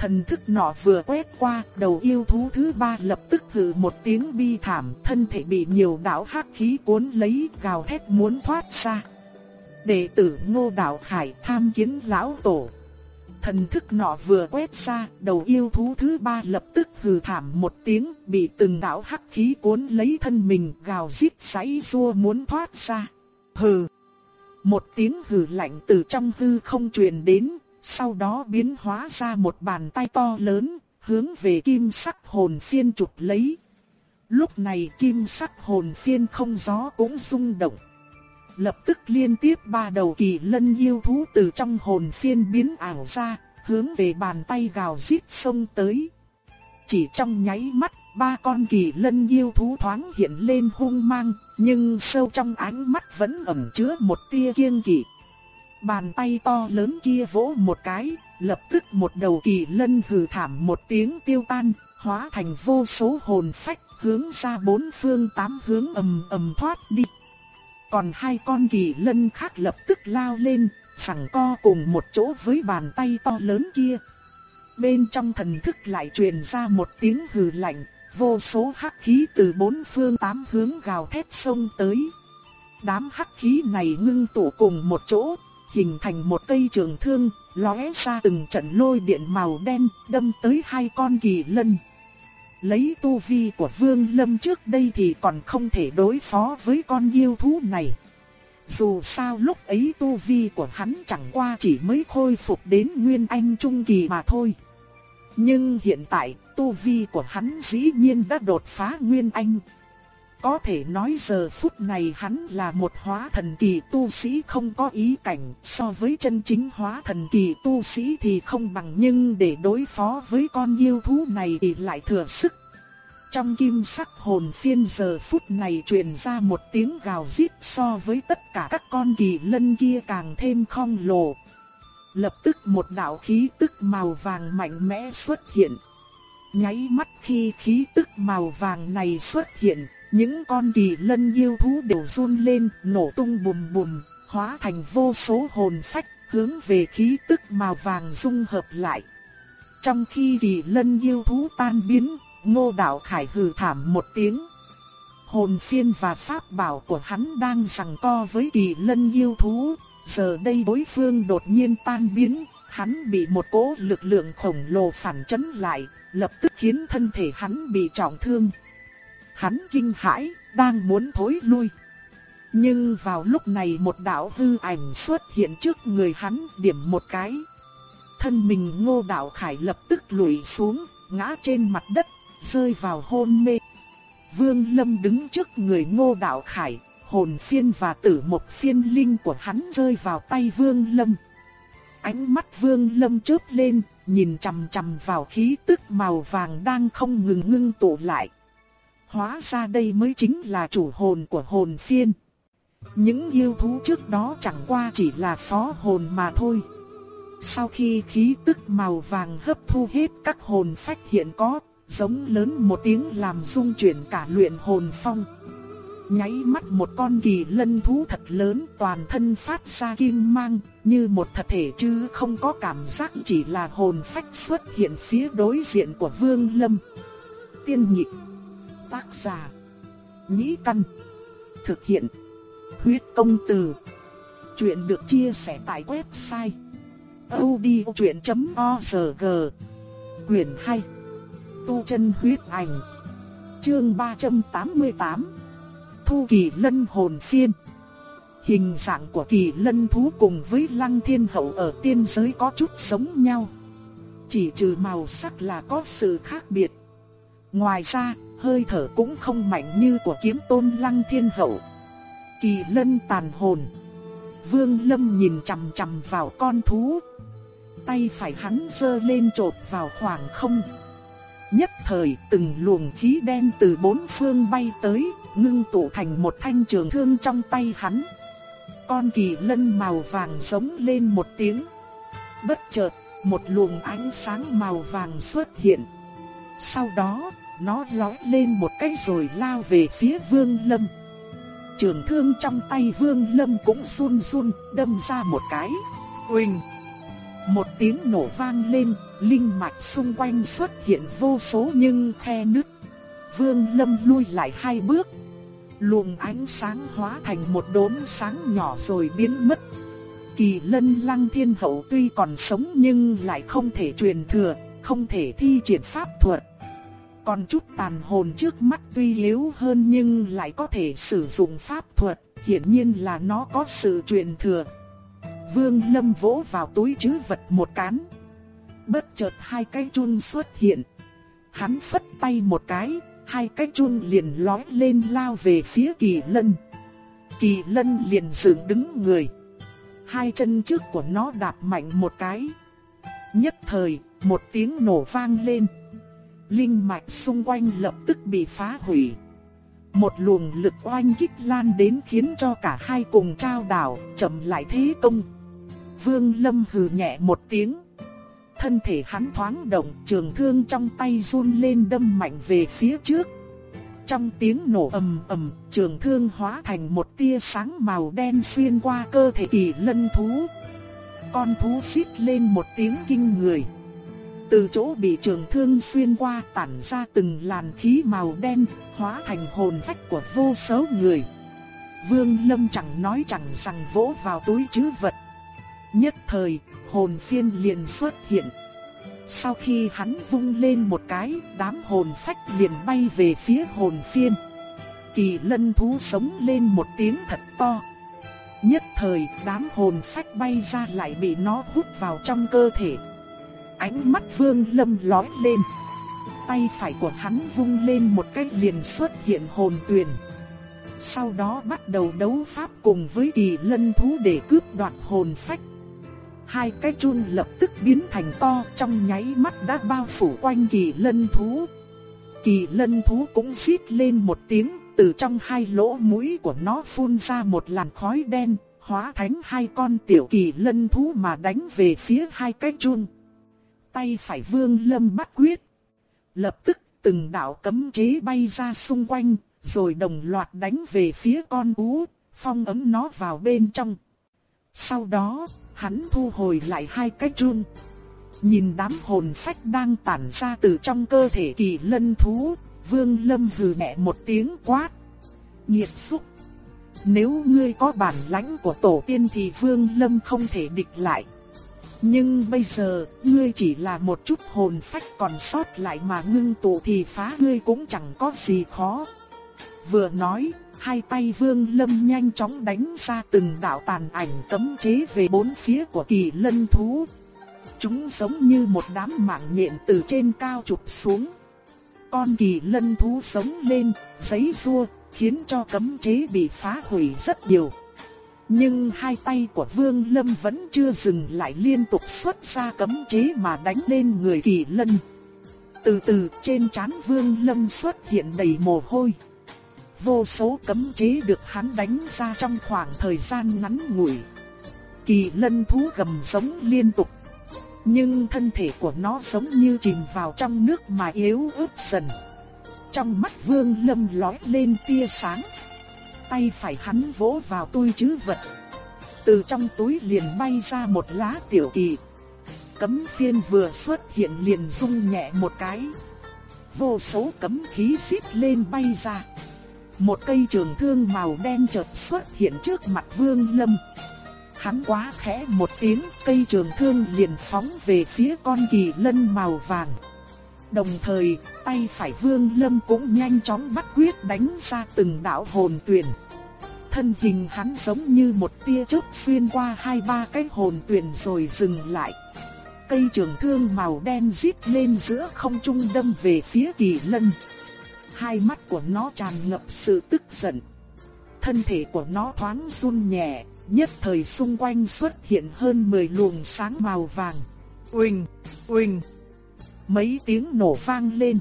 Thần thức nọ vừa quét qua, đầu yêu thú thứ ba lập tức hừ một tiếng bi thảm, thân thể bị nhiều đạo hắc khí cuốn lấy, gào thét muốn thoát ra. Đệ tử Ngô Đạo Khải tham kiến lão tổ. Thần thức nọ vừa quét ra, đầu yêu thú thứ ba lập tức hừ thảm một tiếng, bị từng đạo hắc khí cuốn lấy thân mình, gào rít giãy giụa muốn thoát ra. Hừ. Một tiếng hừ lạnh từ trong hư không truyền đến, sau đó biến hóa ra một bàn tay to lớn, hướng về kim sắc hồn phiên chụp lấy. Lúc này kim sắc hồn phiên không gió cũng rung động. Lập tức liên tiếp ba đầu kỳ lân yêu thú từ trong hồn phiên biến ảo ra, hướng về bàn tay gào rít xông tới. Chỉ trong nháy mắt, ba con kỳ lân yêu thú thoáng hiện lên hung mang, nhưng sâu trong ánh mắt vẫn ẩn chứa một tia kiêng kỵ. Bàn tay to lớn kia vỗ một cái, lập tức một đầu kỳ lân hừ thảm một tiếng tiêu tan, hóa thành vô số hồn phách, hướng ra bốn phương tám hướng ầm ầm thoát đi. Còn hai con kỳ lân khác lập tức lao lên, sẵn co cùng một chỗ với bàn tay to lớn kia. Bên trong thần thức lại truyền ra một tiếng hừ lạnh, vô số hắc khí từ bốn phương tám hướng gào thét xông tới. Đám hắc khí này ngưng tụ cùng một chỗ, hình thành một cây trường thương, lóe ra từng trận lôi điện màu đen, đâm tới hai con kỳ lân. Lấy tu vi của Vương Lâm trước đây thì còn không thể đối phó với con yêu thú này. Dù sao lúc ấy tu vi của hắn chẳng qua chỉ mới khôi phục đến Nguyên Anh Trung Kỳ mà thôi. Nhưng hiện tại, tu vi của hắn dĩ nhiên đã đột phá Nguyên Anh. Có thể nói giờ phút này hắn là một hóa thần kỳ tu sĩ không có ý cảnh, so với chân chính hóa thần kỳ tu sĩ thì không bằng nhưng để đối phó với con yêu thú này thì lại thừa sức. Trong kim sắc hồn phiên giờ phút này truyền ra một tiếng gào rít so với tất cả các con kỳ lân kia càng thêm khong lồ. Lập tức một đạo khí tức màu vàng mạnh mẽ xuất hiện. Nháy mắt khi khí tức màu vàng này xuất hiện, những con kỳ lân yêu thú đều run lên, nổ tung bùm bùm, hóa thành vô số hồn phách, hướng về khí tức màu vàng dung hợp lại. Trong khi kỳ lân yêu thú tan biến, ngô đạo khải hừ thảm một tiếng. Hồn phiên và pháp bảo của hắn đang giằng co với kỳ lân yêu thú, giờ đây đối phương đột nhiên tan biến, hắn bị một cỗ lực lượng khổng lồ phản chấn lại, lập tức khiến thân thể hắn bị trọng thương. Hắn kinh hãi, đang muốn thối lui. Nhưng vào lúc này một đạo hư ảnh xuất hiện trước người hắn điểm một cái. Thân mình ngô đạo khải lập tức lùi xuống, ngã trên mặt đất, rơi vào hôn mê. Vương Lâm đứng trước người ngô đạo khải, hồn phiên và tử một phiên linh của hắn rơi vào tay Vương Lâm. Ánh mắt Vương Lâm chớp lên, nhìn chằm chằm vào khí tức màu vàng đang không ngừng ngưng tụ lại. Hóa ra đây mới chính là chủ hồn của hồn phiên. Những yêu thú trước đó chẳng qua chỉ là phó hồn mà thôi. Sau khi khí tức màu vàng hấp thu hết các hồn phách hiện có, giống lớn một tiếng làm rung chuyển cả luyện hồn phong. Nháy mắt một con kỳ lân thú thật lớn toàn thân phát ra kim mang, như một thật thể chứ không có cảm giác chỉ là hồn phách xuất hiện phía đối diện của Vương Lâm. Tiên nhịp, tác giả, nhĩ căn, thực hiện, huyết công từ. Chuyện được chia sẻ tại website odchuyện.org Quyền 2 Tu chân huyết ảnh Chương 388 Thu kỳ lân hồn phiên. Hình dạng của kỳ lân thú cùng với lăng thiên hậu ở tiên giới có chút giống nhau Chỉ trừ màu sắc là có sự khác biệt. Ngoài ra, hơi thở cũng không mạnh như của kiếm tôn lăng thiên hậu Kỳ lân tàn hồn Vương Lâm nhìn chằm chằm vào con thú Tay phải hắn giơ lên trột vào khoảng không Nhất thời từng luồng khí đen từ bốn phương bay tới, ngưng tụ thành một thanh trường thương trong tay hắn. Con kỳ lân màu vàng giống lên một tiếng. Bất chợt, một luồng ánh sáng màu vàng xuất hiện. Sau đó, nó lói lên một cái rồi lao về phía vương lâm. Trường thương trong tay vương lâm cũng run run, đâm ra một cái. quỳnh Một tiếng nổ vang lên, linh mạch xung quanh xuất hiện vô số nhưng khe nứt. Vương Lâm lui lại hai bước. Luồng ánh sáng hóa thành một đốm sáng nhỏ rồi biến mất. Kỳ lân lăng thiên hậu tuy còn sống nhưng lại không thể truyền thừa, không thể thi triển pháp thuật. Còn chút tàn hồn trước mắt tuy yếu hơn nhưng lại có thể sử dụng pháp thuật, hiển nhiên là nó có sự truyền thừa. Vương Lâm vỗ vào túi trữ vật một cán. Bất chợt hai cái chun xuất hiện. Hắn phất tay một cái, hai cái chun liền lói lên lao về phía kỳ lân. Kỳ lân liền dựng đứng người. Hai chân trước của nó đạp mạnh một cái. Nhất thời, một tiếng nổ vang lên. Linh mạch xung quanh lập tức bị phá hủy. Một luồng lực oanh kích lan đến khiến cho cả hai cùng trao đảo, chậm lại thế công. Vương Lâm hừ nhẹ một tiếng. Thân thể hắn thoáng động, trường thương trong tay run lên đâm mạnh về phía trước. Trong tiếng nổ ầm ầm, trường thương hóa thành một tia sáng màu đen xuyên qua cơ thể kỳ lân thú. Con thú xít lên một tiếng kinh người. Từ chỗ bị trường thương xuyên qua tản ra từng làn khí màu đen, hóa thành hồn phách của vô số người. Vương Lâm chẳng nói chẳng rằng vỗ vào túi trữ vật. Nhất thời, hồn phiên liền xuất hiện. Sau khi hắn vung lên một cái, đám hồn phách liền bay về phía hồn phiên. Kỳ lân thú sống lên một tiếng thật to. Nhất thời, đám hồn phách bay ra lại bị nó hút vào trong cơ thể. Ánh mắt vương lâm lóe lên. Tay phải của hắn vung lên một cái liền xuất hiện hồn tuyền. Sau đó bắt đầu đấu pháp cùng với kỳ lân thú để cướp đoạt hồn phách hai cái chun lập tức biến thành to trong nháy mắt đã bao phủ quanh kỳ lân thú. Kỳ lân thú cũng xít lên một tiếng, từ trong hai lỗ mũi của nó phun ra một làn khói đen, hóa thành hai con tiểu kỳ lân thú mà đánh về phía hai cái chun. Tay phải vương lâm bắt quyết. Lập tức từng đạo cấm chế bay ra xung quanh, rồi đồng loạt đánh về phía con ú, phong ấm nó vào bên trong. Sau đó, hắn thu hồi lại hai cái chun. Nhìn đám hồn phách đang tản ra từ trong cơ thể kỳ lân thú, vương lâm hừ mẹ một tiếng quát. Nhiệt xúc. Nếu ngươi có bản lãnh của tổ tiên thì vương lâm không thể địch lại. Nhưng bây giờ, ngươi chỉ là một chút hồn phách còn sót lại mà ngưng tụ thì phá ngươi cũng chẳng có gì khó. Vừa nói, hai tay vương lâm nhanh chóng đánh ra từng đạo tàn ảnh cấm chế về bốn phía của kỳ lân thú. Chúng giống như một đám mạng nhện từ trên cao chụp xuống. Con kỳ lân thú sống lên, giấy rua, khiến cho cấm chế bị phá hủy rất nhiều. Nhưng hai tay của Vương Lâm vẫn chưa dừng lại liên tục xuất ra cấm chế mà đánh lên người kỳ lân. Từ từ trên trán Vương Lâm xuất hiện đầy mồ hôi vô số cấm chế được hắn đánh ra trong khoảng thời gian ngắn ngủi. Kỳ lân thú gầm giống liên tục. Nhưng thân thể của nó giống như chìm vào trong nước mà yếu ớt dần. Trong mắt vương lâm lóe lên tia sáng tay phải hắn vỗ vào túi chứ vật. Từ trong túi liền bay ra một lá tiểu kỳ. Cấm phiên vừa xuất hiện liền rung nhẹ một cái. Vô số cấm khí xít lên bay ra. Một cây trường thương màu đen chợt xuất hiện trước mặt Vương Lâm. Hắn quá khẽ một tiếng, cây trường thương liền phóng về phía con kỳ lân màu vàng. Đồng thời, tay phải Vương Lâm cũng nhanh chóng bắt quyết đánh ra từng đạo hồn tuyền. Thân hình hắn giống như một tia chớp xuyên qua hai ba cái hồn tuyền rồi dừng lại. Cây trường thương màu đen rít lên giữa không trung đâm về phía kỳ lân. Hai mắt của nó tràn ngập sự tức giận. Thân thể của nó thoáng run nhẹ, nhất thời xung quanh xuất hiện hơn 10 luồng sáng màu vàng. Uỳnh, uỳnh. Mấy tiếng nổ vang lên.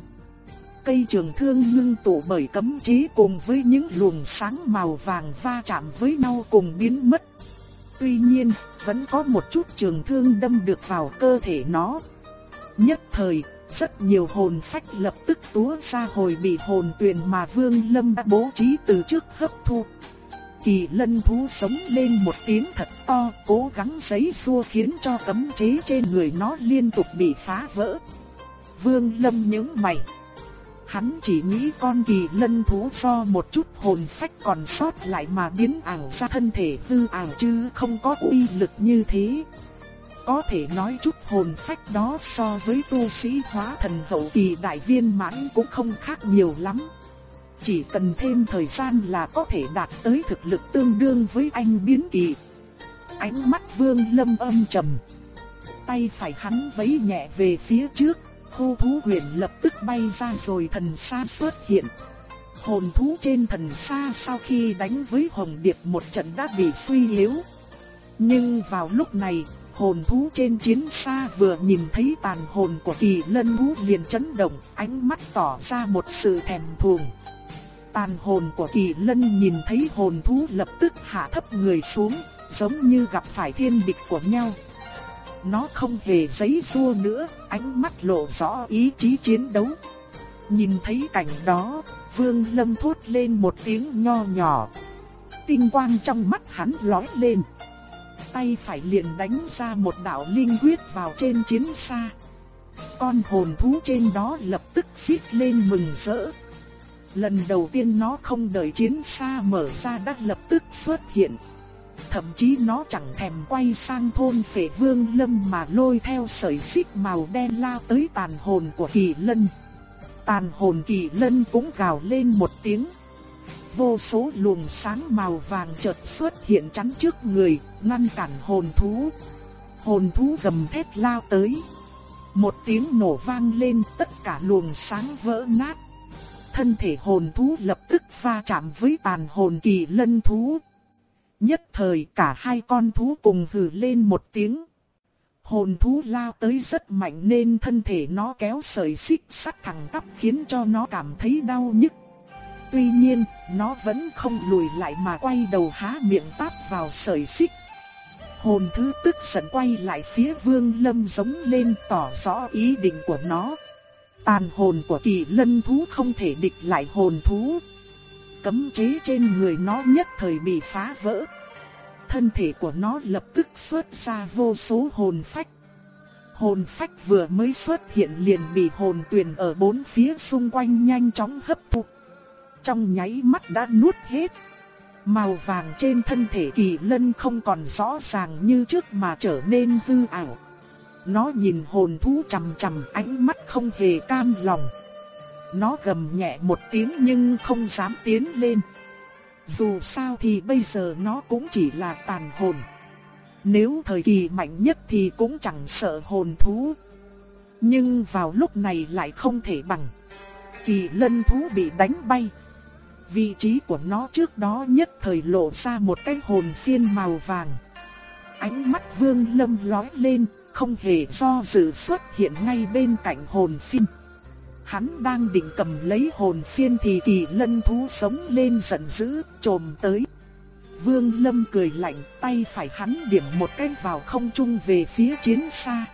Cây trường thương ngưng tụ bởi cấm chế cùng với những luồng sáng màu vàng va chạm với nhau cùng biến mất. Tuy nhiên, vẫn có một chút trường thương đâm được vào cơ thể nó. Nhất thời, rất nhiều hồn phách lập tức túa ra hồi bị hồn tuyền mà Vương Lâm đã bố trí từ trước hấp thu. Kỳ lân thú sống lên một tiếng thật to, cố gắng giấy xua khiến cho cấm chế trên người nó liên tục bị phá vỡ. Vương Lâm nhướng mày. Hắn chỉ nghĩ con kỳ lân thú do một chút hồn phách còn sót lại mà biến ảo ra thân thể hư ảo chứ không có uy lực như thế. Có thể nói chút hồn phách đó so với tu sĩ hóa thần hậu kỳ đại viên mãn cũng không khác nhiều lắm. Chỉ cần thêm thời gian là có thể đạt tới thực lực tương đương với anh biến kỳ. Ánh mắt vương lâm âm trầm. Tay phải hắn vấy nhẹ về phía trước, khu thú huyền lập tức bay ra rồi thần xa xuất hiện. Hồn thú trên thần xa sau khi đánh với hồng điệp một trận đã bị suy yếu. Nhưng vào lúc này, hồn thú trên chiến xa vừa nhìn thấy tàn hồn của kỳ lân thú liền chấn động, ánh mắt tỏ ra một sự thèm thuồng. Tàn hồn của kỳ lân nhìn thấy hồn thú lập tức hạ thấp người xuống, giống như gặp phải thiên địch của nhau. Nó không hề giấy xua nữa, ánh mắt lộ rõ ý chí chiến đấu. Nhìn thấy cảnh đó, Vương Lâm thốt lên một tiếng nho nhỏ. Tinh quang trong mắt hắn lóe lên tay phải liền đánh ra một đạo linh quyết vào trên chiến xa. Con hồn thú trên đó lập tức xít lên mừng rỡ. Lần đầu tiên nó không đợi chiến xa mở ra đã lập tức xuất hiện. Thậm chí nó chẳng thèm quay sang thôn phệ vương lâm mà lôi theo sợi xích màu đen lao tới tàn hồn của kỳ lân. Tàn hồn kỳ lân cũng gào lên một tiếng vô số luồng sáng màu vàng chợt xuất hiện chắn trước người, ngăn cản hồn thú. Hồn thú gầm thét lao tới. Một tiếng nổ vang lên tất cả luồng sáng vỡ nát. Thân thể hồn thú lập tức va chạm với tàn hồn kỳ lân thú. Nhất thời cả hai con thú cùng hừ lên một tiếng. Hồn thú lao tới rất mạnh nên thân thể nó kéo sợi xích sắt thẳng tắp khiến cho nó cảm thấy đau nhức. Tuy nhiên, nó vẫn không lùi lại mà quay đầu há miệng táp vào sợi xích. Hồn thứ tức giận quay lại phía vương lâm giống lên tỏ rõ ý định của nó. Tàn hồn của kỳ lân thú không thể địch lại hồn thú. Cấm chế trên người nó nhất thời bị phá vỡ. Thân thể của nó lập tức xuất ra vô số hồn phách. Hồn phách vừa mới xuất hiện liền bị hồn tuyền ở bốn phía xung quanh nhanh chóng hấp thụ trong nháy mắt đã nuốt hết. Màu vàng trên thân thể kỳ lân không còn rõ ràng như trước mà trở nên hư ảo. Nó nhìn hồn thú chằm chằm, ánh mắt không hề cam lòng. Nó gầm nhẹ một tiếng nhưng không dám tiến lên. Dù sao thì bây giờ nó cũng chỉ là tàn hồn. Nếu thời kỳ mạnh nhất thì cũng chẳng sợ hồn thú. Nhưng vào lúc này lại không thể bằng. Kỳ lân thú bị đánh bay. Vị trí của nó trước đó nhất thời lộ ra một cái hồn phiên màu vàng. Ánh mắt vương lâm lói lên, không hề do dự xuất hiện ngay bên cạnh hồn phiên. Hắn đang định cầm lấy hồn phiên thì kỳ lân thú sống lên giận dữ, trồm tới. Vương lâm cười lạnh, tay phải hắn điểm một cái vào không trung về phía chiến xa.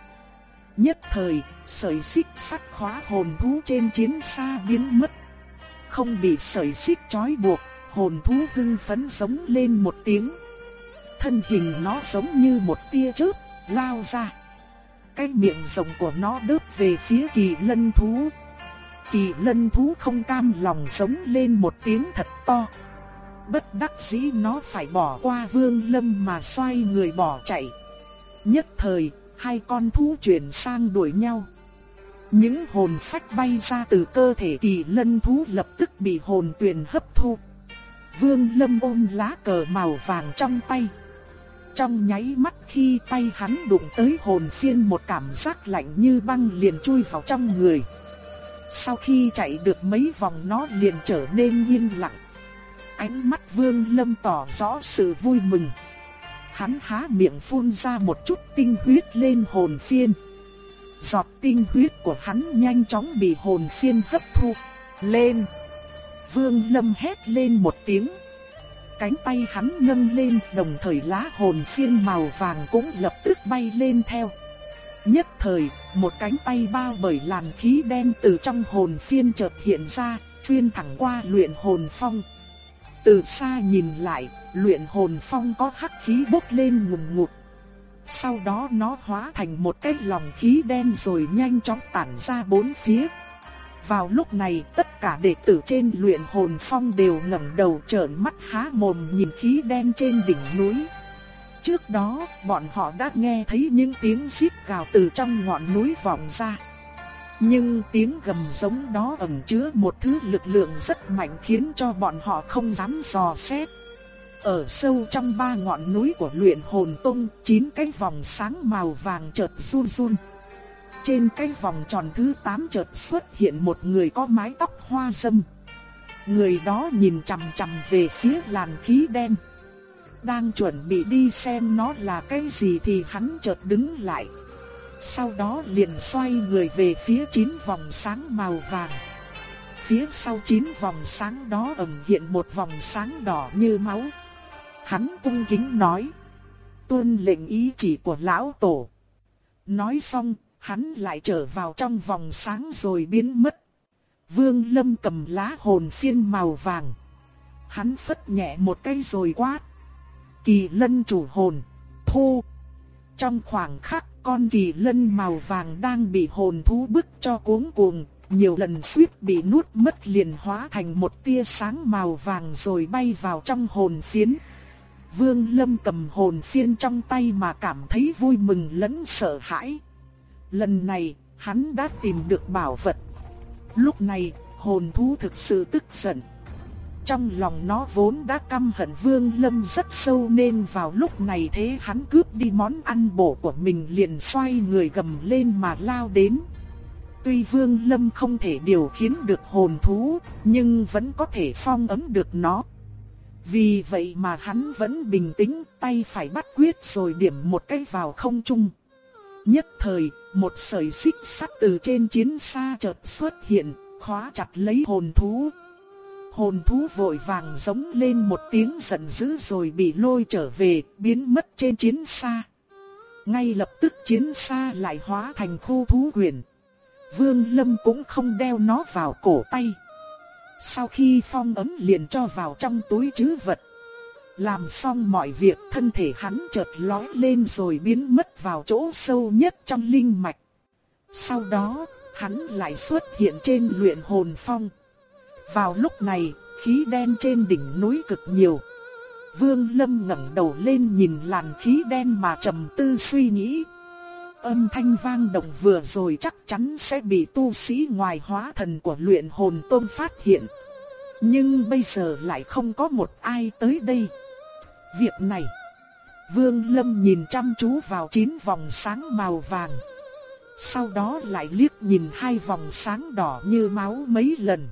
Nhất thời, sợi xích sắt khóa hồn thú trên chiến xa biến mất không bị sợi xích trói buộc, hồn thú hưng phấn giống lên một tiếng. Thân hình nó giống như một tia chớp, lao ra. Cái miệng rồng của nó đớp về phía kỳ lân thú. Kỳ lân thú không cam lòng giống lên một tiếng thật to. Bất đắc dĩ nó phải bỏ qua vương lâm mà xoay người bỏ chạy. Nhất thời, hai con thú chuyển sang đuổi nhau. Những hồn phách bay ra từ cơ thể kỳ lân thú lập tức bị hồn tuyền hấp thu. Vương Lâm ôm lá cờ màu vàng trong tay. Trong nháy mắt khi tay hắn đụng tới hồn phiên một cảm giác lạnh như băng liền chui vào trong người. Sau khi chạy được mấy vòng nó liền trở nên yên lặng. Ánh mắt Vương Lâm tỏ rõ sự vui mừng. Hắn há miệng phun ra một chút tinh huyết lên hồn phiên. Giọt tinh huyết của hắn nhanh chóng bị hồn phiên hấp thu. Lên! Vương Lâm hét lên một tiếng. Cánh tay hắn nâng lên, đồng thời lá hồn phiên màu vàng cũng lập tức bay lên theo. Nhất thời, một cánh tay bao bởi làn khí đen từ trong hồn phiên chợt hiện ra, chuyên thẳng qua luyện hồn phong. Từ xa nhìn lại, luyện hồn phong có hắc khí bốc lên ngùn ngụt. Sau đó nó hóa thành một cái lòng khí đen rồi nhanh chóng tản ra bốn phía. Vào lúc này tất cả đệ tử trên luyện hồn phong đều ngẩng đầu trợn mắt há mồm nhìn khí đen trên đỉnh núi. Trước đó bọn họ đã nghe thấy những tiếng xít gào từ trong ngọn núi vọng ra. Nhưng tiếng gầm giống đó ẩn chứa một thứ lực lượng rất mạnh khiến cho bọn họ không dám dò xét. Ở sâu trong ba ngọn núi của luyện hồn tông, chín cái vòng sáng màu vàng chợt run run. Trên cái vòng tròn thứ 8 chợt xuất hiện một người có mái tóc hoa râm. Người đó nhìn chằm chằm về phía làn khí đen. Đang chuẩn bị đi xem nó là cái gì thì hắn chợt đứng lại. Sau đó liền xoay người về phía chín vòng sáng màu vàng. Phía sau chín vòng sáng đó ẩn hiện một vòng sáng đỏ như máu. Hắn cung kính nói. Tuân lệnh ý chỉ của lão tổ. Nói xong, hắn lại trở vào trong vòng sáng rồi biến mất. Vương Lâm cầm lá hồn phiên màu vàng. Hắn phất nhẹ một cái rồi quát. Kỳ lân chủ hồn, thu. Trong khoảng khắc con kỳ lân màu vàng đang bị hồn thú bức cho cuống cuồng, nhiều lần suýt bị nuốt mất liền hóa thành một tia sáng màu vàng rồi bay vào trong hồn phiến. Vương Lâm cầm hồn phiên trong tay mà cảm thấy vui mừng lẫn sợ hãi. Lần này, hắn đã tìm được bảo vật. Lúc này, hồn thú thực sự tức giận. Trong lòng nó vốn đã căm hận Vương Lâm rất sâu nên vào lúc này thế hắn cướp đi món ăn bổ của mình liền xoay người gầm lên mà lao đến. Tuy Vương Lâm không thể điều khiển được hồn thú, nhưng vẫn có thể phong ấm được nó. Vì vậy mà hắn vẫn bình tĩnh, tay phải bắt quyết rồi điểm một cái vào không trung. Nhất thời, một sợi xích sắt từ trên chiến xa chợt xuất hiện, khóa chặt lấy hồn thú. Hồn thú vội vàng giống lên một tiếng giận dữ rồi bị lôi trở về, biến mất trên chiến xa. Ngay lập tức chiến xa lại hóa thành khu thú quyền. Vương Lâm cũng không đeo nó vào cổ tay. Sau khi phong ấn liền cho vào trong túi trữ vật. Làm xong mọi việc thân thể hắn chợt lói lên rồi biến mất vào chỗ sâu nhất trong linh mạch. Sau đó, hắn lại xuất hiện trên luyện hồn phong. Vào lúc này, khí đen trên đỉnh núi cực nhiều. Vương Lâm ngẩng đầu lên nhìn làn khí đen mà trầm tư suy nghĩ. Âm thanh vang động vừa rồi chắc chắn sẽ bị tu sĩ ngoài hóa thần của luyện hồn tôn phát hiện. Nhưng bây giờ lại không có một ai tới đây. Việc này, Vương Lâm nhìn chăm chú vào chín vòng sáng màu vàng. Sau đó lại liếc nhìn hai vòng sáng đỏ như máu mấy lần.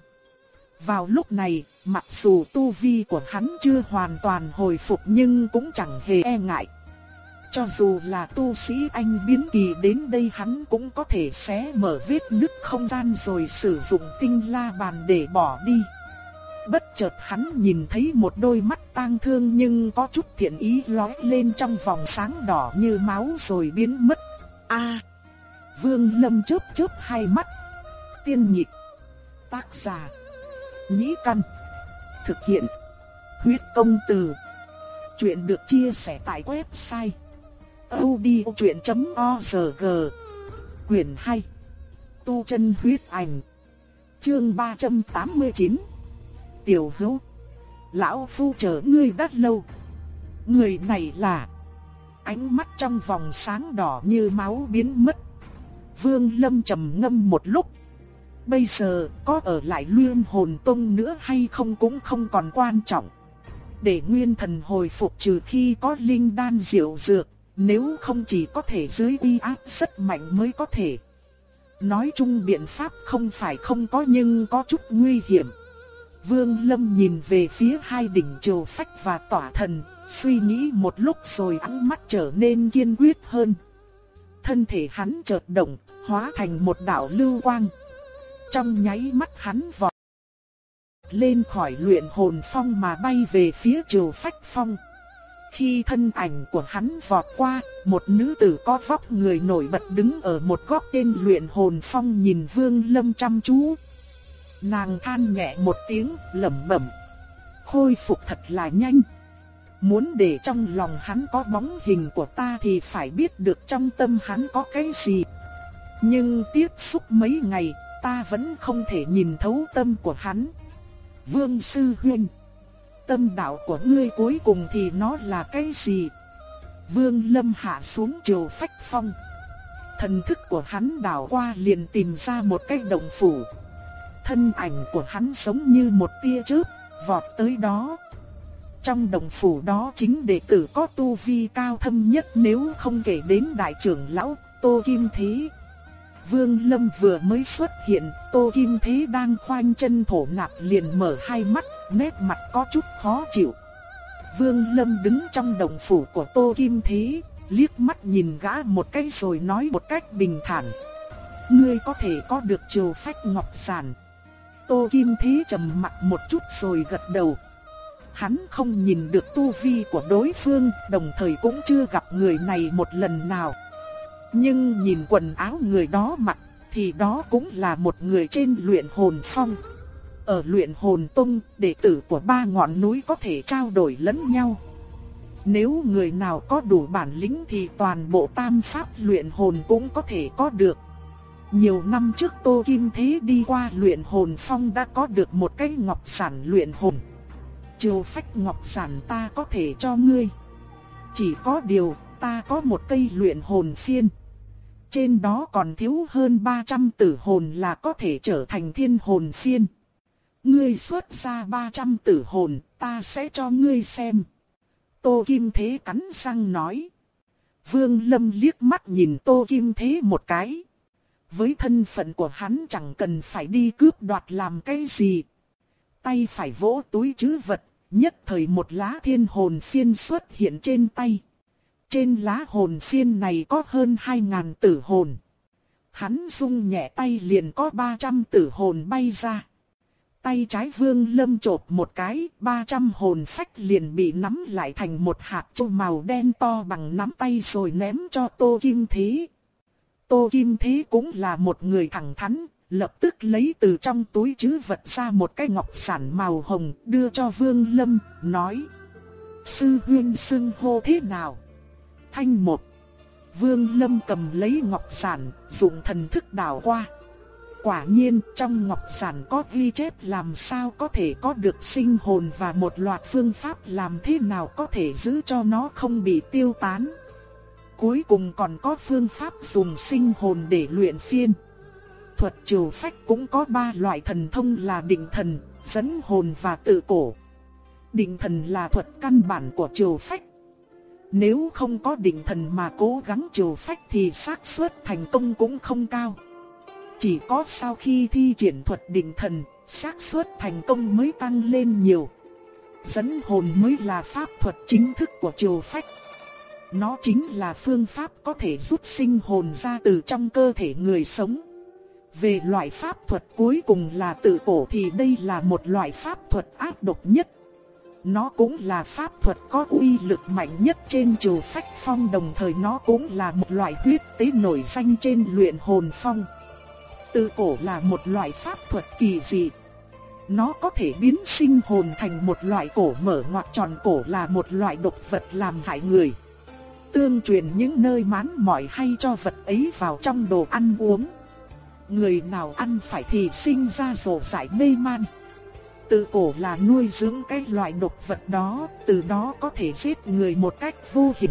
Vào lúc này, mặc dù tu vi của hắn chưa hoàn toàn hồi phục nhưng cũng chẳng hề e ngại. Cho dù là tu sĩ anh biến kỳ đến đây hắn cũng có thể xé mở vết nứt không gian rồi sử dụng tinh la bàn để bỏ đi. Bất chợt hắn nhìn thấy một đôi mắt tang thương nhưng có chút thiện ý lóe lên trong vòng sáng đỏ như máu rồi biến mất. A Vương Lâm chớp chớp hai mắt. Tiên nhịch. Tác giả. Nhĩ căn. Thực hiện. Huyết công từ. Chuyện được chia sẻ tại website odchuyện.org. Quyền 2. Tu chân huyết ảnh. Chương 389. Tiểu Hữu, lão phu chờ ngươi đã lâu. Người này là ánh mắt trong vòng sáng đỏ như máu biến mất. Vương Lâm trầm ngâm một lúc. Bây giờ có ở lại luyên Hồn Tông nữa hay không cũng không còn quan trọng. Để nguyên thần hồi phục trừ khi có linh đan diệu dược, nếu không chỉ có thể dưới uy áp rất mạnh mới có thể. Nói chung biện pháp không phải không có nhưng có chút nguy hiểm. Vương Lâm nhìn về phía hai đỉnh triều phách và tỏa thần, suy nghĩ một lúc rồi ánh mắt trở nên kiên quyết hơn. Thân thể hắn chợt động, hóa thành một đạo lưu quang. Trong nháy mắt hắn vọt lên khỏi luyện hồn phong mà bay về phía triều phách phong. Khi thân ảnh của hắn vọt qua, một nữ tử có vóc người nổi bật đứng ở một góc trên luyện hồn phong nhìn Vương Lâm chăm chú. Nàng than nhẹ một tiếng, lẩm bẩm. Khôi phục thật là nhanh. Muốn để trong lòng hắn có bóng hình của ta thì phải biết được trong tâm hắn có cái gì. Nhưng tiếp xúc mấy ngày, ta vẫn không thể nhìn thấu tâm của hắn. Vương Sư Huynh Tâm đạo của ngươi cuối cùng thì nó là cái gì? Vương Lâm hạ xuống triều phách phong. Thần thức của hắn đảo qua liền tìm ra một cái động phủ. Thân ảnh của hắn giống như một tia chớp, vọt tới đó. Trong đồng phủ đó chính đệ tử có tu vi cao thâm nhất nếu không kể đến đại trưởng lão Tô Kim thí. Vương Lâm vừa mới xuất hiện, Tô Kim Thế đang khoanh chân thổ nạp liền mở hai mắt, nét mặt có chút khó chịu. Vương Lâm đứng trong đồng phủ của Tô Kim Thế, liếc mắt nhìn gã một cái rồi nói một cách bình thản. Ngươi có thể có được triều phách ngọc sản. Tô Kim Thế trầm mặt một chút rồi gật đầu. Hắn không nhìn được tu vi của đối phương, đồng thời cũng chưa gặp người này một lần nào. Nhưng nhìn quần áo người đó mặc, thì đó cũng là một người trên luyện hồn phong. Ở luyện hồn tông, đệ tử của ba ngọn núi có thể trao đổi lẫn nhau. Nếu người nào có đủ bản lĩnh thì toàn bộ tam pháp luyện hồn cũng có thể có được. Nhiều năm trước Tô Kim Thế đi qua luyện hồn phong đã có được một cái ngọc sản luyện hồn. Triều phách ngọc sản ta có thể cho ngươi. Chỉ có điều ta có một cây luyện hồn phiên. Trên đó còn thiếu hơn 300 tử hồn là có thể trở thành thiên hồn phiên. Ngươi xuất ra 300 tử hồn, ta sẽ cho ngươi xem. Tô Kim Thế cắn răng nói. Vương Lâm liếc mắt nhìn Tô Kim Thế một cái. Với thân phận của hắn chẳng cần phải đi cướp đoạt làm cái gì. Tay phải vỗ túi chứ vật, nhất thời một lá thiên hồn phiên xuất hiện trên tay. Trên lá hồn phiên này có hơn 2.000 tử hồn. Hắn rung nhẹ tay liền có 300 tử hồn bay ra. Tay trái vương lâm chộp một cái, 300 hồn phách liền bị nắm lại thành một hạt châu màu đen to bằng nắm tay rồi ném cho Tô Kim thí Tô Kim thí cũng là một người thẳng thắn, lập tức lấy từ trong túi chứ vật ra một cái ngọc sản màu hồng đưa cho Vương Lâm, nói Sư huyên xưng hô thế nào? Thanh một Vương Lâm cầm lấy ngọc sản, dùng thần thức đảo qua. Quả nhiên trong ngọc sản có ghi chép làm sao có thể có được sinh hồn và một loạt phương pháp làm thế nào có thể giữ cho nó không bị tiêu tán. Cuối cùng còn có phương pháp dùng sinh hồn để luyện phiên. Thuật trừ phách cũng có ba loại thần thông là định thần, dẫn hồn và tự cổ. Định thần là thuật căn bản của trừ phách. Nếu không có định thần mà cố gắng trừ phách thì xác suất thành công cũng không cao. Chỉ có sau khi thi triển thuật định thần, xác suất thành công mới tăng lên nhiều. Dẫn hồn mới là pháp thuật chính thức của trừ phách. Nó chính là phương pháp có thể rút sinh hồn ra từ trong cơ thể người sống. Về loại pháp thuật cuối cùng là tự cổ thì đây là một loại pháp thuật ác độc nhất. Nó cũng là pháp thuật có uy lực mạnh nhất trên triều phách phong, đồng thời nó cũng là một loại huyết tế nổi danh trên luyện hồn phong. Tự cổ là một loại pháp thuật kỳ dị. Nó có thể biến sinh hồn thành một loại cổ mở ngoặt tròn cổ là một loại độc vật làm hại người. Tương truyền những nơi mán mỏi hay cho vật ấy vào trong đồ ăn uống. Người nào ăn phải thì sinh ra rổ giải mê man. Tự cổ là nuôi dưỡng cái loại độc vật đó, từ đó có thể giết người một cách vô hình.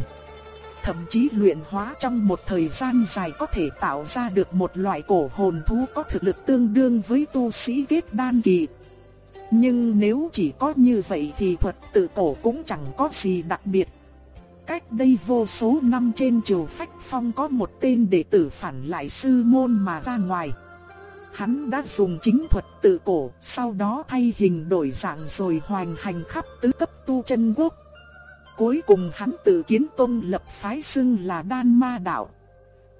Thậm chí luyện hóa trong một thời gian dài có thể tạo ra được một loại cổ hồn thú có thực lực tương đương với tu sĩ kết đan kỳ. Nhưng nếu chỉ có như vậy thì thuật tự cổ cũng chẳng có gì đặc biệt. Cách đây vô số năm trên triều Phách Phong có một tên đệ tử phản lại sư môn mà ra ngoài. Hắn đã dùng chính thuật tự cổ, sau đó thay hình đổi dạng rồi hoành hành khắp tứ cấp tu chân quốc. Cuối cùng hắn tự kiến tông lập phái xưng là đan ma đạo.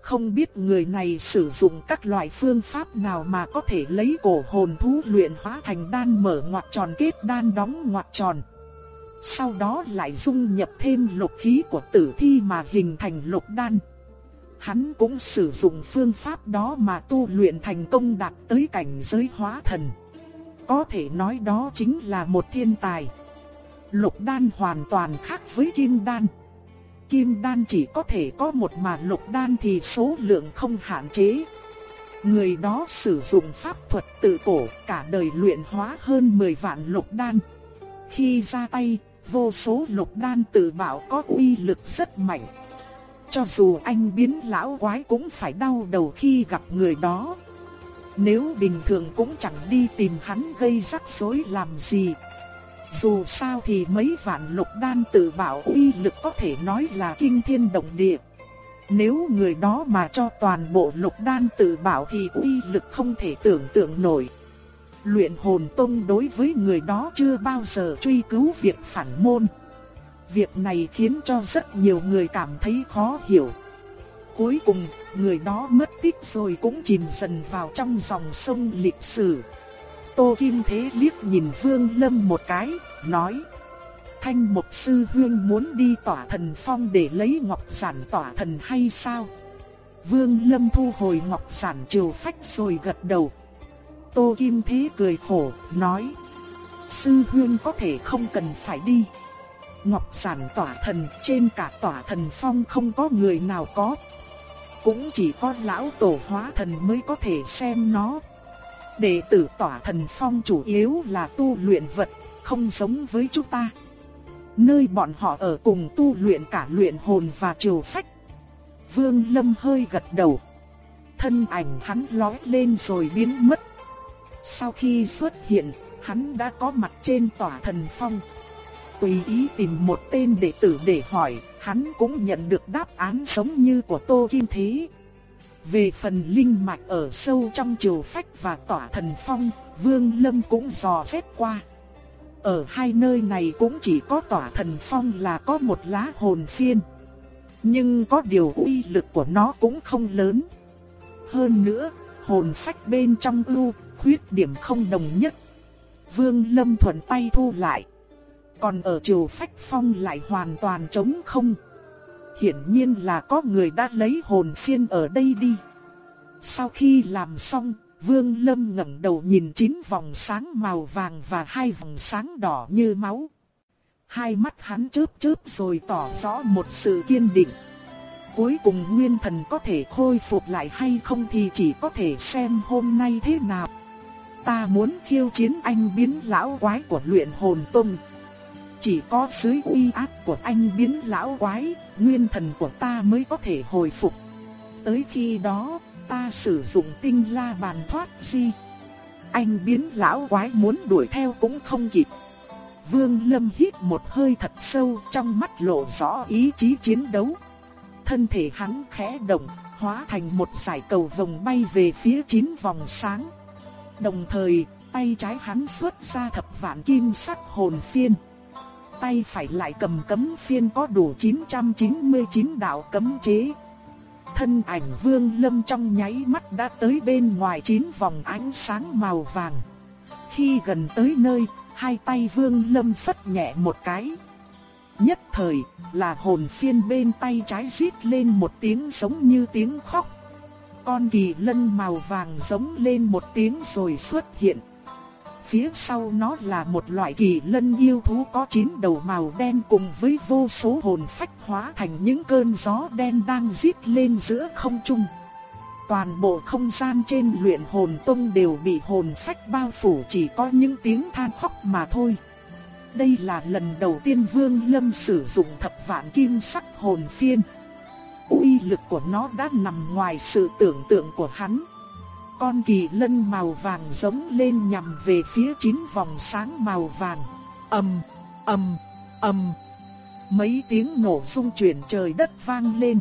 Không biết người này sử dụng các loại phương pháp nào mà có thể lấy cổ hồn thú luyện hóa thành đan mở ngoặt tròn kết đan đóng ngoặt tròn. Sau đó lại dung nhập thêm lục khí của tử thi mà hình thành lục đan. Hắn cũng sử dụng phương pháp đó mà tu luyện thành công đạt tới cảnh giới hóa thần. Có thể nói đó chính là một thiên tài. Lục đan hoàn toàn khác với kim đan. Kim đan chỉ có thể có một mà lục đan thì số lượng không hạn chế. Người đó sử dụng pháp thuật tự cổ cả đời luyện hóa hơn 10 vạn lục đan. Khi ra tay, vô số lục đan tự bảo có uy lực rất mạnh. Cho dù anh biến lão quái cũng phải đau đầu khi gặp người đó. Nếu bình thường cũng chẳng đi tìm hắn gây rắc rối làm gì. Dù sao thì mấy vạn lục đan tự bảo uy lực có thể nói là kinh thiên động địa. Nếu người đó mà cho toàn bộ lục đan tự bảo thì uy lực không thể tưởng tượng nổi. Luyện hồn tông đối với người đó chưa bao giờ truy cứu việc phản môn. Việc này khiến cho rất nhiều người cảm thấy khó hiểu. Cuối cùng, người đó mất tích rồi cũng chìm dần vào trong dòng sông lịch sử. Tô Kim Thế liếc nhìn Vương Lâm một cái, nói. Thanh một sư huyên muốn đi tỏa thần phong để lấy ngọc sản tỏa thần hay sao? Vương Lâm thu hồi ngọc sản triều phách rồi gật đầu. Tô Kim Thế cười khổ, nói. Sư huyên có thể không cần phải đi. Ngọc Giản tỏa thần trên cả tỏa thần phong không có người nào có. Cũng chỉ có lão tổ hóa thần mới có thể xem nó. Đệ tử tỏa thần phong chủ yếu là tu luyện vật, không giống với chúng ta. Nơi bọn họ ở cùng tu luyện cả luyện hồn và triều phách. Vương Lâm hơi gật đầu. Thân ảnh hắn lói lên rồi biến mất. Sau khi xuất hiện, hắn đã có mặt trên tỏa thần phong. Tùy ý tìm một tên đệ tử để hỏi, hắn cũng nhận được đáp án giống như của Tô Kim Thế. Về phần linh mạch ở sâu trong triều phách và tỏa thần phong, Vương Lâm cũng dò xét qua. Ở hai nơi này cũng chỉ có tỏa thần phong là có một lá hồn phiên. Nhưng có điều uy lực của nó cũng không lớn. Hơn nữa, hồn phách bên trong ưu, khuyết điểm không đồng nhất. Vương Lâm thuận tay thu lại. Còn ở triều phách phong lại hoàn toàn trống không. Hiển nhiên là có người đã lấy hồn phiên ở đây đi. Sau khi làm xong, Vương Lâm ngẩng đầu nhìn chín vòng sáng màu vàng và hai vòng sáng đỏ như máu. Hai mắt hắn chớp chớp rồi tỏ rõ một sự kiên định. Cuối cùng nguyên thần có thể khôi phục lại hay không thì chỉ có thể xem hôm nay thế nào. Ta muốn khiêu chiến anh biến lão quái của luyện hồn tông. Chỉ có dưới uy áp của anh biến lão quái, nguyên thần của ta mới có thể hồi phục. Tới khi đó, ta sử dụng tinh la bàn thoát di. Anh biến lão quái muốn đuổi theo cũng không kịp. Vương Lâm hít một hơi thật sâu trong mắt lộ rõ ý chí chiến đấu. Thân thể hắn khẽ động, hóa thành một sải cầu vòng bay về phía chín vòng sáng. Đồng thời, tay trái hắn xuất ra thập vạn kim sắc hồn phiên. Tay phải lại cầm cấm phiên có đủ 999 đạo cấm chế. Thân ảnh vương lâm trong nháy mắt đã tới bên ngoài chín vòng ánh sáng màu vàng. Khi gần tới nơi, hai tay vương lâm phất nhẹ một cái. Nhất thời, là hồn phiên bên tay trái rít lên một tiếng giống như tiếng khóc. Con kỳ lân màu vàng giống lên một tiếng rồi xuất hiện. Phía sau nó là một loại kỳ lân yêu thú có chín đầu màu đen cùng với vô số hồn phách hóa thành những cơn gió đen đang rít lên giữa không trung. Toàn bộ không gian trên luyện hồn tông đều bị hồn phách bao phủ chỉ có những tiếng than khóc mà thôi. Đây là lần đầu tiên Vương Lâm sử dụng thập vạn kim sắc hồn phiên. uy lực của nó đã nằm ngoài sự tưởng tượng của hắn. Con kỳ lân màu vàng giống lên nhằm về phía chín vòng sáng màu vàng. ầm, ầm, ầm. Mấy tiếng nổ rung chuyển trời đất vang lên.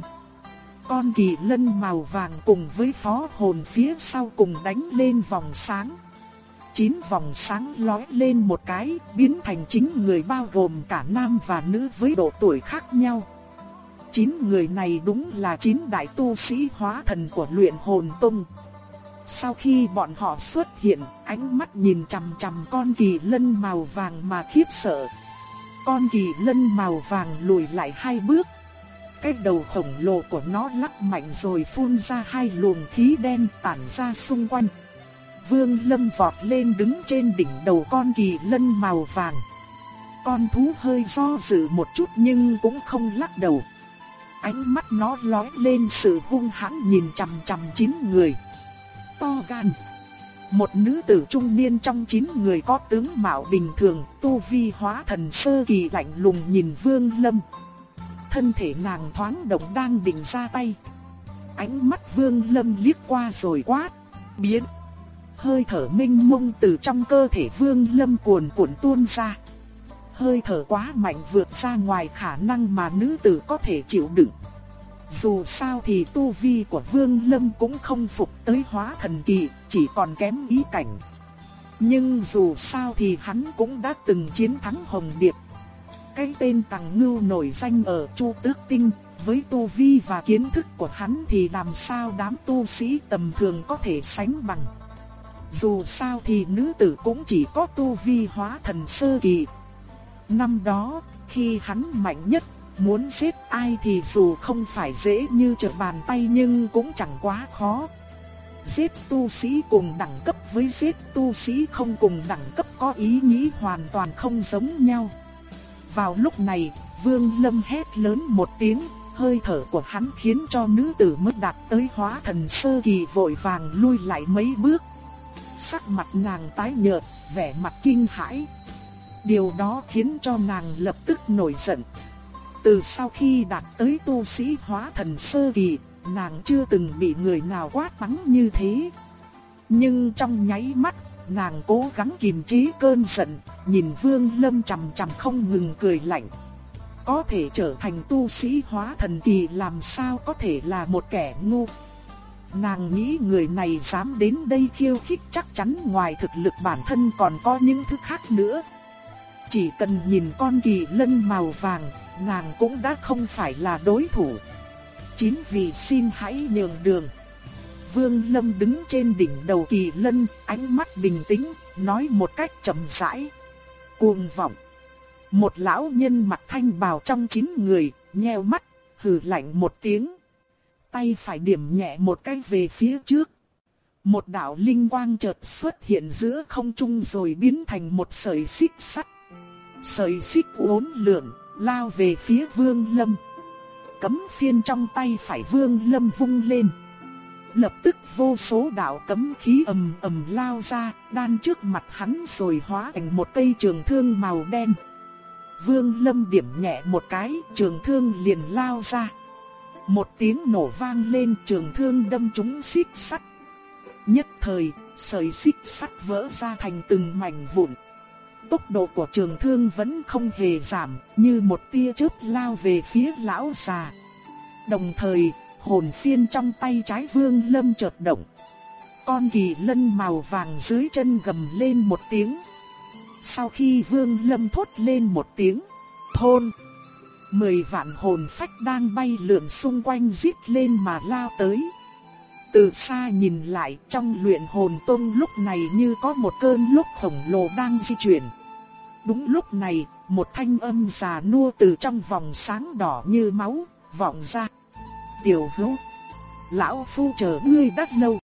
Con kỳ lân màu vàng cùng với phó hồn phía sau cùng đánh lên vòng sáng. Chín vòng sáng lói lên một cái, biến thành chính người bao gồm cả nam và nữ với độ tuổi khác nhau. Chín người này đúng là chín đại tu sĩ hóa thần của luyện hồn tông. Sau khi bọn họ xuất hiện, ánh mắt nhìn chằm chằm con kỳ lân màu vàng mà khiếp sợ. Con kỳ lân màu vàng lùi lại hai bước. Cái đầu khổng lồ của nó lắc mạnh rồi phun ra hai luồng khí đen tản ra xung quanh. Vương Lâm vọt lên đứng trên đỉnh đầu con kỳ lân màu vàng. Con thú hơi do dự một chút nhưng cũng không lắc đầu. Ánh mắt nó lóe lên sự hung hãn nhìn chằm chằm chín người. To gan. Một nữ tử trung niên trong chín người có tướng mạo bình thường, tu vi hóa thần sơ kỳ lạnh lùng nhìn Vương Lâm. Thân thể nàng thoáng động đang định ra tay. Ánh mắt Vương Lâm liếc qua rồi quát, biến hơi thở minh mông từ trong cơ thể Vương Lâm cuồn cuộn tuôn ra. Hơi thở quá mạnh vượt ra ngoài khả năng mà nữ tử có thể chịu đựng. Dù sao thì tu vi của Vương Lâm cũng không phục tới hóa thần kỳ, chỉ còn kém ý cảnh. Nhưng dù sao thì hắn cũng đã từng chiến thắng Hồng Điệp. Cái tên Tằng Ngưu nổi danh ở Chu Tước Tinh, với tu vi và kiến thức của hắn thì làm sao đám tu sĩ tầm thường có thể sánh bằng. Dù sao thì nữ tử cũng chỉ có tu vi hóa thần sơ kỳ. Năm đó, khi hắn mạnh nhất, muốn giết ai thì dù không phải dễ như trở bàn tay nhưng cũng chẳng quá khó. Giết tu sĩ cùng đẳng cấp với giết tu sĩ không cùng đẳng cấp có ý nghĩ hoàn toàn không giống nhau. Vào lúc này, Vương Lâm hét lớn một tiếng, hơi thở của hắn khiến cho nữ tử mất đạt tới hóa thần sơ kỳ vội vàng lui lại mấy bước sắc mặt nàng tái nhợt, vẻ mặt kinh hãi. Điều đó khiến cho nàng lập tức nổi giận. Từ sau khi đạt tới tu sĩ hóa thần sơ kỳ, nàng chưa từng bị người nào quát mắng như thế. Nhưng trong nháy mắt, nàng cố gắng kiềm chế cơn giận, nhìn Vương Lâm chằm chằm không ngừng cười lạnh. Có thể trở thành tu sĩ hóa thần kỳ làm sao có thể là một kẻ ngu. Nàng nghĩ người này dám đến đây khiêu khích chắc chắn ngoài thực lực bản thân còn có những thứ khác nữa. Chỉ cần nhìn con kỳ lân màu vàng, nàng cũng đã không phải là đối thủ. Chính vì xin hãy nhường đường. Vương Lâm đứng trên đỉnh đầu kỳ lân, ánh mắt bình tĩnh, nói một cách chậm rãi. Cuồng vọng. Một lão nhân mặt thanh bào trong chín người, nheo mắt, hừ lạnh một tiếng tay phải điểm nhẹ một cái về phía trước. Một đạo linh quang chợt xuất hiện giữa không trung rồi biến thành một sợi xích sắt. Sợi xích uốn lượn, lao về phía Vương Lâm. Cấm phiên trong tay phải Vương Lâm vung lên. Lập tức vô số đạo cấm khí ầm ầm lao ra, đan trước mặt hắn rồi hóa thành một cây trường thương màu đen. Vương Lâm điểm nhẹ một cái, trường thương liền lao ra. Một tiếng nổ vang lên trường thương đâm trúng xích sắt. Nhất thời, sợi xích sắt vỡ ra thành từng mảnh vụn. Tốc độ của trường thương vẫn không hề giảm, như một tia chớp lao về phía lão già. Đồng thời, hồn phiên trong tay trái vương lâm chợt động. Con kỳ lân màu vàng dưới chân gầm lên một tiếng. Sau khi vương lâm thốt lên một tiếng, thôn mười vạn hồn phách đang bay lượn xung quanh giết lên mà lao tới. Từ xa nhìn lại trong luyện hồn tông lúc này như có một cơn lúc khổng lồ đang di chuyển. Đúng lúc này, một thanh âm già nua từ trong vòng sáng đỏ như máu, vọng ra. Tiểu hữu, lão phu chờ ngươi đắt lâu.